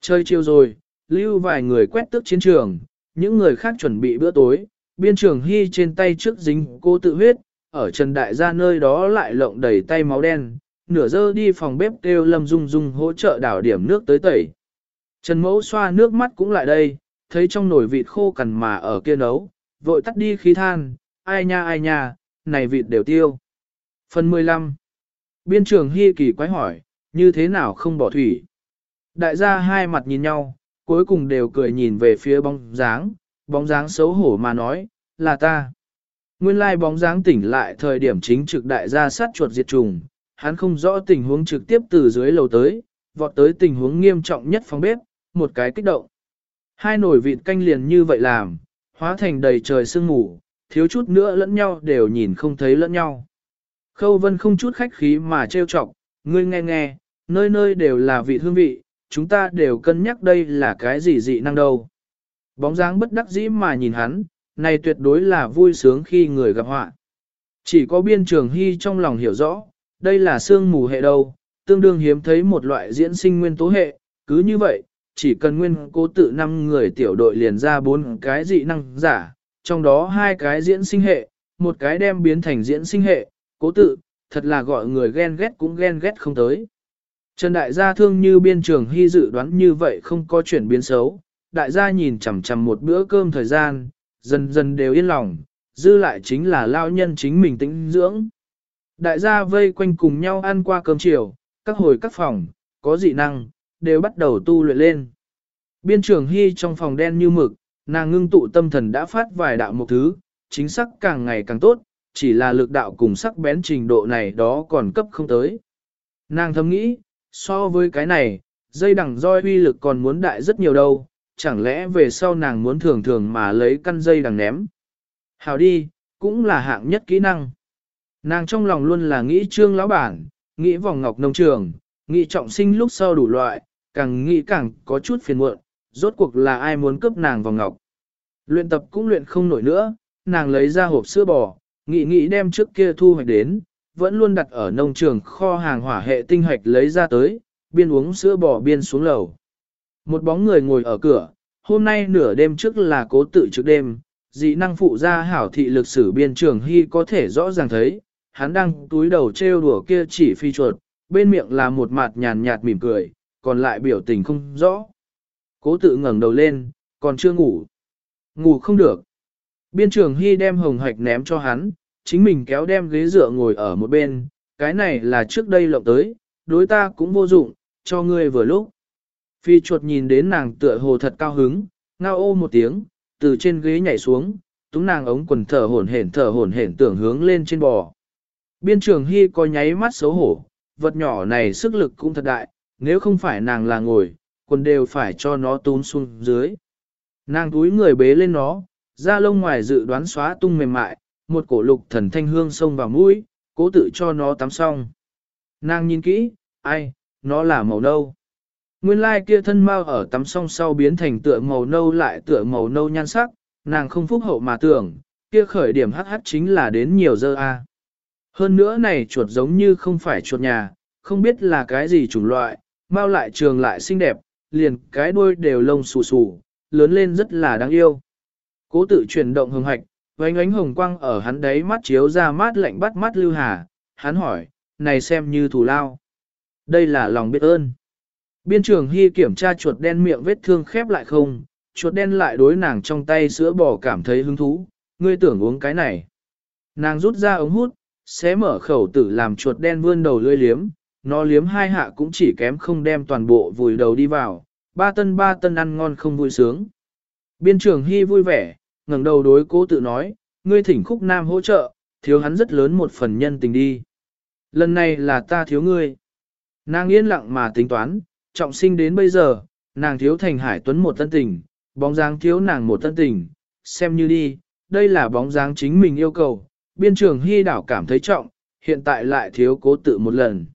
Chơi chiều rồi, lưu vài người quét tước chiến trường, những người khác chuẩn bị bữa tối, biên trường hy trên tay trước dính cô tự huyết, ở Trần Đại gia nơi đó lại lộng đầy tay máu đen, nửa giờ đi phòng bếp kêu Lâm Dung Dung hỗ trợ đảo điểm nước tới tẩy. Trần Mẫu xoa nước mắt cũng lại đây, thấy trong nồi vịt khô cằn mà ở kia nấu, vội tắt đi khí than, ai nha ai nha, này vịt đều tiêu. Phần 15 Biên trường Hy kỳ quái hỏi, như thế nào không bỏ thủy? Đại gia hai mặt nhìn nhau, cuối cùng đều cười nhìn về phía bóng dáng, bóng dáng xấu hổ mà nói, là ta. Nguyên lai bóng dáng tỉnh lại thời điểm chính trực đại gia sát chuột diệt trùng, hắn không rõ tình huống trực tiếp từ dưới lầu tới, vọt tới tình huống nghiêm trọng nhất phòng bếp, một cái kích động. Hai nồi vịt canh liền như vậy làm, hóa thành đầy trời sương mù, thiếu chút nữa lẫn nhau đều nhìn không thấy lẫn nhau. Khâu vân không chút khách khí mà trêu chọc, ngươi nghe nghe, nơi nơi đều là vị hương vị, chúng ta đều cân nhắc đây là cái gì dị năng đâu. Bóng dáng bất đắc dĩ mà nhìn hắn, này tuyệt đối là vui sướng khi người gặp họa. Chỉ có biên trường hy trong lòng hiểu rõ, đây là sương mù hệ đâu, tương đương hiếm thấy một loại diễn sinh nguyên tố hệ, cứ như vậy, chỉ cần nguyên cố tự năm người tiểu đội liền ra bốn cái dị năng giả, trong đó hai cái diễn sinh hệ, một cái đem biến thành diễn sinh hệ, cố tự, thật là gọi người ghen ghét cũng ghen ghét không tới. Trần đại gia thương như biên trường hy dự đoán như vậy không có chuyển biến xấu, đại gia nhìn chằm chằm một bữa cơm thời gian, dần dần đều yên lòng, dư lại chính là lao nhân chính mình tĩnh dưỡng. Đại gia vây quanh cùng nhau ăn qua cơm chiều, các hồi các phòng, có dị năng, đều bắt đầu tu luyện lên. Biên trường hy trong phòng đen như mực, nàng ngưng tụ tâm thần đã phát vài đạo một thứ, chính xác càng ngày càng tốt, chỉ là lực đạo cùng sắc bén trình độ này đó còn cấp không tới. Nàng thầm nghĩ, so với cái này, dây đằng roi uy lực còn muốn đại rất nhiều đâu, chẳng lẽ về sau nàng muốn thường thường mà lấy căn dây đằng ném. Hào đi, cũng là hạng nhất kỹ năng. Nàng trong lòng luôn là nghĩ trương lão bản, nghĩ vòng ngọc nông trường, nghĩ trọng sinh lúc sau đủ loại, càng nghĩ càng có chút phiền muộn, rốt cuộc là ai muốn cướp nàng vòng ngọc. Luyện tập cũng luyện không nổi nữa, nàng lấy ra hộp sữa bò, nghĩ nghĩ đem trước kia thu hoạch đến, vẫn luôn đặt ở nông trường kho hàng hỏa hệ tinh hoạch lấy ra tới, biên uống sữa bò biên xuống lầu. Một bóng người ngồi ở cửa, hôm nay nửa đêm trước là cố tự trước đêm, dị năng phụ gia hảo thị lực sử biên trường hy có thể rõ ràng thấy, hắn đang túi đầu trêu đùa kia chỉ phi chuột, bên miệng là một mặt nhàn nhạt mỉm cười, còn lại biểu tình không rõ. Cố tự ngẩng đầu lên, còn chưa ngủ. Ngủ không được. Biên trường hy đem hồng hạch ném cho hắn, chính mình kéo đem ghế dựa ngồi ở một bên, cái này là trước đây lộng tới, đối ta cũng vô dụng, cho ngươi vừa lúc. Phi chuột nhìn đến nàng tựa hồ thật cao hứng, ngao ô một tiếng, từ trên ghế nhảy xuống, túng nàng ống quần thở hổn hển thở hổn hển tưởng hướng lên trên bò. Biên trường hy có nháy mắt xấu hổ, vật nhỏ này sức lực cũng thật đại, nếu không phải nàng là ngồi, quần đều phải cho nó tún xuống dưới. Nàng túi người bế lên nó, da lông ngoài dự đoán xóa tung mềm mại, một cổ lục thần thanh hương xông vào mũi, cố tự cho nó tắm xong. Nàng nhìn kỹ, ai, nó là màu nâu. Nguyên lai kia thân mau ở tắm xong sau biến thành tựa màu nâu lại tựa màu nâu nhan sắc, nàng không phúc hậu mà tưởng, kia khởi điểm hắc hắc chính là đến nhiều dơ a. À. Hơn nữa này chuột giống như không phải chuột nhà, không biết là cái gì chủng loại, mau lại trường lại xinh đẹp, liền cái đuôi đều lông xù xù, lớn lên rất là đáng yêu. Cố tự chuyển động hồng hạch, vánh ánh hồng quang ở hắn đấy mắt chiếu ra mát lạnh bắt mắt lưu hà, hắn hỏi, này xem như thù lao. Đây là lòng biết ơn. Biên trường hy kiểm tra chuột đen miệng vết thương khép lại không, chuột đen lại đối nàng trong tay sữa bò cảm thấy hứng thú, ngươi tưởng uống cái này. Nàng rút ra ống hút, xé mở khẩu tử làm chuột đen vươn đầu lươi liếm, nó liếm hai hạ cũng chỉ kém không đem toàn bộ vùi đầu đi vào, ba tân ba tân ăn ngon không vui sướng. Biên trường hy vui vẻ, ngẩng đầu đối cố tự nói, ngươi thỉnh khúc nam hỗ trợ, thiếu hắn rất lớn một phần nhân tình đi. Lần này là ta thiếu ngươi. Nàng yên lặng mà tính toán, trọng sinh đến bây giờ, nàng thiếu thành hải tuấn một tân tình, bóng dáng thiếu nàng một tân tình, xem như đi, đây là bóng dáng chính mình yêu cầu, biên trường hy đảo cảm thấy trọng, hiện tại lại thiếu cố tự một lần.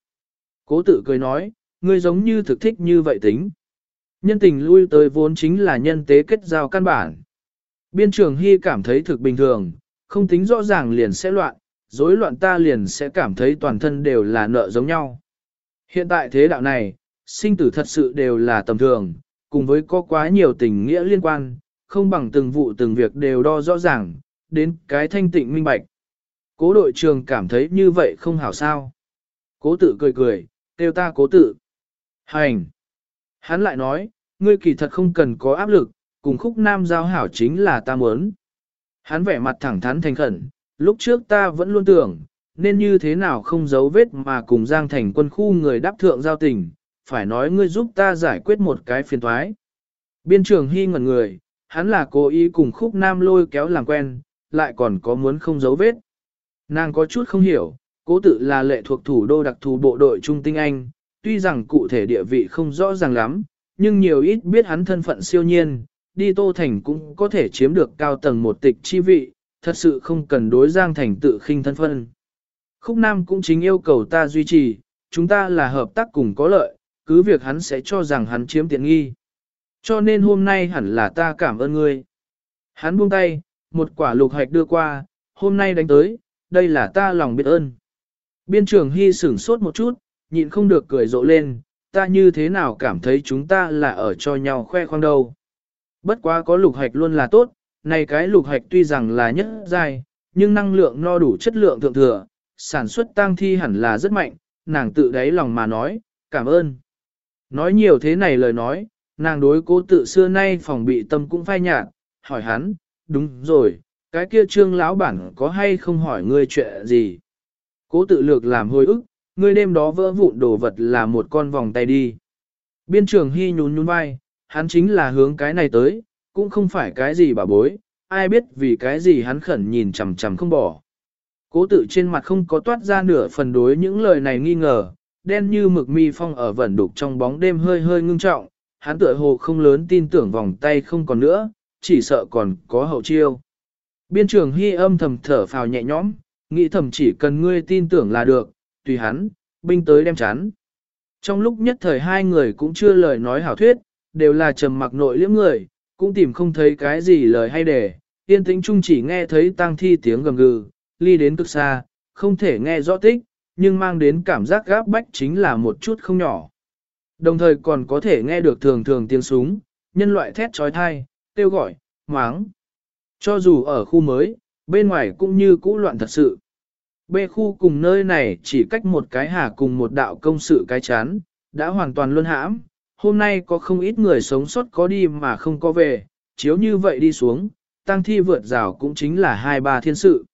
Cố tự cười nói, ngươi giống như thực thích như vậy tính. Nhân tình lui tới vốn chính là nhân tế kết giao căn bản. Biên trường hy cảm thấy thực bình thường, không tính rõ ràng liền sẽ loạn, rối loạn ta liền sẽ cảm thấy toàn thân đều là nợ giống nhau. Hiện tại thế đạo này, sinh tử thật sự đều là tầm thường, cùng với có quá nhiều tình nghĩa liên quan, không bằng từng vụ từng việc đều đo rõ ràng, đến cái thanh tịnh minh bạch. Cố đội trường cảm thấy như vậy không hảo sao. Cố tự cười cười, kêu ta cố tự. Hành! Hắn lại nói, ngươi kỳ thật không cần có áp lực, cùng khúc nam giao hảo chính là ta muốn. Hắn vẻ mặt thẳng thắn thành khẩn, lúc trước ta vẫn luôn tưởng, nên như thế nào không giấu vết mà cùng Giang Thành quân khu người đáp thượng giao tình, phải nói ngươi giúp ta giải quyết một cái phiền thoái. Biên trường hy ngẩn người, hắn là cố ý cùng khúc nam lôi kéo làm quen, lại còn có muốn không giấu vết. Nàng có chút không hiểu, cố tự là lệ thuộc thủ đô đặc thù bộ đội Trung Tinh Anh, tuy rằng cụ thể địa vị không rõ ràng lắm, nhưng nhiều ít biết hắn thân phận siêu nhiên, đi Tô Thành cũng có thể chiếm được cao tầng một tịch chi vị, thật sự không cần đối Giang Thành tự khinh thân phận. Khúc Nam cũng chính yêu cầu ta duy trì, chúng ta là hợp tác cùng có lợi, cứ việc hắn sẽ cho rằng hắn chiếm tiện nghi. Cho nên hôm nay hẳn là ta cảm ơn ngươi. Hắn buông tay, một quả lục hạch đưa qua, hôm nay đánh tới, đây là ta lòng biết ơn. Biên trưởng Hy sửng sốt một chút, nhịn không được cười rộ lên, ta như thế nào cảm thấy chúng ta là ở cho nhau khoe khoang đâu. Bất quá có lục hạch luôn là tốt, này cái lục hạch tuy rằng là nhất dài, nhưng năng lượng no đủ chất lượng thượng thừa, sản xuất tăng thi hẳn là rất mạnh, nàng tự đáy lòng mà nói, cảm ơn. Nói nhiều thế này lời nói, nàng đối cố tự xưa nay phòng bị tâm cũng phai nhạt, hỏi hắn, đúng rồi, cái kia trương lão bản có hay không hỏi ngươi chuyện gì. Cố tự lược làm hồi ức, ngươi đêm đó vỡ vụn đồ vật là một con vòng tay đi. Biên trường hy nhún nhún vai, hắn chính là hướng cái này tới, cũng không phải cái gì bà bối, ai biết vì cái gì hắn khẩn nhìn chằm chằm không bỏ. Cố tự trên mặt không có toát ra nửa phần đối những lời này nghi ngờ, đen như mực mi phong ở vẩn đục trong bóng đêm hơi hơi ngưng trọng, hắn tựa hồ không lớn tin tưởng vòng tay không còn nữa, chỉ sợ còn có hậu chiêu. Biên trường hy âm thầm thở phào nhẹ nhõm, nghĩ thầm chỉ cần ngươi tin tưởng là được, tùy hắn, binh tới đem chán. Trong lúc nhất thời hai người cũng chưa lời nói hảo thuyết, đều là trầm mặc nội liễm người, cũng tìm không thấy cái gì lời hay để, yên tĩnh chung chỉ nghe thấy tang thi tiếng gầm gừ, ly đến cực xa, không thể nghe rõ tích, nhưng mang đến cảm giác gáp bách chính là một chút không nhỏ. Đồng thời còn có thể nghe được thường thường tiếng súng, nhân loại thét trói thai, kêu gọi, máng. Cho dù ở khu mới, bên ngoài cũng như cũ loạn thật sự. B khu cùng nơi này chỉ cách một cái hà cùng một đạo công sự cái chán, đã hoàn toàn luân hãm. Hôm nay có không ít người sống sót có đi mà không có về, chiếu như vậy đi xuống, tăng thi vượt rào cũng chính là hai ba thiên sự.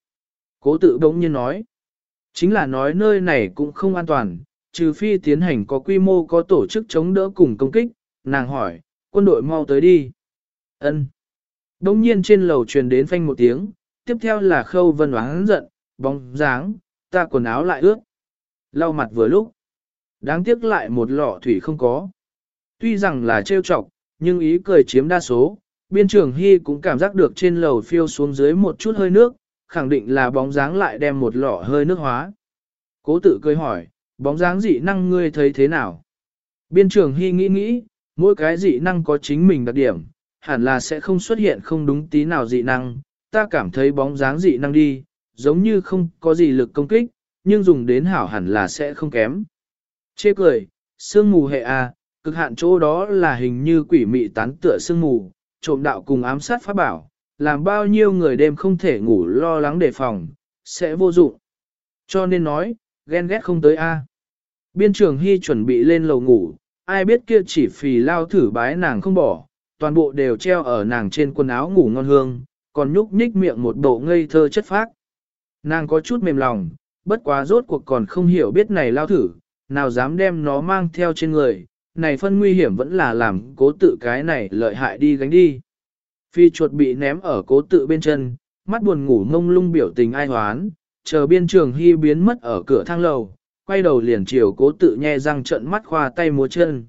Cố tự đống nhiên nói, chính là nói nơi này cũng không an toàn, trừ phi tiến hành có quy mô có tổ chức chống đỡ cùng công kích, nàng hỏi, quân đội mau tới đi. ân Đông nhiên trên lầu truyền đến phanh một tiếng, tiếp theo là khâu vân oán giận, bóng dáng, ta quần áo lại ướt. Lau mặt vừa lúc. Đáng tiếc lại một lọ thủy không có. Tuy rằng là trêu chọc, nhưng ý cười chiếm đa số, biên trưởng Hy cũng cảm giác được trên lầu phiêu xuống dưới một chút hơi nước, khẳng định là bóng dáng lại đem một lọ hơi nước hóa. Cố tự cười hỏi, Bóng dáng dị năng ngươi thấy thế nào? Biên trường Hy nghĩ nghĩ, mỗi cái dị năng có chính mình đặc điểm, hẳn là sẽ không xuất hiện không đúng tí nào dị năng. Ta cảm thấy bóng dáng dị năng đi, giống như không có gì lực công kích, nhưng dùng đến hảo hẳn là sẽ không kém. Chê cười, sương mù hệ A, cực hạn chỗ đó là hình như quỷ mị tán tựa sương mù, trộm đạo cùng ám sát pháp bảo, làm bao nhiêu người đêm không thể ngủ lo lắng đề phòng, sẽ vô dụng. Cho nên nói, ghen ghét không tới A. Biên trường Hy chuẩn bị lên lầu ngủ, ai biết kia chỉ phì lao thử bái nàng không bỏ, toàn bộ đều treo ở nàng trên quần áo ngủ ngon hương, còn nhúc nhích miệng một bộ ngây thơ chất phác. Nàng có chút mềm lòng, bất quá rốt cuộc còn không hiểu biết này lao thử, nào dám đem nó mang theo trên người, này phân nguy hiểm vẫn là làm cố tự cái này lợi hại đi gánh đi. Phi chuột bị ném ở cố tự bên chân, mắt buồn ngủ ngông lung biểu tình ai hoán, chờ biên trường hy biến mất ở cửa thang lầu, quay đầu liền chiều cố tự nhe răng trận mắt khoa tay múa chân.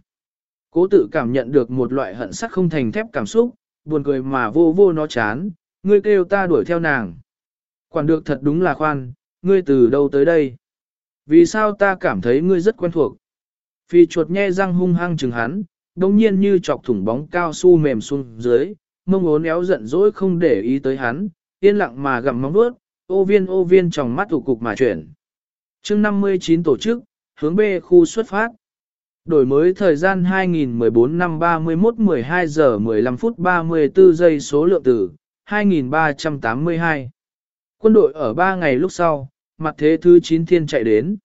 Cố tự cảm nhận được một loại hận sắc không thành thép cảm xúc, buồn cười mà vô vô nó chán, ngươi kêu ta đuổi theo nàng. Quản được thật đúng là khoan, ngươi từ đâu tới đây? Vì sao ta cảm thấy ngươi rất quen thuộc? Phi chuột nhe răng hung hăng chừng hắn, đồng nhiên như chọc thủng bóng cao su mềm xuống dưới, mông ốn éo giận dỗi không để ý tới hắn, yên lặng mà gặm móng vuốt, ô viên ô viên trong mắt thủ cục mà chuyển. chương 59 tổ chức, hướng B khu xuất phát. Đổi mới thời gian 2014 năm 31 12 giờ 15 phút 34 giây số lượng tử, 2382. Quân đội ở 3 ngày lúc sau, mặt thế thứ 9 thiên chạy đến.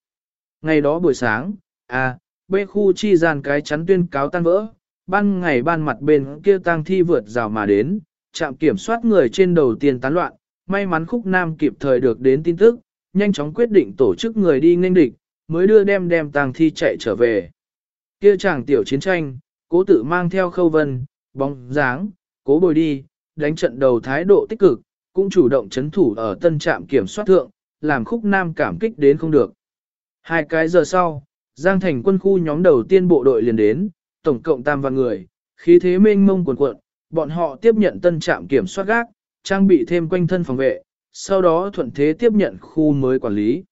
Ngày đó buổi sáng, à, bê khu chi gian cái chắn tuyên cáo tan vỡ, ban ngày ban mặt bên kia tang thi vượt rào mà đến, trạm kiểm soát người trên đầu tiên tán loạn, may mắn khúc nam kịp thời được đến tin tức, nhanh chóng quyết định tổ chức người đi nghênh địch, mới đưa đem đem tang thi chạy trở về. Kia chàng tiểu chiến tranh, cố tự mang theo khâu vân, bóng dáng, cố bồi đi, đánh trận đầu thái độ tích cực, cũng chủ động chấn thủ ở tân trạm kiểm soát thượng, làm khúc nam cảm kích đến không được. Hai cái giờ sau, Giang thành quân khu nhóm đầu tiên bộ đội liền đến, tổng cộng tam vạn người, khí thế mênh mông cuồn cuộn, bọn họ tiếp nhận tân trạm kiểm soát gác, trang bị thêm quanh thân phòng vệ, sau đó thuận thế tiếp nhận khu mới quản lý.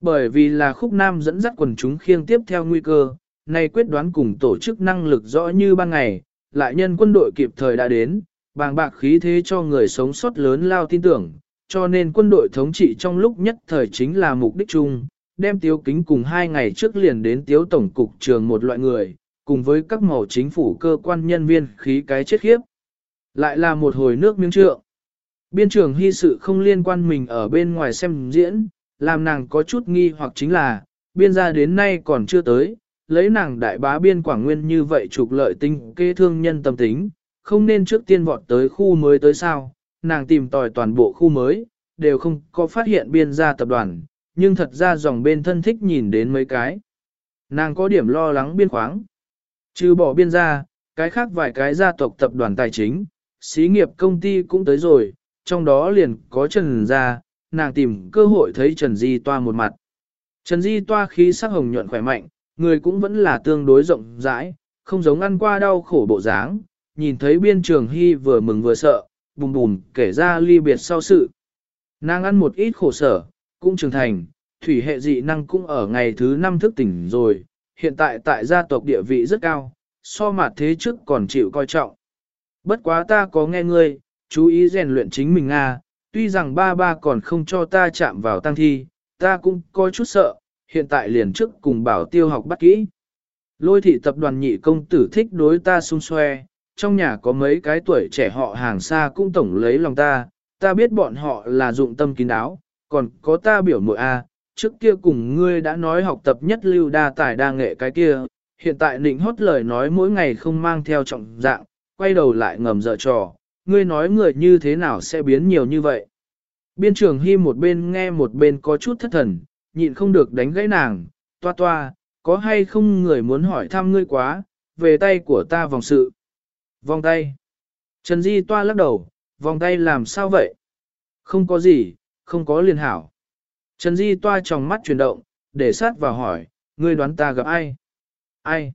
Bởi vì là khúc nam dẫn dắt quần chúng khiêng tiếp theo nguy cơ, nay quyết đoán cùng tổ chức năng lực rõ như ban ngày, lại nhân quân đội kịp thời đã đến, bàng bạc khí thế cho người sống sót lớn lao tin tưởng, cho nên quân đội thống trị trong lúc nhất thời chính là mục đích chung, đem tiếu kính cùng hai ngày trước liền đến tiếu tổng cục trường một loại người, cùng với các màu chính phủ cơ quan nhân viên khí cái chết khiếp. Lại là một hồi nước miếng trượng. Biên trưởng hy sự không liên quan mình ở bên ngoài xem diễn, làm nàng có chút nghi hoặc chính là, biên gia đến nay còn chưa tới, lấy nàng đại bá biên quảng nguyên như vậy trục lợi tinh kê thương nhân tâm tính, không nên trước tiên vọt tới khu mới tới sao, nàng tìm tòi toàn bộ khu mới, đều không có phát hiện biên gia tập đoàn, nhưng thật ra dòng bên thân thích nhìn đến mấy cái. Nàng có điểm lo lắng biên khoáng. Trừ bỏ biên gia, cái khác vài cái gia tộc tập đoàn tài chính, xí nghiệp công ty cũng tới rồi, trong đó liền có Trần Gia, nàng tìm cơ hội thấy Trần Di Toa một mặt. Trần Di Toa khí sắc hồng nhuận khỏe mạnh, người cũng vẫn là tương đối rộng rãi, không giống ăn qua đau khổ bộ dáng, nhìn thấy biên trường hy vừa mừng vừa sợ, bùm bùm kể ra ly biệt sau sự. Nàng ăn một ít khổ sở, cũng trưởng thành, thủy hệ dị năng cũng ở ngày thứ năm thức tỉnh rồi, hiện tại tại gia tộc địa vị rất cao, so mặt thế trước còn chịu coi trọng. Bất quá ta có nghe ngươi, chú ý rèn luyện chính mình a. À, tuy rằng ba ba còn không cho ta chạm vào tăng thi, ta cũng có chút sợ, hiện tại liền trước cùng bảo tiêu học bắt kỹ. Lôi thị tập đoàn nhị công tử thích đối ta xung xoe, trong nhà có mấy cái tuổi trẻ họ hàng xa cũng tổng lấy lòng ta, ta biết bọn họ là dụng tâm kín đáo, còn có ta biểu mội a, trước kia cùng ngươi đã nói học tập nhất lưu đa tài đa nghệ cái kia, hiện tại nịnh hót lời nói mỗi ngày không mang theo trọng dạng, quay đầu lại ngầm dở trò, ngươi nói người như thế nào sẽ biến nhiều như vậy. Biên trường Hy một bên nghe một bên có chút thất thần, nhịn không được đánh gãy nàng, toa toa, có hay không người muốn hỏi thăm ngươi quá, về tay của ta vòng sự. Vòng tay. Trần Di toa lắc đầu, vòng tay làm sao vậy? Không có gì, không có liền hảo. Trần Di toa trong mắt chuyển động, để sát vào hỏi, ngươi đoán ta gặp ai? Ai?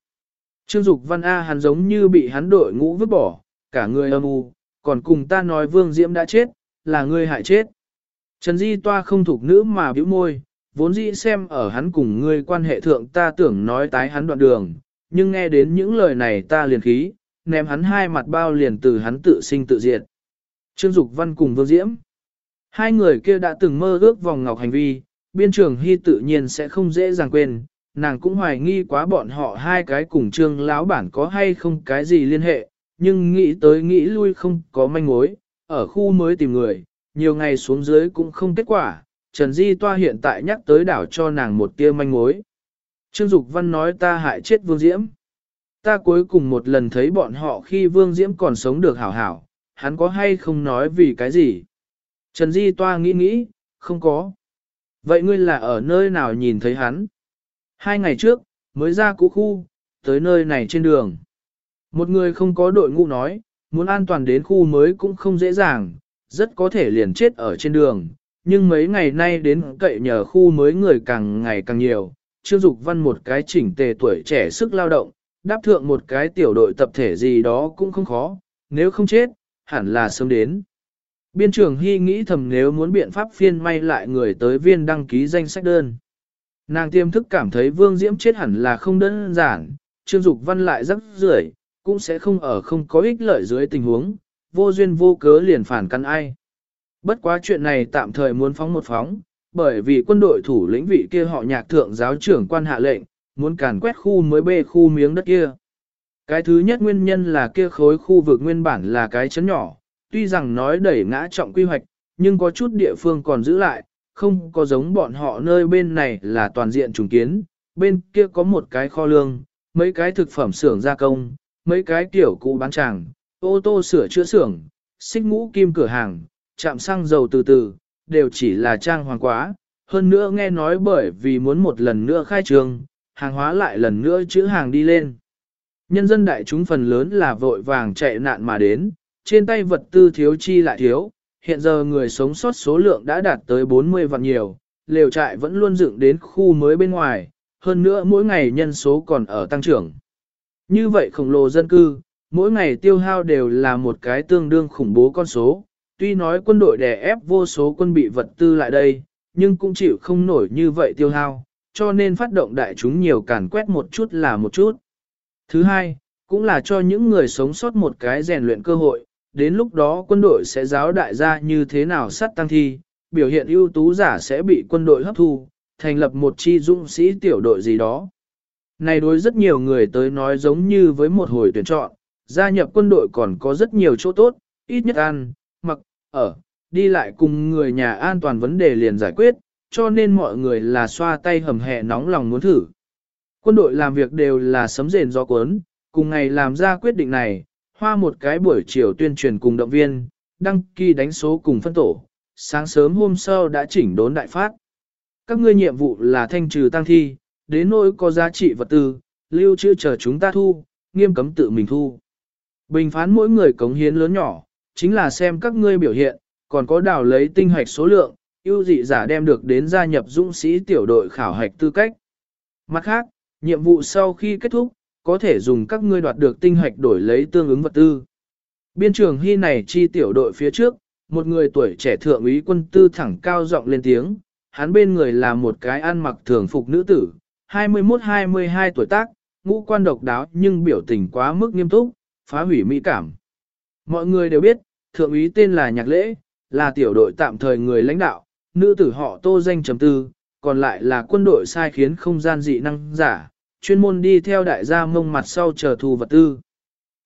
Trương Dục Văn A hắn giống như bị hắn đội ngũ vứt bỏ, cả người âm u, còn cùng ta nói Vương Diễm đã chết, là ngươi hại chết. Trần Di toa không thuộc nữ mà bĩu môi, vốn dĩ xem ở hắn cùng ngươi quan hệ thượng ta tưởng nói tái hắn đoạn đường, nhưng nghe đến những lời này ta liền khí, ném hắn hai mặt bao liền từ hắn tự sinh tự diệt. Trương Dục Văn cùng Vương Diễm. Hai người kia đã từng mơ ước vòng ngọc hành vi, biên trường hy tự nhiên sẽ không dễ dàng quên, nàng cũng hoài nghi quá bọn họ hai cái cùng trương lão bản có hay không cái gì liên hệ, nhưng nghĩ tới nghĩ lui không có manh mối, ở khu mới tìm người, nhiều ngày xuống dưới cũng không kết quả, Trần Di Toa hiện tại nhắc tới đảo cho nàng một tia manh mối. Trương Dục Văn nói ta hại chết Vương Diễm. Ta cuối cùng một lần thấy bọn họ khi Vương Diễm còn sống được hảo hảo, hắn có hay không nói vì cái gì? Trần Di Toa nghĩ nghĩ, không có. Vậy ngươi là ở nơi nào nhìn thấy hắn? Hai ngày trước, mới ra cũ khu, tới nơi này trên đường. Một người không có đội ngũ nói, muốn an toàn đến khu mới cũng không dễ dàng, rất có thể liền chết ở trên đường. Nhưng mấy ngày nay đến cậy nhờ khu mới người càng ngày càng nhiều, Trương Dục Văn một cái chỉnh tề tuổi trẻ sức lao động, đáp thượng một cái tiểu đội tập thể gì đó cũng không khó, nếu không chết, hẳn là sớm đến. Biên trưởng Hy nghĩ thầm nếu muốn biện pháp phiên may lại người tới viên đăng ký danh sách đơn. Nàng tiềm thức cảm thấy Vương Diễm chết hẳn là không đơn giản, Trương Dục Văn lại rắc rưởi, cũng sẽ không ở không có ích lợi dưới tình huống, vô duyên vô cớ liền phản căn ai. Bất quá chuyện này tạm thời muốn phóng một phóng, bởi vì quân đội thủ lĩnh vị kia họ nhạc thượng giáo trưởng quan hạ lệnh, muốn càn quét khu mới bê khu miếng đất kia. Cái thứ nhất nguyên nhân là kia khối khu vực nguyên bản là cái chấn nhỏ, tuy rằng nói đẩy ngã trọng quy hoạch, nhưng có chút địa phương còn giữ lại, không có giống bọn họ nơi bên này là toàn diện trùng kiến, bên kia có một cái kho lương, mấy cái thực phẩm xưởng gia công, mấy cái tiểu cụ bán tràng, ô tô sửa chữa xưởng, xích ngũ kim cửa hàng, chạm xăng dầu từ từ, đều chỉ là trang hoàng quá. Hơn nữa nghe nói bởi vì muốn một lần nữa khai trương, hàng hóa lại lần nữa chữ hàng đi lên. Nhân dân đại chúng phần lớn là vội vàng chạy nạn mà đến, trên tay vật tư thiếu chi lại thiếu, hiện giờ người sống sót số lượng đã đạt tới 40 vạn nhiều, lều trại vẫn luôn dựng đến khu mới bên ngoài, hơn nữa mỗi ngày nhân số còn ở tăng trưởng. Như vậy khổng lồ dân cư, mỗi ngày tiêu hao đều là một cái tương đương khủng bố con số, tuy nói quân đội đè ép vô số quân bị vật tư lại đây, nhưng cũng chịu không nổi như vậy tiêu hao, cho nên phát động đại chúng nhiều càn quét một chút là một chút. Thứ hai, cũng là cho những người sống sót một cái rèn luyện cơ hội, đến lúc đó quân đội sẽ giáo đại gia như thế nào sát tăng thi, biểu hiện ưu tú giả sẽ bị quân đội hấp thu, thành lập một chi dũng sĩ tiểu đội gì đó. Này đối rất nhiều người tới nói giống như với một hồi tuyển chọn, gia nhập quân đội còn có rất nhiều chỗ tốt, ít nhất ăn, mặc, ở, đi lại cùng người nhà an toàn vấn đề liền giải quyết, cho nên mọi người là xoa tay hầm hẹ nóng lòng muốn thử. Quân đội làm việc đều là sấm rền do cuốn, cùng ngày làm ra quyết định này, hoa một cái buổi chiều tuyên truyền cùng động viên, đăng ký đánh số cùng phân tổ, sáng sớm hôm sau đã chỉnh đốn đại phát. Các ngươi nhiệm vụ là thanh trừ tăng thi, đến nỗi có giá trị vật tư, lưu trữ chờ chúng ta thu, nghiêm cấm tự mình thu. Bình phán mỗi người cống hiến lớn nhỏ, chính là xem các ngươi biểu hiện, còn có đào lấy tinh hoạch số lượng, ưu dị giả đem được đến gia nhập dũng sĩ tiểu đội khảo hạch tư cách. Mặt khác, nhiệm vụ sau khi kết thúc, có thể dùng các ngươi đoạt được tinh hoạch đổi lấy tương ứng vật tư. Biên trường hy này chi tiểu đội phía trước, một người tuổi trẻ thượng úy quân tư thẳng cao giọng lên tiếng, hắn bên người là một cái ăn mặc thường phục nữ tử, 21-22 tuổi tác, ngũ quan độc đáo nhưng biểu tình quá mức nghiêm túc, phá hủy mỹ cảm. Mọi người đều biết, thượng úy tên là Nhạc Lễ, là tiểu đội tạm thời người lãnh đạo, nữ tử họ tô danh chấm tư, còn lại là quân đội sai khiến không gian dị năng giả, chuyên môn đi theo đại gia mông mặt sau chờ thù vật tư.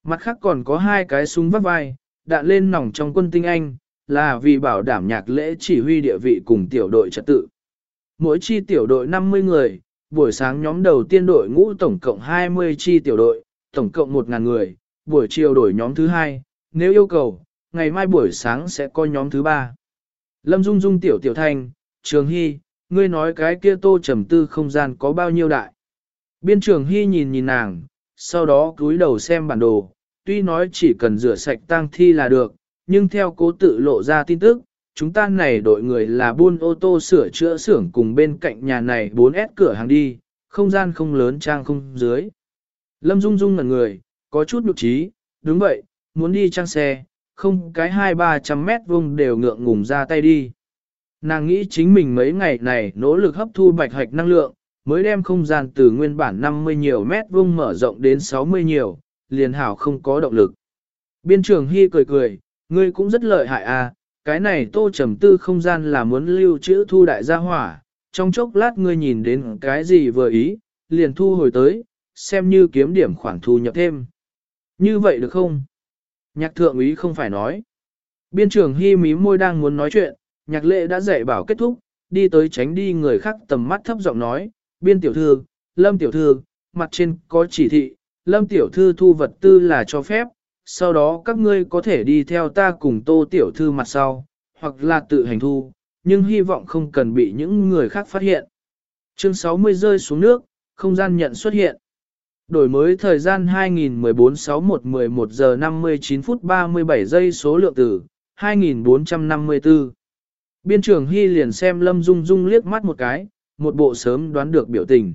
Mặt khác còn có hai cái súng vắt vai, đạn lên nòng trong quân tinh Anh, là vì bảo đảm nhạc lễ chỉ huy địa vị cùng tiểu đội trật tự. Mỗi chi tiểu đội 50 người, buổi sáng nhóm đầu tiên đội ngũ tổng cộng 20 chi tiểu đội, tổng cộng 1.000 người, buổi chiều đổi nhóm thứ hai, nếu yêu cầu, ngày mai buổi sáng sẽ có nhóm thứ ba. Lâm Dung Dung tiểu tiểu thanh, Trường Hy, ngươi nói cái kia tô trầm tư không gian có bao nhiêu đại. Biên Trường Hy nhìn nhìn nàng, sau đó cúi đầu xem bản đồ, tuy nói chỉ cần rửa sạch tang thi là được, nhưng theo cố tự lộ ra tin tức, chúng ta này đội người là buôn ô tô sửa chữa xưởng cùng bên cạnh nhà này 4S cửa hàng đi, không gian không lớn trang không dưới. Lâm Dung Dung ngẩn người, có chút nhục trí, đúng vậy, muốn đi trang xe, không cái hai ba trăm mét vuông đều ngượng ngùng ra tay đi. Nàng nghĩ chính mình mấy ngày này nỗ lực hấp thu bạch hạch năng lượng, mới đem không gian từ nguyên bản 50 nhiều mét vuông mở rộng đến 60 nhiều, liền hảo không có động lực. Biên trường Hy cười cười, ngươi cũng rất lợi hại à, cái này tô trầm tư không gian là muốn lưu trữ thu đại gia hỏa, trong chốc lát ngươi nhìn đến cái gì vừa ý, liền thu hồi tới, xem như kiếm điểm khoản thu nhập thêm. Như vậy được không? Nhạc thượng úy không phải nói. Biên trưởng hy mí môi đang muốn nói chuyện, nhạc lệ đã dạy bảo kết thúc, đi tới tránh đi người khác tầm mắt thấp giọng nói, biên tiểu thư, lâm tiểu thư, mặt trên có chỉ thị, lâm tiểu thư thu vật tư là cho phép, sau đó các ngươi có thể đi theo ta cùng tô tiểu thư mặt sau, hoặc là tự hành thu, nhưng hy vọng không cần bị những người khác phát hiện. Chương 60 rơi xuống nước, không gian nhận xuất hiện. Đổi mới thời gian 2014-61-11 giờ 59 phút 37 giây số lượng tử, 2454. Biên trưởng Hy liền xem Lâm Dung Dung liếc mắt một cái, một bộ sớm đoán được biểu tình.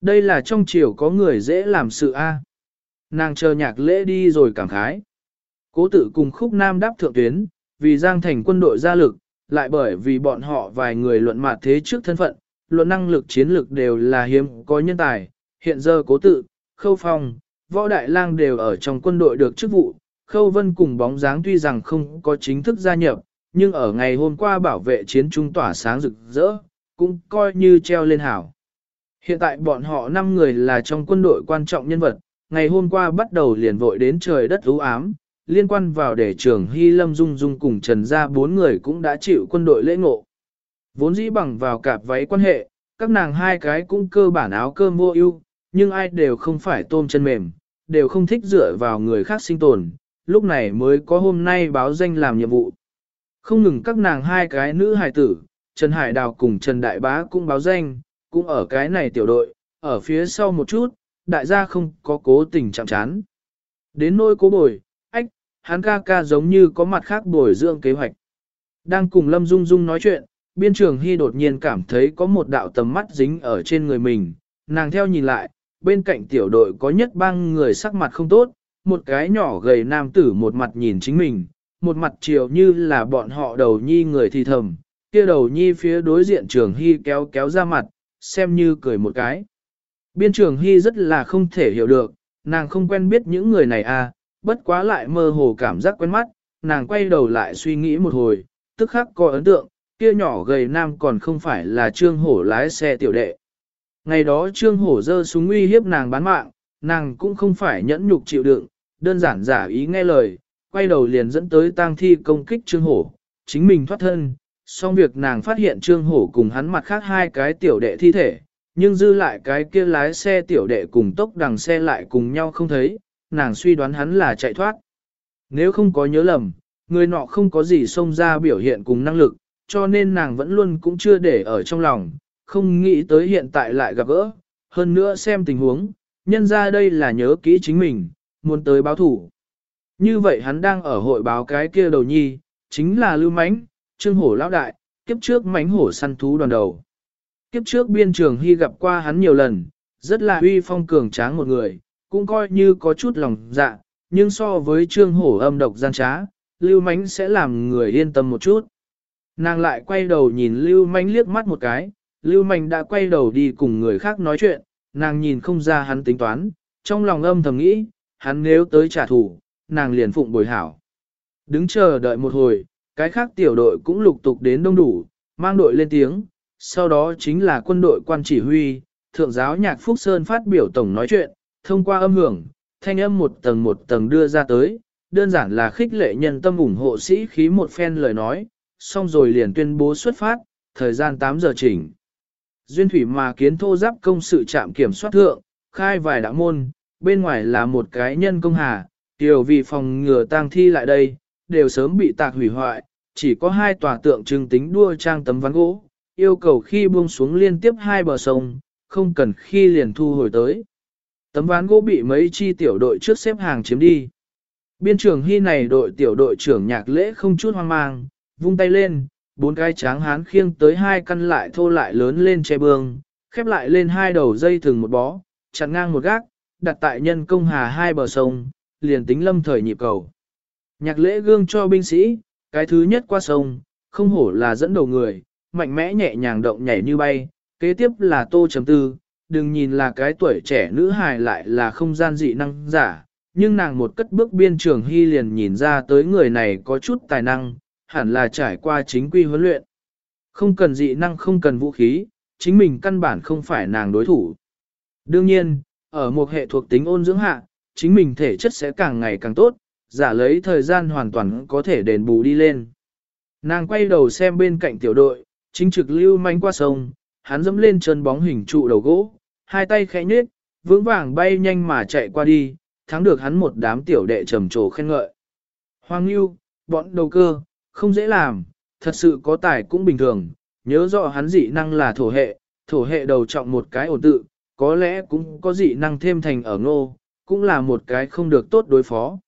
Đây là trong chiều có người dễ làm sự A. Nàng chờ nhạc lễ đi rồi cảm khái. Cố tự cùng khúc nam đáp thượng tuyến, vì giang thành quân đội gia lực, lại bởi vì bọn họ vài người luận mặt thế trước thân phận, luận năng lực chiến lược đều là hiếm có nhân tài. Hiện giờ cố tự, khâu phong, võ đại lang đều ở trong quân đội được chức vụ. Khâu vân cùng bóng dáng tuy rằng không có chính thức gia nhập, nhưng ở ngày hôm qua bảo vệ chiến trung tỏa sáng rực rỡ, cũng coi như treo lên hảo. Hiện tại bọn họ 5 người là trong quân đội quan trọng nhân vật, ngày hôm qua bắt đầu liền vội đến trời đất u ám, liên quan vào để trưởng Hy Lâm Dung Dung cùng Trần Gia bốn người cũng đã chịu quân đội lễ ngộ. Vốn dĩ bằng vào cạp váy quan hệ, các nàng hai cái cũng cơ bản áo cơm vô ưu, nhưng ai đều không phải tôm chân mềm, đều không thích dựa vào người khác sinh tồn, lúc này mới có hôm nay báo danh làm nhiệm vụ. Không ngừng các nàng hai cái nữ hài tử, Trần Hải Đào cùng Trần Đại Bá cũng báo danh, cũng ở cái này tiểu đội, ở phía sau một chút, đại gia không có cố tình chạm chán. Đến nôi cố bồi, ách, hắn ca ca giống như có mặt khác bồi dưỡng kế hoạch. Đang cùng Lâm Dung Dung nói chuyện, biên trường Hy đột nhiên cảm thấy có một đạo tầm mắt dính ở trên người mình, nàng theo nhìn lại, bên cạnh tiểu đội có nhất bang người sắc mặt không tốt, một cái nhỏ gầy nam tử một mặt nhìn chính mình, một mặt chiều như là bọn họ đầu nhi người thì thầm, kia đầu nhi phía đối diện trường Hy kéo kéo ra mặt, xem như cười một cái. Biên trường Hy rất là không thể hiểu được, nàng không quen biết những người này à, bất quá lại mơ hồ cảm giác quen mắt, nàng quay đầu lại suy nghĩ một hồi, tức khắc có ấn tượng, kia nhỏ gầy nam còn không phải là trương hổ lái xe tiểu đệ. Ngày đó trương hổ dơ súng uy hiếp nàng bán mạng, nàng cũng không phải nhẫn nhục chịu đựng, đơn giản giả ý nghe lời, quay đầu liền dẫn tới tang thi công kích trương hổ, chính mình thoát thân, xong việc nàng phát hiện trương hổ cùng hắn mặt khác hai cái tiểu đệ thi thể, nhưng dư lại cái kia lái xe tiểu đệ cùng tốc đằng xe lại cùng nhau không thấy, nàng suy đoán hắn là chạy thoát. Nếu không có nhớ lầm, người nọ không có gì xông ra biểu hiện cùng năng lực, cho nên nàng vẫn luôn cũng chưa để ở trong lòng, không nghĩ tới hiện tại lại gặp gỡ, hơn nữa xem tình huống, nhân ra đây là nhớ kỹ chính mình, muốn tới báo thủ. Như vậy hắn đang ở hội báo cái kia đầu nhi, chính là Lưu Mánh, Trương Hổ Lão Đại, kiếp trước mánh hổ săn thú đoàn đầu. Kiếp trước biên trường hy gặp qua hắn nhiều lần, rất là uy phong cường tráng một người, cũng coi như có chút lòng dạ, nhưng so với trương hổ âm độc gian trá, lưu mánh sẽ làm người yên tâm một chút. Nàng lại quay đầu nhìn lưu mánh liếc mắt một cái, lưu mánh đã quay đầu đi cùng người khác nói chuyện, nàng nhìn không ra hắn tính toán, trong lòng âm thầm nghĩ, hắn nếu tới trả thù, nàng liền phụng bồi hảo. Đứng chờ đợi một hồi, cái khác tiểu đội cũng lục tục đến đông đủ, mang đội lên tiếng, sau đó chính là quân đội quan chỉ huy, thượng giáo nhạc Phúc Sơn phát biểu tổng nói chuyện, thông qua âm hưởng, thanh âm một tầng một tầng đưa ra tới, đơn giản là khích lệ nhân tâm ủng hộ sĩ khí một phen lời nói, xong rồi liền tuyên bố xuất phát, thời gian 8 giờ chỉnh. Duyên thủy mà kiến thô giáp công sự trạm kiểm soát thượng, khai vài đạo môn, bên ngoài là một cái nhân công hà, tiểu vì phòng ngừa tang thi lại đây, đều sớm bị tạc hủy hoại, chỉ có hai tòa tượng trưng tính đua trang tấm ván gỗ, yêu cầu khi buông xuống liên tiếp hai bờ sông, không cần khi liền thu hồi tới. Tấm ván gỗ bị mấy chi tiểu đội trước xếp hàng chiếm đi. Biên trưởng hy này đội tiểu đội trưởng nhạc lễ không chút hoang mang, vung tay lên, bốn cái tráng hán khiêng tới hai căn lại thô lại lớn lên che bương, khép lại lên hai đầu dây thừng một bó, chặn ngang một gác, đặt tại nhân công hà hai bờ sông, liền tính lâm thời nhịp cầu. Nhạc lễ gương cho binh sĩ, cái thứ nhất qua sông, không hổ là dẫn đầu người, mạnh mẽ nhẹ nhàng động nhảy như bay, kế tiếp là tô chấm tư, đừng nhìn là cái tuổi trẻ nữ hài lại là không gian dị năng giả, nhưng nàng một cất bước biên trường hy liền nhìn ra tới người này có chút tài năng, hẳn là trải qua chính quy huấn luyện. Không cần dị năng không cần vũ khí, chính mình căn bản không phải nàng đối thủ. Đương nhiên, ở một hệ thuộc tính ôn dưỡng hạ, chính mình thể chất sẽ càng ngày càng tốt, giả lấy thời gian hoàn toàn có thể đền bù đi lên. Nàng quay đầu xem bên cạnh tiểu đội, chính trực lưu manh qua sông, hắn dẫm lên chân bóng hình trụ đầu gỗ, hai tay khẽ nhếch, vững vàng bay nhanh mà chạy qua đi, thắng được hắn một đám tiểu đệ trầm trồ khen ngợi. Hoàng Lưu, bọn đầu cơ, không dễ làm, thật sự có tài cũng bình thường, nhớ rõ hắn dị năng là thổ hệ, thổ hệ đầu trọng một cái ổn tự, có lẽ cũng có dị năng thêm thành ở ngô, cũng là một cái không được tốt đối phó.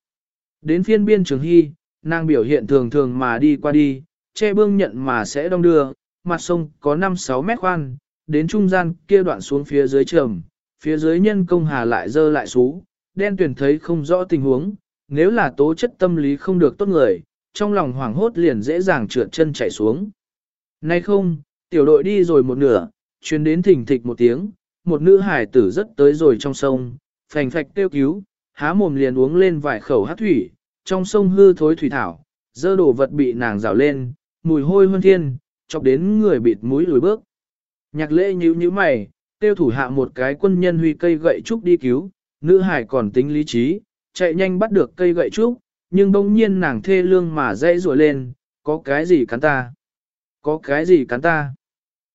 Đến phiên biên trường hy, nàng biểu hiện thường thường mà đi qua đi, che bương nhận mà sẽ đông đưa, mặt sông có 5-6 mét khoan, đến trung gian kia đoạn xuống phía dưới trầm, phía dưới nhân công hà lại dơ lại xú, đen tuyển thấy không rõ tình huống, nếu là tố chất tâm lý không được tốt người, trong lòng hoảng hốt liền dễ dàng trượt chân chảy xuống. Nay không, tiểu đội đi rồi một nửa, chuyến đến thỉnh thịch một tiếng, một nữ hải tử rất tới rồi trong sông, phành phạch kêu cứu, há mồm liền uống lên vài khẩu hát thủy, trong sông hư thối thủy thảo, dơ đồ vật bị nàng rào lên, mùi hôi hơn thiên, chọc đến người bịt mũi lùi bước. Nhạc lễ nhíu nhíu mày, tiêu thủ hạ một cái quân nhân huy cây gậy trúc đi cứu, nữ hải còn tính lý trí, chạy nhanh bắt được cây gậy trúc, nhưng bỗng nhiên nàng thê lương mà dãy rủa lên, có cái gì cắn ta? Có cái gì cắn ta?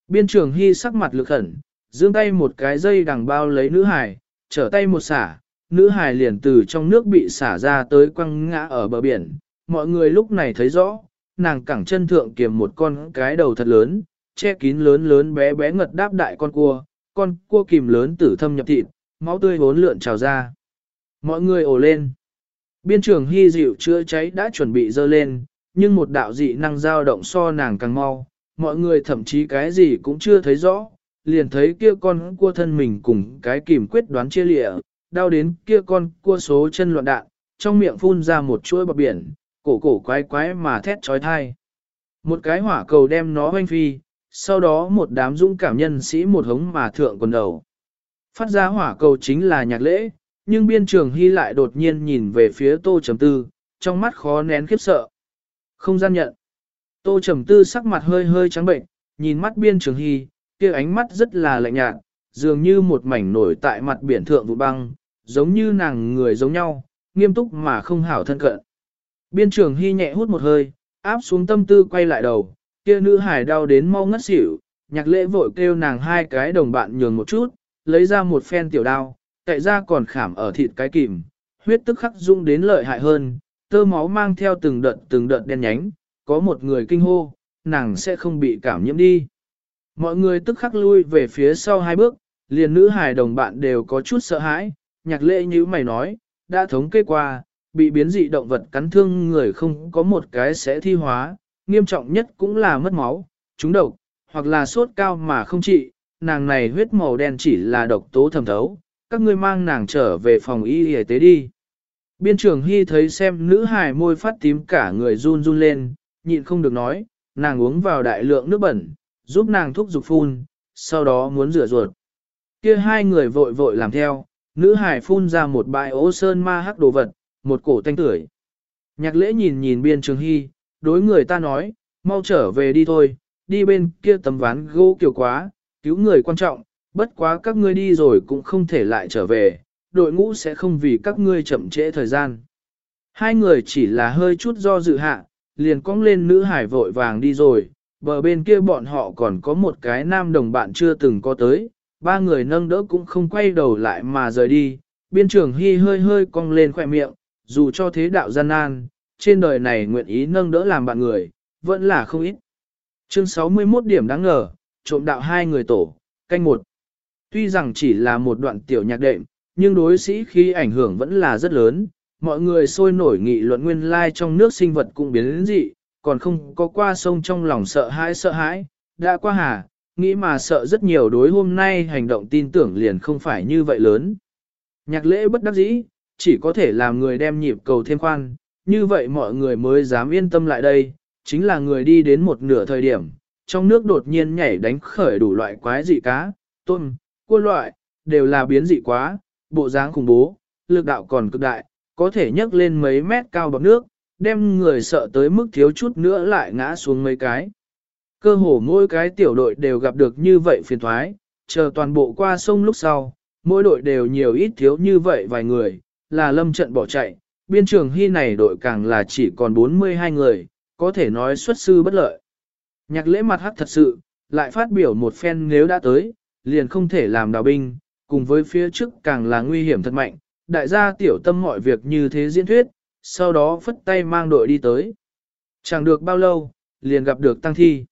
Biên trưởng hy sắc mặt lực khẩn, giương tay một cái dây đằng bao lấy nữ hải, trở tay một xả, nữ hài liền từ trong nước bị xả ra tới quăng ngã ở bờ biển. Mọi người lúc này thấy rõ, nàng cẳng chân thượng kiềm một con cái đầu thật lớn, che kín lớn lớn bé bé ngật đáp đại con cua, con cua kìm lớn tử thâm nhập thịt, máu tươi hốn lượn trào ra. Mọi người ồ lên. Biên trường hy dịu chữa cháy đã chuẩn bị dơ lên, nhưng một đạo dị năng dao động so nàng càng mau, mọi người thậm chí cái gì cũng chưa thấy rõ, liền thấy kia con cua thân mình cùng cái kìm quyết đoán chia lịa, đau đến kia con cua số chân loạn đạn, trong miệng phun ra một chuỗi bọc biển, cổ cổ quái quái mà thét trói thai. Một cái hỏa cầu đem nó hoanh phi, sau đó một đám dũng cảm nhân sĩ một hống mà thượng quần đầu. Phát ra hỏa cầu chính là nhạc lễ, nhưng biên trường hy lại đột nhiên nhìn về phía tô trầm tư, trong mắt khó nén khiếp sợ. Không gian nhận. Tô trầm tư sắc mặt hơi hơi trắng bệnh, nhìn mắt biên trường hy, kia ánh mắt rất là lạnh nhạt, dường như một mảnh nổi tại mặt biển thượng vụ băng, giống như nàng người giống nhau, nghiêm túc mà không hảo thân cận. Biên trường hy nhẹ hút một hơi, áp xuống tâm tư quay lại đầu, kia nữ hải đau đến mau ngất xỉu, nhạc lễ vội kêu nàng hai cái đồng bạn nhường một chút, lấy ra một phen tiểu đao, tại ra còn khảm ở thịt cái kìm, huyết tức khắc dung đến lợi hại hơn, tơ máu mang theo từng đợt từng đợt đen nhánh, có một người kinh hô, nàng sẽ không bị cảm nhiễm đi. Mọi người tức khắc lui về phía sau hai bước, liền nữ hài đồng bạn đều có chút sợ hãi, nhạc lễ như mày nói, đã thống kê qua, bị biến dị động vật cắn thương người không có một cái sẽ thi hóa, nghiêm trọng nhất cũng là mất máu, trúng độc, hoặc là sốt cao mà không trị, nàng này huyết màu đen chỉ là độc tố thẩm thấu, các ngươi mang nàng trở về phòng y y tế đi. Biên trưởng Hy thấy xem nữ hài môi phát tím cả người run run lên, nhịn không được nói, nàng uống vào đại lượng nước bẩn, giúp nàng thúc dục phun, sau đó muốn rửa ruột. Kia hai người vội vội làm theo, nữ Hải phun ra một bãi ố sơn ma hắc đồ vật, một cổ thanh tưởi. Nhạc lễ nhìn nhìn biên trường hy, đối người ta nói, mau trở về đi thôi, đi bên kia tấm ván gỗ kiểu quá, cứu người quan trọng, bất quá các ngươi đi rồi cũng không thể lại trở về, đội ngũ sẽ không vì các ngươi chậm trễ thời gian. Hai người chỉ là hơi chút do dự hạ, liền cong lên nữ hải vội vàng đi rồi, bờ bên kia bọn họ còn có một cái nam đồng bạn chưa từng có tới, ba người nâng đỡ cũng không quay đầu lại mà rời đi, biên trưởng hy hơi hơi cong lên khỏe miệng, dù cho thế đạo gian nan, trên đời này nguyện ý nâng đỡ làm bạn người, vẫn là không ít. Chương 61 điểm đáng ngờ, trộm đạo hai người tổ, canh một. Tuy rằng chỉ là một đoạn tiểu nhạc đệm, nhưng đối sĩ khi ảnh hưởng vẫn là rất lớn, mọi người sôi nổi nghị luận nguyên lai trong nước sinh vật cũng biến đến dị, còn không có qua sông trong lòng sợ hãi sợ hãi, đã qua hà, nghĩ mà sợ rất nhiều đối hôm nay hành động tin tưởng liền không phải như vậy lớn. Nhạc lễ bất đắc dĩ, chỉ có thể làm người đem nhịp cầu thêm khoan, như vậy mọi người mới dám yên tâm lại đây, chính là người đi đến một nửa thời điểm, trong nước đột nhiên nhảy đánh khởi đủ loại quái dị cá, tôm, cua loại, đều là biến dị quá, bộ dáng khủng bố, lực đạo còn cực đại, có thể nhấc lên mấy mét cao bọc nước, đem người sợ tới mức thiếu chút nữa lại ngã xuống mấy cái. Cơ hồ mỗi cái tiểu đội đều gặp được như vậy phiền thoái, chờ toàn bộ qua sông lúc sau, mỗi đội đều nhiều ít thiếu như vậy vài người, là lâm trận bỏ chạy, biên trường hy này đội càng là chỉ còn 42 người, có thể nói xuất sư bất lợi. Nhạc lễ mặt hắc thật sự, lại phát biểu một phen nếu đã tới, liền không thể làm đào binh, cùng với phía trước càng là nguy hiểm thật mạnh, đại gia tiểu tâm mọi việc như thế diễn thuyết, sau đó phất tay mang đội đi tới. Chẳng được bao lâu, liền gặp được Tăng Thi.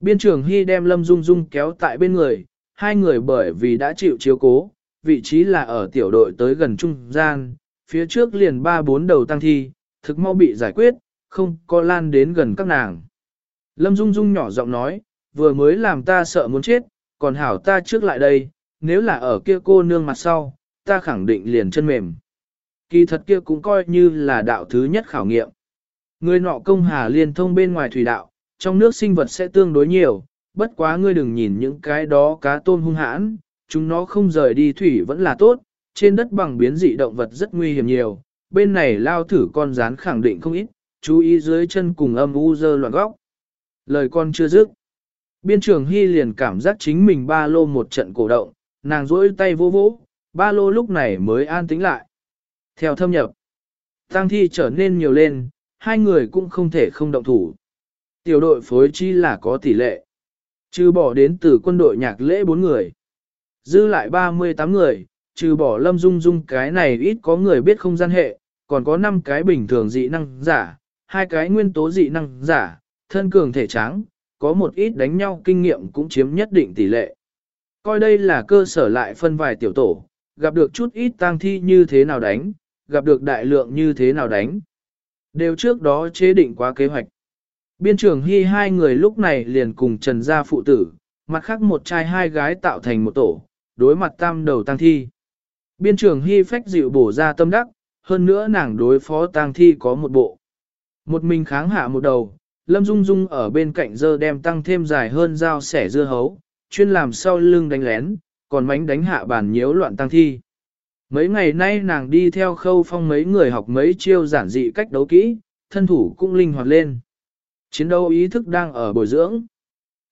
Biên trưởng Hy đem Lâm Dung Dung kéo tại bên người, hai người bởi vì đã chịu chiếu cố, vị trí là ở tiểu đội tới gần trung gian, phía trước liền ba bốn đầu Tăng Thi, thực mau bị giải quyết, không có lan đến gần các nàng. Lâm Dung Dung nhỏ giọng nói, vừa mới làm ta sợ muốn chết, còn hảo ta trước lại đây, nếu là ở kia cô nương mặt sau, ta khẳng định liền chân mềm. Kỳ thật kia cũng coi như là đạo thứ nhất khảo nghiệm. Người nọ công hà liên thông bên ngoài thủy đạo, trong nước sinh vật sẽ tương đối nhiều, bất quá ngươi đừng nhìn những cái đó cá tôm hung hãn, chúng nó không rời đi thủy vẫn là tốt, trên đất bằng biến dị động vật rất nguy hiểm nhiều, bên này lao thử con rán khẳng định không ít, chú ý dưới chân cùng âm u dơ loạn góc. Lời con chưa dứt. Biên trường Hy liền cảm giác chính mình ba lô một trận cổ động, nàng rỗi tay vô vỗ, ba lô lúc này mới an tĩnh lại. Theo thâm nhập, tăng thi trở nên nhiều lên, hai người cũng không thể không động thủ. Tiểu đội phối chi là có tỷ lệ. Trừ bỏ đến từ quân đội nhạc lễ bốn người. Dư lại 38 người, trừ bỏ lâm dung dung cái này ít có người biết không gian hệ, còn có 5 cái bình thường dị năng giả, hai cái nguyên tố dị năng giả, thân cường thể trắng, có một ít đánh nhau kinh nghiệm cũng chiếm nhất định tỷ lệ. Coi đây là cơ sở lại phân vài tiểu tổ, gặp được chút ít tang thi như thế nào đánh, gặp được đại lượng như thế nào đánh. Đều trước đó chế định quá kế hoạch. Biên trưởng Hy hai người lúc này liền cùng Trần gia phụ tử, mặt khác một trai hai gái tạo thành một tổ, đối mặt tam đầu tang thi. Biên trưởng Hy phách dịu bổ ra tâm đắc, hơn nữa nàng đối phó tang thi có một bộ. Một mình kháng hạ một đầu, Lâm Dung Dung ở bên cạnh dơ đem tăng thêm dài hơn dao sẻ dưa hấu, chuyên làm sau lưng đánh lén, còn mánh đánh hạ bản nhiễu loạn tăng thi. Mấy ngày nay nàng đi theo khâu phong mấy người học mấy chiêu giản dị cách đấu kỹ, thân thủ cũng linh hoạt lên. Chiến đấu ý thức đang ở bồi dưỡng.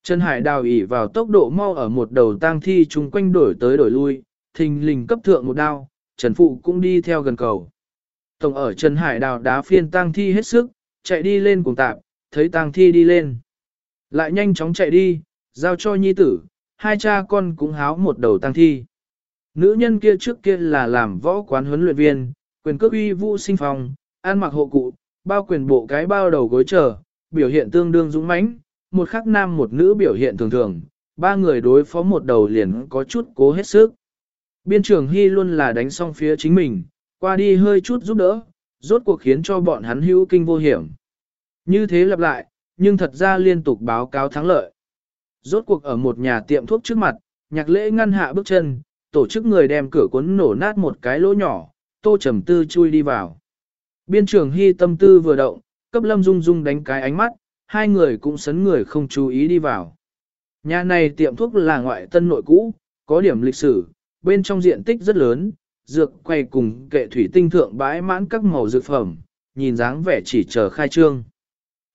Trần Hải đào ỉ vào tốc độ mau ở một đầu tang thi chung quanh đổi tới đổi lui, thình lình cấp thượng một đao, Trần Phụ cũng đi theo gần cầu. Tổng ở Trần Hải đào đá phiên tang thi hết sức, chạy đi lên cùng tạp, thấy tang thi đi lên. Lại nhanh chóng chạy đi, giao cho nhi tử, hai cha con cũng háo một đầu tang thi. Nữ nhân kia trước kia là làm võ quán huấn luyện viên, quyền cước uy vũ sinh phòng, an mặc hộ cụ, bao quyền bộ cái bao đầu gối trở, biểu hiện tương đương dũng mãnh, một khắc nam một nữ biểu hiện thường thường, ba người đối phó một đầu liền có chút cố hết sức. Biên trưởng Hy luôn là đánh xong phía chính mình, qua đi hơi chút giúp đỡ, rốt cuộc khiến cho bọn hắn hữu kinh vô hiểm. Như thế lặp lại, nhưng thật ra liên tục báo cáo thắng lợi. Rốt cuộc ở một nhà tiệm thuốc trước mặt, nhạc lễ ngăn hạ bước chân, tổ chức người đem cửa cuốn nổ nát một cái lỗ nhỏ, tô trầm tư chui đi vào. Biên trưởng hy tâm tư vừa động, cấp lâm dung dung đánh cái ánh mắt, hai người cũng sấn người không chú ý đi vào. Nhà này tiệm thuốc là ngoại tân nội cũ, có điểm lịch sử, bên trong diện tích rất lớn, dược quay cùng kệ thủy tinh thượng bãi mãn các màu dược phẩm, nhìn dáng vẻ chỉ chờ khai trương.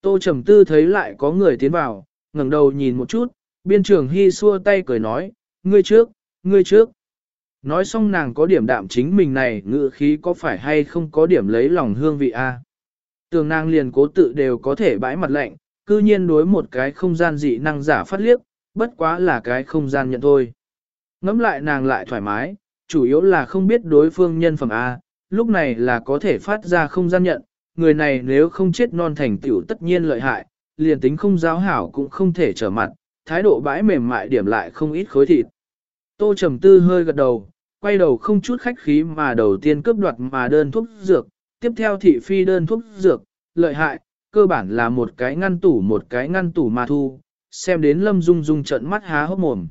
Tô Trầm Tư thấy lại có người tiến vào, ngẩng đầu nhìn một chút, biên trưởng hy xua tay cười nói, ngươi trước, ngươi trước. Nói xong nàng có điểm đạm chính mình này ngự khí có phải hay không có điểm lấy lòng hương vị a? Tường nàng liền cố tự đều có thể bãi mặt lạnh, cư nhiên đối một cái không gian dị năng giả phát liếc, bất quá là cái không gian nhận thôi. Ngắm lại nàng lại thoải mái, chủ yếu là không biết đối phương nhân phẩm A, lúc này là có thể phát ra không gian nhận, người này nếu không chết non thành tiểu tất nhiên lợi hại, liền tính không giáo hảo cũng không thể trở mặt, thái độ bãi mềm mại điểm lại không ít khối thịt. Tô Trầm Tư hơi gật đầu, quay đầu không chút khách khí mà đầu tiên cướp đoạt mà đơn thuốc dược, tiếp theo thị phi đơn thuốc dược, lợi hại, cơ bản là một cái ngăn tủ một cái ngăn tủ mà thu, xem đến Lâm Dung Dung trận mắt há hốc mồm.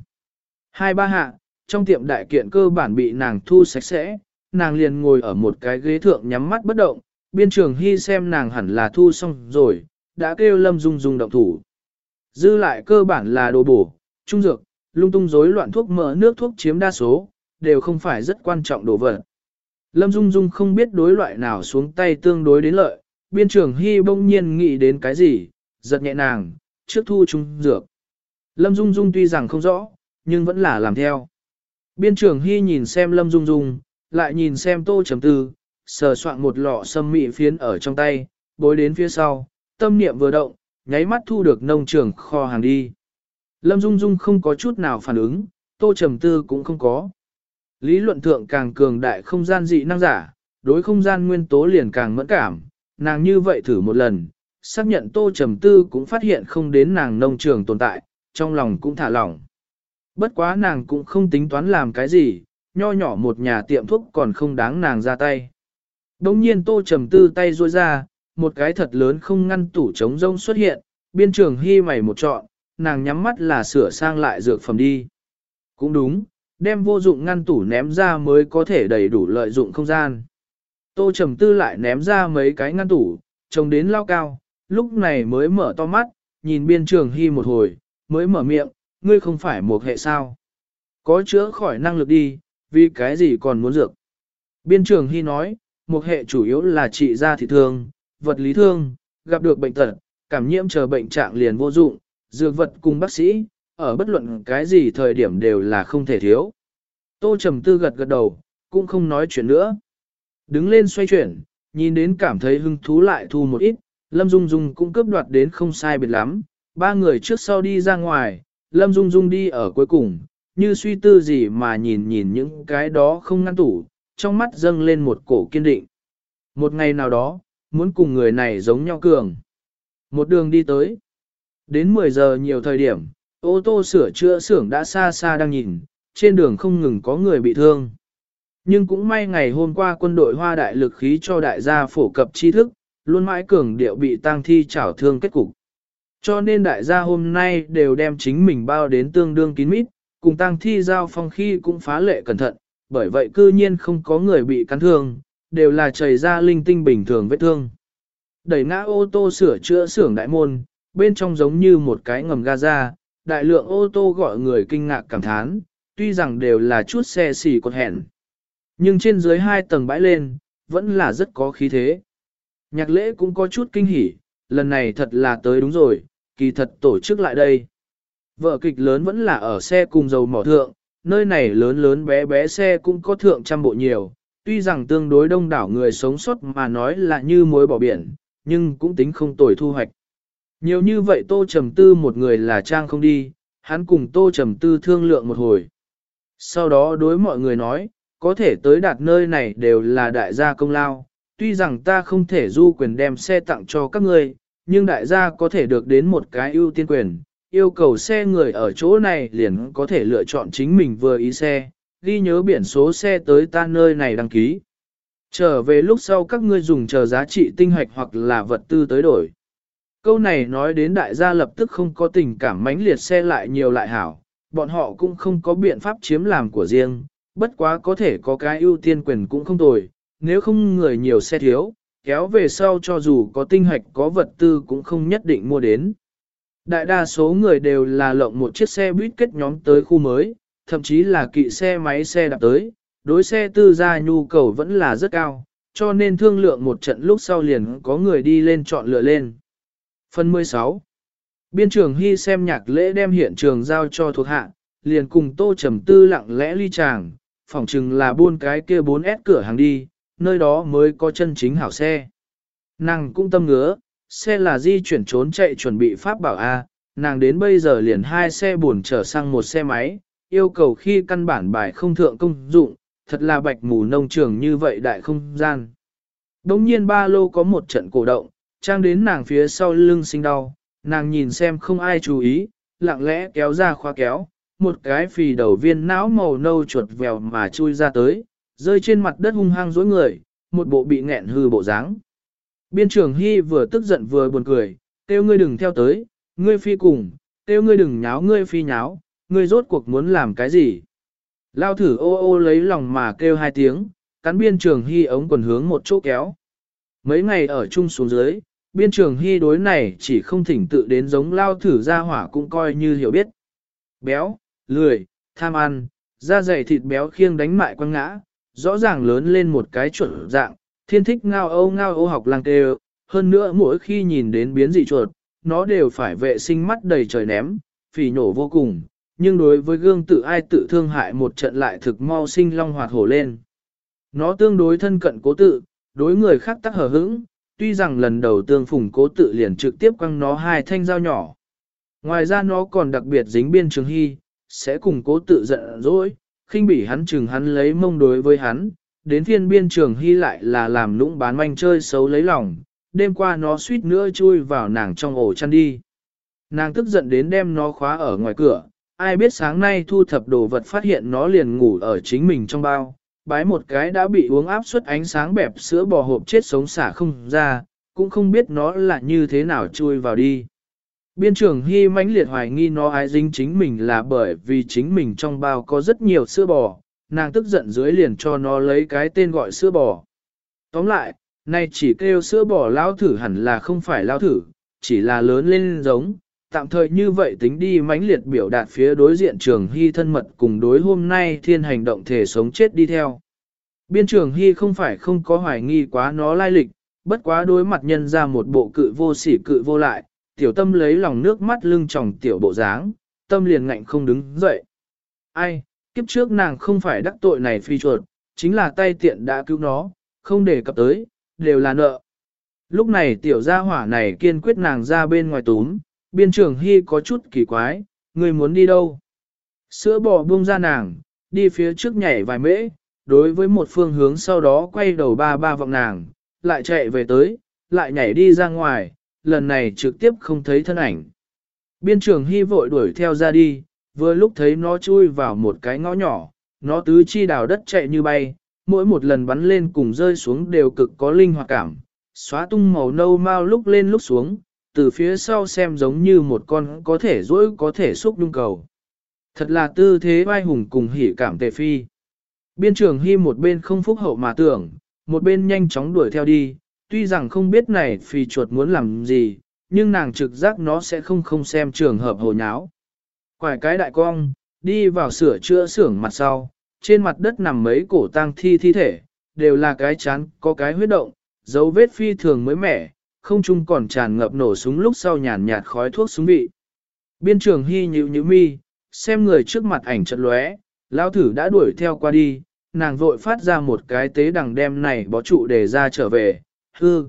Hai ba hạ, trong tiệm đại kiện cơ bản bị nàng thu sạch sẽ, nàng liền ngồi ở một cái ghế thượng nhắm mắt bất động, biên trường hy xem nàng hẳn là thu xong rồi, đã kêu Lâm Dung Dung động thủ. Dư lại cơ bản là đồ bổ, trung dược, lung tung rối loạn thuốc mỡ nước thuốc chiếm đa số, đều không phải rất quan trọng đồ vật. Lâm Dung Dung không biết đối loại nào xuống tay tương đối đến lợi, biên trưởng Hy bỗng nhiên nghĩ đến cái gì, giật nhẹ nàng, trước thu trung dược. Lâm Dung Dung tuy rằng không rõ, nhưng vẫn là làm theo. Biên trưởng Hy nhìn xem Lâm Dung Dung, lại nhìn xem tô chấm tư, sờ soạn một lọ sâm mị phiến ở trong tay, bối đến phía sau, tâm niệm vừa động, nháy mắt thu được nông trường kho hàng đi. Lâm Dung Dung không có chút nào phản ứng, tô trầm tư cũng không có. Lý luận thượng càng cường đại không gian dị năng giả, đối không gian nguyên tố liền càng mẫn cảm, nàng như vậy thử một lần, xác nhận tô trầm tư cũng phát hiện không đến nàng nông trường tồn tại, trong lòng cũng thả lỏng. Bất quá nàng cũng không tính toán làm cái gì, nho nhỏ một nhà tiệm thuốc còn không đáng nàng ra tay. Đồng nhiên tô trầm tư tay ruôi ra, một cái thật lớn không ngăn tủ trống rông xuất hiện, biên trường hy mày một trọn, nàng nhắm mắt là sửa sang lại dược phẩm đi. Cũng đúng, đem vô dụng ngăn tủ ném ra mới có thể đầy đủ lợi dụng không gian. Tô trầm tư lại ném ra mấy cái ngăn tủ, trông đến lao cao, lúc này mới mở to mắt, nhìn biên trường hy một hồi, mới mở miệng, ngươi không phải một hệ sao. Có chữa khỏi năng lực đi, vì cái gì còn muốn dược. Biên trường hy nói, một hệ chủ yếu là trị da thị thương, vật lý thương, gặp được bệnh tật, cảm nhiễm chờ bệnh trạng liền vô dụng, dược vật cùng bác sĩ, ở bất luận cái gì thời điểm đều là không thể thiếu. Tô Trầm Tư gật gật đầu, cũng không nói chuyện nữa. Đứng lên xoay chuyển, nhìn đến cảm thấy hứng thú lại thu một ít, Lâm Dung Dung cũng cướp đoạt đến không sai biệt lắm, ba người trước sau đi ra ngoài, Lâm Dung Dung đi ở cuối cùng, như suy tư gì mà nhìn nhìn những cái đó không ngăn tủ, trong mắt dâng lên một cổ kiên định. Một ngày nào đó, muốn cùng người này giống nhau cường. Một đường đi tới. Đến 10 giờ nhiều thời điểm, ô tô sửa chữa xưởng đã xa xa đang nhìn, trên đường không ngừng có người bị thương. Nhưng cũng may ngày hôm qua quân đội hoa đại lực khí cho đại gia phổ cập tri thức, luôn mãi cường điệu bị tăng thi chảo thương kết cục. Cho nên đại gia hôm nay đều đem chính mình bao đến tương đương kín mít, cùng tăng thi giao phong khi cũng phá lệ cẩn thận, bởi vậy cư nhiên không có người bị cắn thương, đều là chảy ra linh tinh bình thường vết thương. Đẩy ngã ô tô sửa chữa xưởng đại môn, bên trong giống như một cái ngầm Gaza, đại lượng ô tô gọi người kinh ngạc cảm thán, tuy rằng đều là chút xe xỉ còn hẹn. Nhưng trên dưới hai tầng bãi lên, vẫn là rất có khí thế. Nhạc lễ cũng có chút kinh hỉ, lần này thật là tới đúng rồi, kỳ thật tổ chức lại đây. Vợ kịch lớn vẫn là ở xe cùng dầu mỏ thượng, nơi này lớn lớn bé bé xe cũng có thượng trăm bộ nhiều, tuy rằng tương đối đông đảo người sống sót mà nói là như muối bỏ biển, nhưng cũng tính không tồi thu hoạch. Nhiều như vậy Tô Trầm Tư một người là trang không đi, hắn cùng Tô Trầm Tư thương lượng một hồi. Sau đó đối mọi người nói, có thể tới đạt nơi này đều là đại gia công lao, tuy rằng ta không thể du quyền đem xe tặng cho các ngươi, nhưng đại gia có thể được đến một cái ưu tiên quyền, yêu cầu xe người ở chỗ này liền có thể lựa chọn chính mình vừa ý xe, ghi nhớ biển số xe tới ta nơi này đăng ký. Trở về lúc sau các ngươi dùng chờ giá trị tinh hoạch hoặc là vật tư tới đổi. Câu này nói đến đại gia lập tức không có tình cảm mãnh liệt xe lại nhiều lại hảo, bọn họ cũng không có biện pháp chiếm làm của riêng, bất quá có thể có cái ưu tiên quyền cũng không tồi, nếu không người nhiều xe thiếu, kéo về sau cho dù có tinh hạch có vật tư cũng không nhất định mua đến. Đại đa số người đều là lộng một chiếc xe buýt kết nhóm tới khu mới, thậm chí là kỵ xe máy xe đạp tới, đối xe tư gia nhu cầu vẫn là rất cao, cho nên thương lượng một trận lúc sau liền có người đi lên chọn lựa lên. Phần 16 Biên trưởng Hy xem nhạc lễ đem hiện trường giao cho thuộc hạ, liền cùng tô trầm tư lặng lẽ ly tràng, phỏng chừng là buôn cái kia 4S cửa hàng đi, nơi đó mới có chân chính hảo xe. Nàng cũng tâm ngứa, xe là di chuyển trốn chạy chuẩn bị pháp bảo A, nàng đến bây giờ liền hai xe buồn trở sang một xe máy, yêu cầu khi căn bản bài không thượng công dụng, thật là bạch mù nông trường như vậy đại không gian. Đống nhiên ba lô có một trận cổ động, trang đến nàng phía sau lưng sinh đau, nàng nhìn xem không ai chú ý, lặng lẽ kéo ra khóa kéo, một cái phì đầu viên não màu nâu chuột vèo mà chui ra tới, rơi trên mặt đất hung hăng dối người, một bộ bị nghẹn hư bộ dáng. Biên trưởng Hy vừa tức giận vừa buồn cười, kêu ngươi đừng theo tới, ngươi phi cùng, kêu ngươi đừng nháo ngươi phi nháo, ngươi rốt cuộc muốn làm cái gì. Lao thử ô ô lấy lòng mà kêu hai tiếng, cắn biên trường Hy ống quần hướng một chỗ kéo. Mấy ngày ở chung xuống dưới, biên trường hy đối này chỉ không thỉnh tự đến giống lao thử ra hỏa cũng coi như hiểu biết. Béo, lười, tham ăn, da dày thịt béo khiêng đánh mại quăng ngã, rõ ràng lớn lên một cái chuẩn dạng, thiên thích ngao âu ngao âu học lang kêu, hơn nữa mỗi khi nhìn đến biến dị chuột, nó đều phải vệ sinh mắt đầy trời ném, phỉ nổ vô cùng, nhưng đối với gương tự ai tự thương hại một trận lại thực mau sinh long hoạt hổ lên. Nó tương đối thân cận cố tự, đối người khác tắc hờ hững, tuy rằng lần đầu tương phùng cố tự liền trực tiếp quăng nó hai thanh dao nhỏ. Ngoài ra nó còn đặc biệt dính biên trường hy, sẽ cùng cố tự giận dỗi, khinh bỉ hắn chừng hắn lấy mông đối với hắn, đến phiên biên trường hy lại là làm lũng bán manh chơi xấu lấy lòng, đêm qua nó suýt nữa chui vào nàng trong ổ chăn đi. Nàng tức giận đến đem nó khóa ở ngoài cửa, ai biết sáng nay thu thập đồ vật phát hiện nó liền ngủ ở chính mình trong bao, bái một cái đã bị uống áp suất ánh sáng bẹp sữa bò hộp chết sống xả không ra, cũng không biết nó là như thế nào chui vào đi. Biên trưởng Hy mãnh liệt hoài nghi nó ai dính chính mình là bởi vì chính mình trong bao có rất nhiều sữa bò, nàng tức giận dưới liền cho nó lấy cái tên gọi sữa bò. Tóm lại, nay chỉ kêu sữa bò lao thử hẳn là không phải lao thử, chỉ là lớn lên giống, tạm thời như vậy tính đi mãnh liệt biểu đạt phía đối diện trường hy thân mật cùng đối hôm nay thiên hành động thể sống chết đi theo. Biên trường hy không phải không có hoài nghi quá nó lai lịch, bất quá đối mặt nhân ra một bộ cự vô sỉ cự vô lại, tiểu tâm lấy lòng nước mắt lưng tròng tiểu bộ dáng, tâm liền ngạnh không đứng dậy. Ai, kiếp trước nàng không phải đắc tội này phi chuột, chính là tay tiện đã cứu nó, không để cập tới, đều là nợ. Lúc này tiểu gia hỏa này kiên quyết nàng ra bên ngoài túm, biên trường hy có chút kỳ quái, người muốn đi đâu? Sữa bò buông ra nàng, đi phía trước nhảy vài mễ, đối với một phương hướng sau đó quay đầu ba ba vọng nàng, lại chạy về tới, lại nhảy đi ra ngoài, lần này trực tiếp không thấy thân ảnh. Biên trường hy vội đuổi theo ra đi, vừa lúc thấy nó chui vào một cái ngõ nhỏ, nó tứ chi đào đất chạy như bay, mỗi một lần bắn lên cùng rơi xuống đều cực có linh hoạt cảm, xóa tung màu nâu mau lúc lên lúc xuống, từ phía sau xem giống như một con có thể dỗi có thể xúc nhung cầu. Thật là tư thế vai hùng cùng hỉ cảm tề phi. Biên trường hy một bên không phúc hậu mà tưởng, một bên nhanh chóng đuổi theo đi, tuy rằng không biết này phi chuột muốn làm gì, nhưng nàng trực giác nó sẽ không không xem trường hợp hồ nháo. Quải cái đại cong, đi vào sửa chữa xưởng mặt sau, trên mặt đất nằm mấy cổ tang thi thi thể, đều là cái chán, có cái huyết động, dấu vết phi thường mới mẻ, không trung còn tràn ngập nổ súng lúc sau nhàn nhạt khói thuốc súng vị. Biên trường hy nhịu nhịu mi, xem người trước mặt ảnh chật lóe, lão thử đã đuổi theo qua đi, nàng vội phát ra một cái tế đằng đem này bó trụ để ra trở về, hư.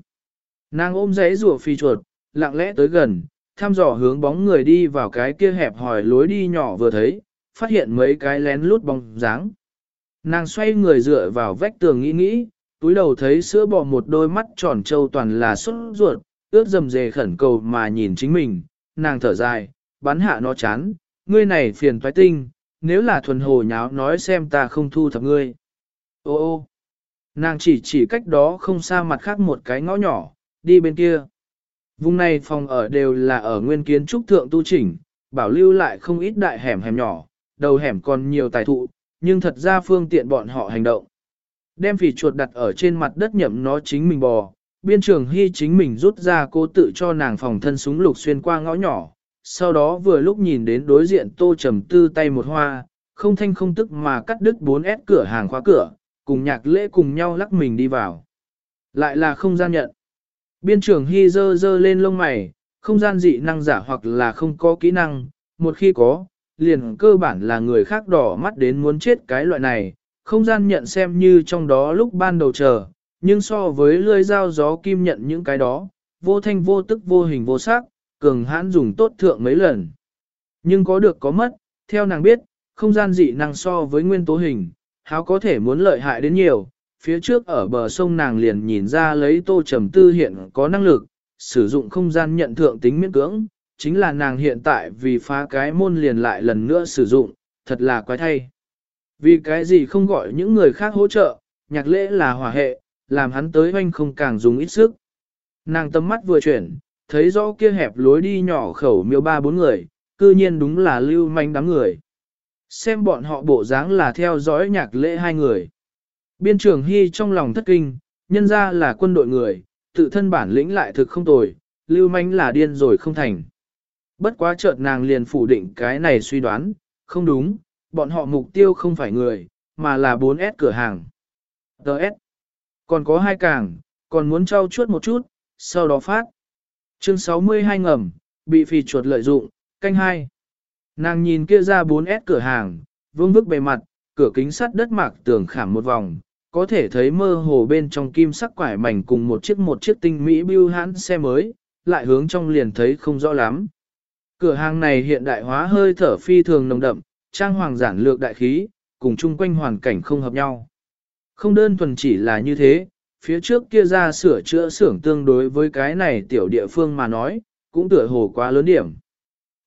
Nàng ôm giấy rùa phi chuột, lặng lẽ tới gần, thăm dò hướng bóng người đi vào cái kia hẹp hỏi lối đi nhỏ vừa thấy, phát hiện mấy cái lén lút bóng dáng. Nàng xoay người dựa vào vách tường nghĩ nghĩ, túi đầu thấy sữa bò một đôi mắt tròn trâu toàn là xuất ruột, ướt dầm dề khẩn cầu mà nhìn chính mình, nàng thở dài, bắn hạ nó chán, ngươi này phiền toái tinh, nếu là thuần hồ nháo nói xem ta không thu thập ngươi. Ô ô, nàng chỉ chỉ cách đó không xa mặt khác một cái ngõ nhỏ, đi bên kia. Vùng này phòng ở đều là ở nguyên kiến trúc thượng tu chỉnh, bảo lưu lại không ít đại hẻm hẻm nhỏ, đầu hẻm còn nhiều tài thụ, nhưng thật ra phương tiện bọn họ hành động. Đem phỉ chuột đặt ở trên mặt đất nhậm nó chính mình bò, biên trường hy chính mình rút ra cô tự cho nàng phòng thân súng lục xuyên qua ngõ nhỏ, sau đó vừa lúc nhìn đến đối diện tô trầm tư tay một hoa, không thanh không tức mà cắt đứt 4S cửa hàng khóa cửa, cùng nhạc lễ cùng nhau lắc mình đi vào. Lại là không gian nhận. Biên trường hy dơ dơ lên lông mày, không gian dị năng giả hoặc là không có kỹ năng, một khi có, liền cơ bản là người khác đỏ mắt đến muốn chết cái loại này, không gian nhận xem như trong đó lúc ban đầu chờ, nhưng so với lưỡi dao gió kim nhận những cái đó, vô thanh vô tức vô hình vô sắc, cường hãn dùng tốt thượng mấy lần. Nhưng có được có mất, theo nàng biết, không gian dị năng so với nguyên tố hình, háo có thể muốn lợi hại đến nhiều. Phía trước ở bờ sông nàng liền nhìn ra lấy tô trầm tư hiện có năng lực, sử dụng không gian nhận thượng tính miễn cưỡng, chính là nàng hiện tại vì phá cái môn liền lại lần nữa sử dụng, thật là quái thay. Vì cái gì không gọi những người khác hỗ trợ, nhạc lễ là hòa hệ, làm hắn tới hoanh không càng dùng ít sức. Nàng tâm mắt vừa chuyển, thấy rõ kia hẹp lối đi nhỏ khẩu miêu ba bốn người, cư nhiên đúng là lưu manh đám người. Xem bọn họ bộ dáng là theo dõi nhạc lễ hai người. Biên trưởng Hy trong lòng thất kinh, nhân ra là quân đội người, tự thân bản lĩnh lại thực không tồi, lưu manh là điên rồi không thành. Bất quá chợt nàng liền phủ định cái này suy đoán, không đúng, bọn họ mục tiêu không phải người, mà là 4S cửa hàng. Đợt. Còn có hai càng, còn muốn trao chuốt một chút, sau đó phát. Chương 62 ngầm, bị phì chuột lợi dụng, canh hai. Nàng nhìn kia ra 4S cửa hàng, vương vức bề mặt, cửa kính sắt đất mạc tường khảm một vòng, có thể thấy mơ hồ bên trong kim sắc quải mảnh cùng một chiếc một chiếc tinh mỹ bưu hãn xe mới, lại hướng trong liền thấy không rõ lắm. Cửa hàng này hiện đại hóa hơi thở phi thường nồng đậm, trang hoàng giản lược đại khí, cùng chung quanh hoàn cảnh không hợp nhau. Không đơn thuần chỉ là như thế, phía trước kia ra sửa chữa xưởng tương đối với cái này tiểu địa phương mà nói, cũng tựa hồ quá lớn điểm.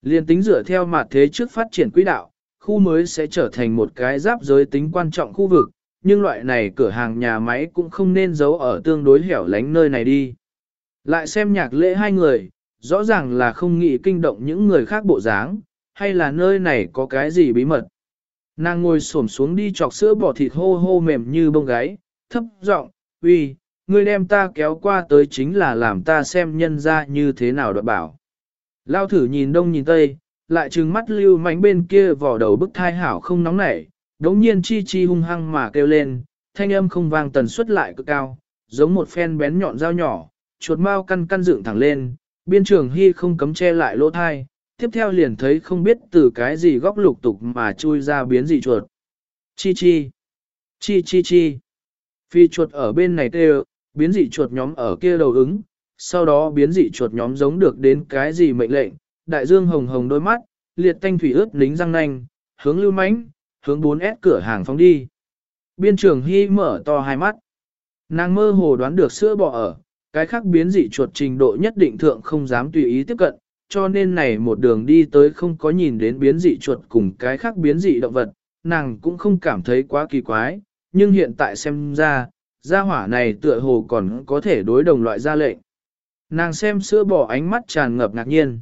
Liên tính dựa theo mặt thế trước phát triển quỹ đạo, khu mới sẽ trở thành một cái giáp giới tính quan trọng khu vực, nhưng loại này cửa hàng nhà máy cũng không nên giấu ở tương đối hẻo lánh nơi này đi. Lại xem nhạc lễ hai người, rõ ràng là không nghĩ kinh động những người khác bộ dáng, hay là nơi này có cái gì bí mật. Nàng ngồi xổm xuống đi chọc sữa bò thịt hô hô mềm như bông gáy, thấp giọng, uy, ngươi đem ta kéo qua tới chính là làm ta xem nhân ra như thế nào đoạn bảo. Lao thử nhìn đông nhìn tây, lại trừng mắt lưu mánh bên kia vỏ đầu bức thai hảo không nóng nảy, đống nhiên chi chi hung hăng mà kêu lên, thanh âm không vang tần suất lại cực cao, giống một phen bén nhọn dao nhỏ, chuột mau căn căn dựng thẳng lên, biên trường hy không cấm che lại lỗ thai, tiếp theo liền thấy không biết từ cái gì góc lục tục mà chui ra biến dị chuột. Chi chi, chi chi chi, phi chuột ở bên này kêu, biến dị chuột nhóm ở kia đầu ứng, sau đó biến dị chuột nhóm giống được đến cái gì mệnh lệnh, đại dương hồng hồng đôi mắt, liệt thanh thủy ướt lính răng nanh, hướng lưu mãnh, hướng 4S cửa hàng phóng đi. Biên trưởng Hy mở to hai mắt. Nàng mơ hồ đoán được sữa bò ở, cái khác biến dị chuột trình độ nhất định thượng không dám tùy ý tiếp cận, cho nên này một đường đi tới không có nhìn đến biến dị chuột cùng cái khác biến dị động vật, nàng cũng không cảm thấy quá kỳ quái, nhưng hiện tại xem ra, gia hỏa này tựa hồ còn có thể đối đồng loại gia lệnh. Nàng xem sữa bỏ ánh mắt tràn ngập ngạc nhiên.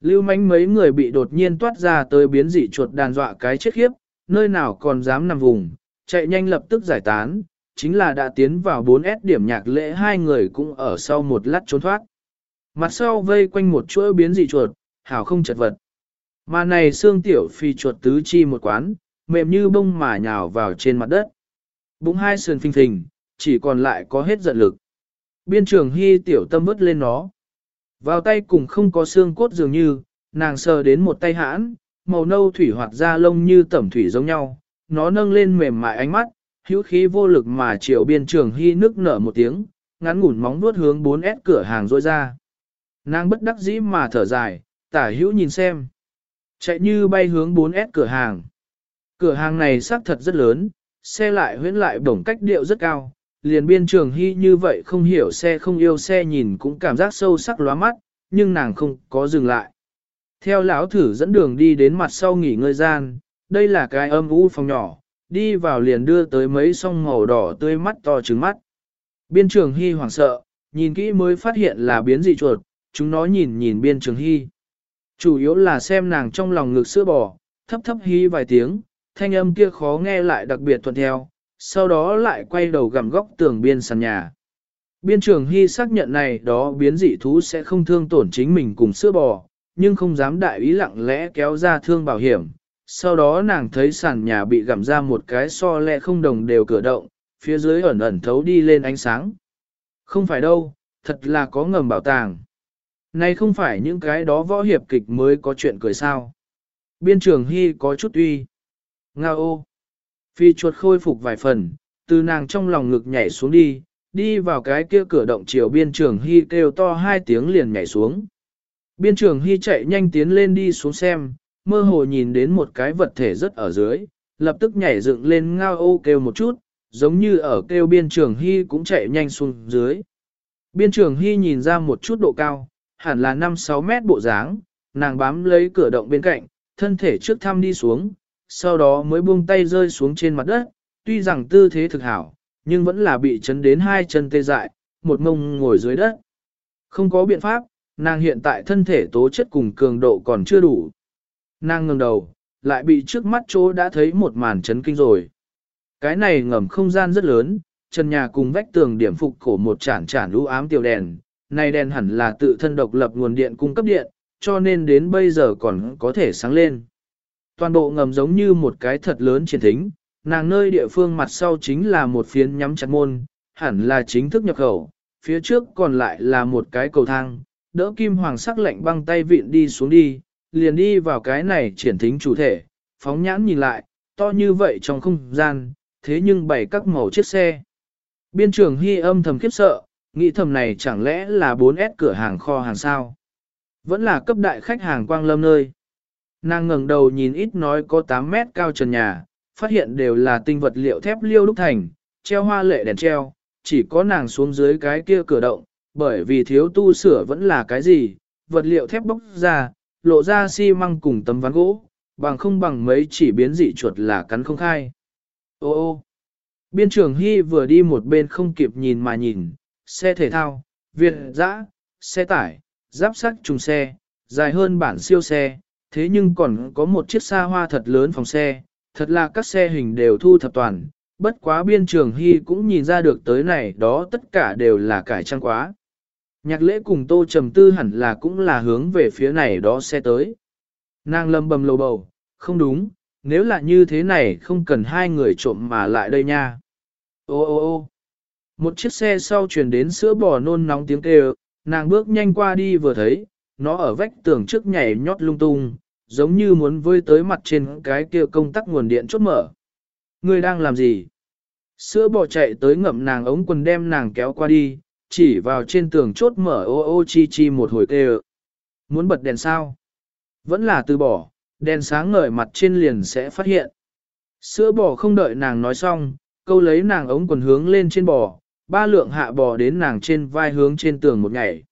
Lưu mánh mấy người bị đột nhiên toát ra tới biến dị chuột đàn dọa cái chết khiếp, nơi nào còn dám nằm vùng, chạy nhanh lập tức giải tán, chính là đã tiến vào 4S điểm nhạc lễ hai người cũng ở sau một lát trốn thoát. Mặt sau vây quanh một chuỗi biến dị chuột, hảo không chật vật. Mà này xương tiểu phi chuột tứ chi một quán, mềm như bông mà nhào vào trên mặt đất. Bụng hai sườn phình phình, chỉ còn lại có hết giận lực. Biên trường hy tiểu tâm vứt lên nó. Vào tay cùng không có xương cốt dường như, nàng sờ đến một tay hãn, màu nâu thủy hoạt da lông như tẩm thủy giống nhau, nó nâng lên mềm mại ánh mắt, hữu khí vô lực mà triệu biên trường hy nước nở một tiếng, ngắn ngủn móng nuốt hướng 4S cửa hàng rôi ra. Nàng bất đắc dĩ mà thở dài, tả hữu nhìn xem. Chạy như bay hướng 4S cửa hàng. Cửa hàng này xác thật rất lớn, xe lại huyễn lại bổng cách điệu rất cao, liền biên trường hy như vậy không hiểu xe không yêu xe nhìn cũng cảm giác sâu sắc lóa mắt, nhưng nàng không có dừng lại. Theo lão thử dẫn đường đi đến mặt sau nghỉ ngơi gian, đây là cái âm u phòng nhỏ, đi vào liền đưa tới mấy song màu đỏ tươi mắt to trứng mắt. Biên trường hy hoảng sợ, nhìn kỹ mới phát hiện là biến dị chuột, chúng nó nhìn nhìn biên trường hy. Chủ yếu là xem nàng trong lòng ngực sữa bò, thấp thấp hí vài tiếng, thanh âm kia khó nghe lại đặc biệt thuận theo, sau đó lại quay đầu gặm góc tường biên sàn nhà. Biên trường hy xác nhận này đó biến dị thú sẽ không thương tổn chính mình cùng sữa bò, nhưng không dám đại ý lặng lẽ kéo ra thương bảo hiểm. Sau đó nàng thấy sàn nhà bị gặm ra một cái so lẹ không đồng đều cửa động, phía dưới ẩn ẩn thấu đi lên ánh sáng. Không phải đâu, thật là có ngầm bảo tàng. Này không phải những cái đó võ hiệp kịch mới có chuyện cười sao. Biên trường hy có chút uy. Nga ô. Phi chuột khôi phục vài phần, từ nàng trong lòng ngực nhảy xuống đi, đi vào cái kia cửa động chiều biên trường hy kêu to hai tiếng liền nhảy xuống. Biên trường hy chạy nhanh tiến lên đi xuống xem, mơ hồ nhìn đến một cái vật thể rất ở dưới, lập tức nhảy dựng lên ngao ô kêu một chút, giống như ở kêu biên trường hy cũng chạy nhanh xuống dưới. Biên trường hy nhìn ra một chút độ cao, hẳn là 5-6 mét bộ dáng, nàng bám lấy cửa động bên cạnh, thân thể trước thăm đi xuống, sau đó mới buông tay rơi xuống trên mặt đất, tuy rằng tư thế thực hảo, nhưng vẫn là bị chấn đến hai chân tê dại, một mông ngồi dưới đất. Không có biện pháp, nàng hiện tại thân thể tố chất cùng cường độ còn chưa đủ. Nàng ngẩng đầu, lại bị trước mắt chỗ đã thấy một màn chấn kinh rồi. Cái này ngầm không gian rất lớn, trần nhà cùng vách tường điểm phục cổ một chản chản lũ ám tiểu đèn, này đèn hẳn là tự thân độc lập nguồn điện cung cấp điện, cho nên đến bây giờ còn có thể sáng lên. Toàn bộ ngầm giống như một cái thật lớn triển thính, nàng nơi địa phương mặt sau chính là một phiến nhắm chặt môn, hẳn là chính thức nhập khẩu, phía trước còn lại là một cái cầu thang, đỡ kim hoàng sắc lạnh băng tay vịn đi xuống đi, liền đi vào cái này triển thính chủ thể, phóng nhãn nhìn lại, to như vậy trong không gian, thế nhưng bày các màu chiếc xe. Biên trưởng hy âm thầm khiếp sợ, nghĩ thầm này chẳng lẽ là 4S cửa hàng kho hàng sao? Vẫn là cấp đại khách hàng quang lâm nơi. Nàng ngẩng đầu nhìn ít nói có 8 mét cao trần nhà, phát hiện đều là tinh vật liệu thép liêu đúc thành, treo hoa lệ đèn treo, chỉ có nàng xuống dưới cái kia cửa động, bởi vì thiếu tu sửa vẫn là cái gì, vật liệu thép bóc ra, lộ ra xi măng cùng tấm ván gỗ, bằng không bằng mấy chỉ biến dị chuột là cắn không khai. Ô ô, biên trưởng Hy vừa đi một bên không kịp nhìn mà nhìn, xe thể thao, việt dã, xe tải, giáp sắt trùng xe, dài hơn bản siêu xe, thế nhưng còn có một chiếc xa hoa thật lớn phòng xe, thật là các xe hình đều thu thập toàn, bất quá biên trường hy cũng nhìn ra được tới này đó tất cả đều là cải trang quá. Nhạc lễ cùng tô trầm tư hẳn là cũng là hướng về phía này đó xe tới. Nàng lâm bầm lầu bầu, không đúng, nếu là như thế này không cần hai người trộm mà lại đây nha. Ô ô ô một chiếc xe sau chuyển đến sữa bò nôn nóng tiếng kêu, nàng bước nhanh qua đi vừa thấy, nó ở vách tường trước nhảy nhót lung tung, giống như muốn vơi tới mặt trên cái kia công tắc nguồn điện chốt mở. Người đang làm gì? Sữa bò chạy tới ngậm nàng ống quần đem nàng kéo qua đi, chỉ vào trên tường chốt mở ô ô chi chi một hồi kêu. Muốn bật đèn sao? Vẫn là từ bỏ, đèn sáng ngời mặt trên liền sẽ phát hiện. Sữa bò không đợi nàng nói xong, câu lấy nàng ống quần hướng lên trên bò, ba lượng hạ bò đến nàng trên vai hướng trên tường một ngày.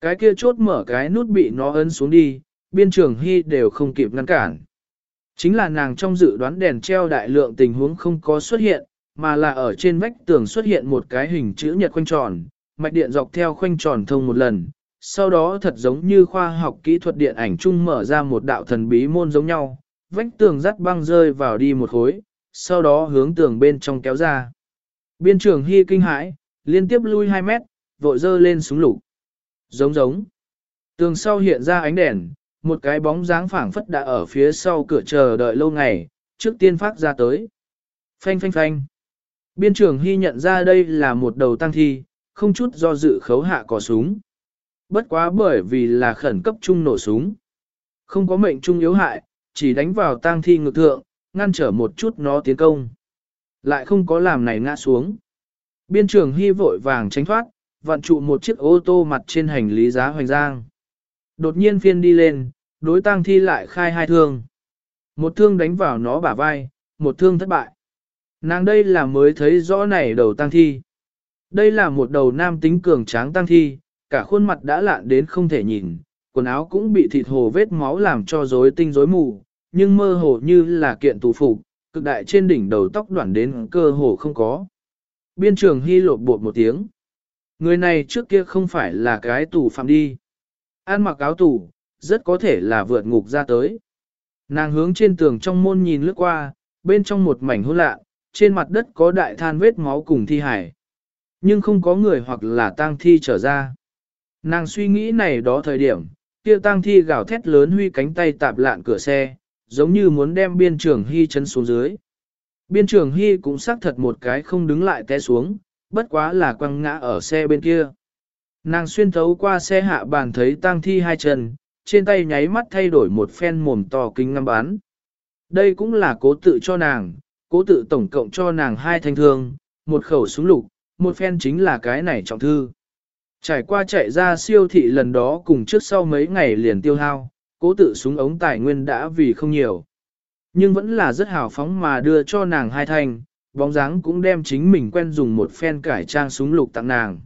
Cái kia chốt mở cái nút bị nó ấn xuống đi, biên trường hy đều không kịp ngăn cản. Chính là nàng trong dự đoán đèn treo đại lượng tình huống không có xuất hiện, mà là ở trên vách tường xuất hiện một cái hình chữ nhật khoanh tròn, mạch điện dọc theo khoanh tròn thông một lần, sau đó thật giống như khoa học kỹ thuật điện ảnh chung mở ra một đạo thần bí môn giống nhau, vách tường dắt băng rơi vào đi một khối, sau đó hướng tường bên trong kéo ra. Biên trưởng hy kinh hãi, liên tiếp lui 2 mét, vội dơ lên súng lục. Giống giống. Tường sau hiện ra ánh đèn, một cái bóng dáng phảng phất đã ở phía sau cửa chờ đợi lâu ngày, trước tiên phát ra tới. Phanh phanh phanh. Biên trưởng hy nhận ra đây là một đầu tăng thi, không chút do dự khấu hạ cò súng. Bất quá bởi vì là khẩn cấp chung nổ súng. Không có mệnh trung yếu hại, chỉ đánh vào tang thi ngược thượng, ngăn trở một chút nó tiến công. Lại không có làm này ngã xuống. Biên trưởng hy vội vàng tránh thoát, vặn trụ một chiếc ô tô mặt trên hành lý giá hoành giang. Đột nhiên phiên đi lên, đối tang thi lại khai hai thương. Một thương đánh vào nó bả vai, một thương thất bại. Nàng đây là mới thấy rõ này đầu tang thi. Đây là một đầu nam tính cường tráng tang thi, cả khuôn mặt đã lạn đến không thể nhìn, quần áo cũng bị thịt hồ vết máu làm cho rối tinh rối mù, nhưng mơ hồ như là kiện tù phục, cực đại trên đỉnh đầu tóc đoạn đến cơ hồ không có. Biên trường hy lột bột một tiếng. Người này trước kia không phải là cái tù phạm đi. An mặc áo tù, rất có thể là vượt ngục ra tới. Nàng hướng trên tường trong môn nhìn lướt qua, bên trong một mảnh hỗn lạ, trên mặt đất có đại than vết máu cùng thi hải. Nhưng không có người hoặc là tang thi trở ra. Nàng suy nghĩ này đó thời điểm, kia tang thi gào thét lớn huy cánh tay tạp lạn cửa xe, giống như muốn đem biên trưởng hy chân xuống dưới. Biên trưởng hy cũng xác thật một cái không đứng lại té xuống, bất quá là quăng ngã ở xe bên kia. Nàng xuyên thấu qua xe hạ bàn thấy tang thi hai chân, trên tay nháy mắt thay đổi một phen mồm to kính ngắm bán. Đây cũng là cố tự cho nàng, cố tự tổng cộng cho nàng hai thanh thương, một khẩu súng lục, một phen chính là cái này trọng thư. Trải qua chạy ra siêu thị lần đó cùng trước sau mấy ngày liền tiêu hao, cố tự súng ống tài nguyên đã vì không nhiều. Nhưng vẫn là rất hào phóng mà đưa cho nàng hai thanh, bóng dáng cũng đem chính mình quen dùng một phen cải trang súng lục tặng nàng.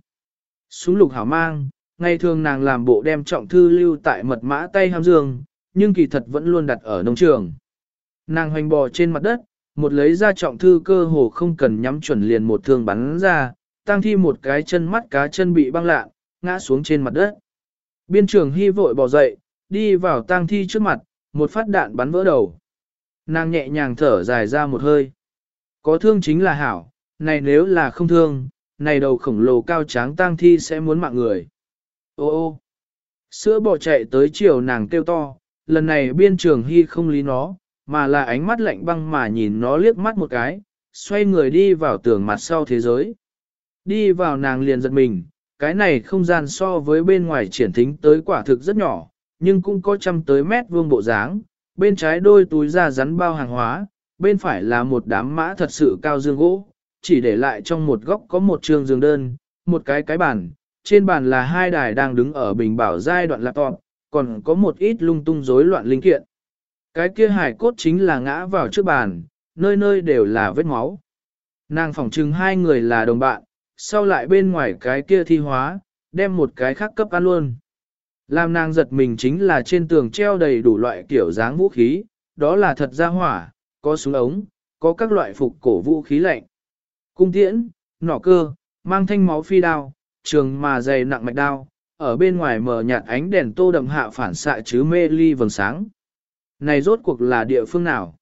Súng lục hảo mang, ngày thường nàng làm bộ đem trọng thư lưu tại mật mã tay ham dương, nhưng kỳ thật vẫn luôn đặt ở nông trường. Nàng hoành bò trên mặt đất, một lấy ra trọng thư cơ hồ không cần nhắm chuẩn liền một thương bắn ra, tăng thi một cái chân mắt cá chân bị băng lạ, ngã xuống trên mặt đất. Biên trưởng hy vội bò dậy, đi vào tang thi trước mặt, một phát đạn bắn vỡ đầu. Nàng nhẹ nhàng thở dài ra một hơi. Có thương chính là hảo, này nếu là không thương, này đầu khổng lồ cao tráng tang thi sẽ muốn mạng người. Ô ô, sữa bỏ chạy tới chiều nàng kêu to, lần này biên trường hy không lý nó, mà là ánh mắt lạnh băng mà nhìn nó liếc mắt một cái, xoay người đi vào tường mặt sau thế giới. Đi vào nàng liền giật mình, cái này không gian so với bên ngoài triển thính tới quả thực rất nhỏ, nhưng cũng có trăm tới mét vuông bộ dáng, bên trái đôi túi da rắn bao hàng hóa, bên phải là một đám mã thật sự cao dương gỗ, chỉ để lại trong một góc có một trường giường đơn, một cái cái bàn, trên bàn là hai đài đang đứng ở bình bảo giai đoạn laptop, còn có một ít lung tung rối loạn linh kiện. Cái kia hải cốt chính là ngã vào trước bàn, nơi nơi đều là vết máu. Nàng phỏng chừng hai người là đồng bạn, sau lại bên ngoài cái kia thi hóa, đem một cái khác cấp ăn luôn. Làm nàng giật mình chính là trên tường treo đầy đủ loại kiểu dáng vũ khí, đó là thật ra hỏa, có súng ống, có các loại phục cổ vũ khí lạnh. Cung tiễn, nỏ cơ, mang thanh máu phi đao, trường mà dày nặng mạch đao, ở bên ngoài mở nhạt ánh đèn tô đậm hạ phản xạ chứ mê ly vầng sáng. Này rốt cuộc là địa phương nào?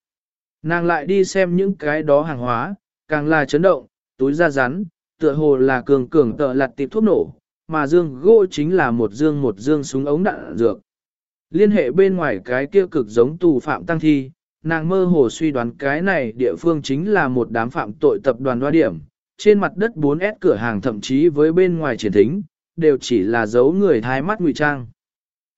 Nàng lại đi xem những cái đó hàng hóa, càng là chấn động, túi da rắn, tựa hồ là cường cường tợ lặt tiệp thuốc nổ, mà dương gỗ chính là một dương một dương súng ống đạn dược. Liên hệ bên ngoài cái kia cực giống tù phạm tăng thi, nàng mơ hồ suy đoán cái này địa phương chính là một đám phạm tội tập đoàn hoa điểm, trên mặt đất 4S cửa hàng thậm chí với bên ngoài triển thính, đều chỉ là dấu người thái mắt ngụy trang.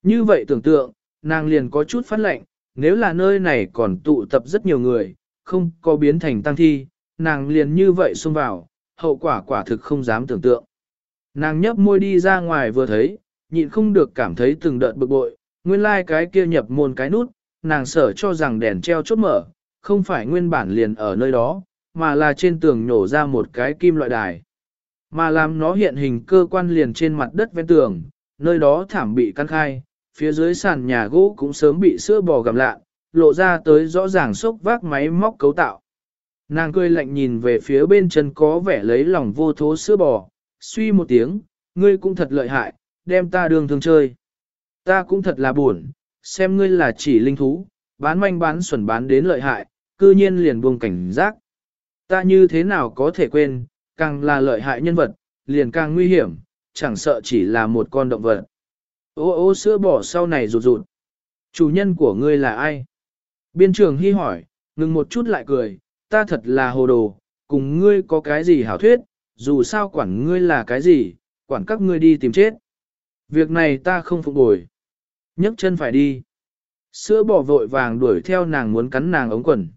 Như vậy tưởng tượng, nàng liền có chút phát lệnh, nếu là nơi này còn tụ tập rất nhiều người, không có biến thành tăng thi, nàng liền như vậy xông vào, hậu quả quả thực không dám tưởng tượng. Nàng nhấp môi đi ra ngoài vừa thấy, nhịn không được cảm thấy từng đợt bực bội, nguyên lai like cái kia nhập môn cái nút, nàng sở cho rằng đèn treo chốt mở, không phải nguyên bản liền ở nơi đó, mà là trên tường nhổ ra một cái kim loại đài. Mà làm nó hiện hình cơ quan liền trên mặt đất ven tường, nơi đó thảm bị căn khai, phía dưới sàn nhà gỗ cũng sớm bị sữa bò gặm lạ, lộ ra tới rõ ràng sốc vác máy móc cấu tạo. Nàng cười lạnh nhìn về phía bên chân có vẻ lấy lòng vô thố sữa bò, suy một tiếng, ngươi cũng thật lợi hại, đem ta đường thường chơi. Ta cũng thật là buồn, xem ngươi là chỉ linh thú, bán manh bán xuẩn bán đến lợi hại, cư nhiên liền buông cảnh giác. Ta như thế nào có thể quên, càng là lợi hại nhân vật, liền càng nguy hiểm, chẳng sợ chỉ là một con động vật. Ô ô sữa bỏ sau này rụt rụt. Chủ nhân của ngươi là ai? Biên trường hy hỏi, ngừng một chút lại cười, ta thật là hồ đồ, cùng ngươi có cái gì hảo thuyết, dù sao quản ngươi là cái gì, quản các ngươi đi tìm chết. Việc này ta không phục bồi. nhấc chân phải đi. Sữa bỏ vội vàng đuổi theo nàng muốn cắn nàng ống quần.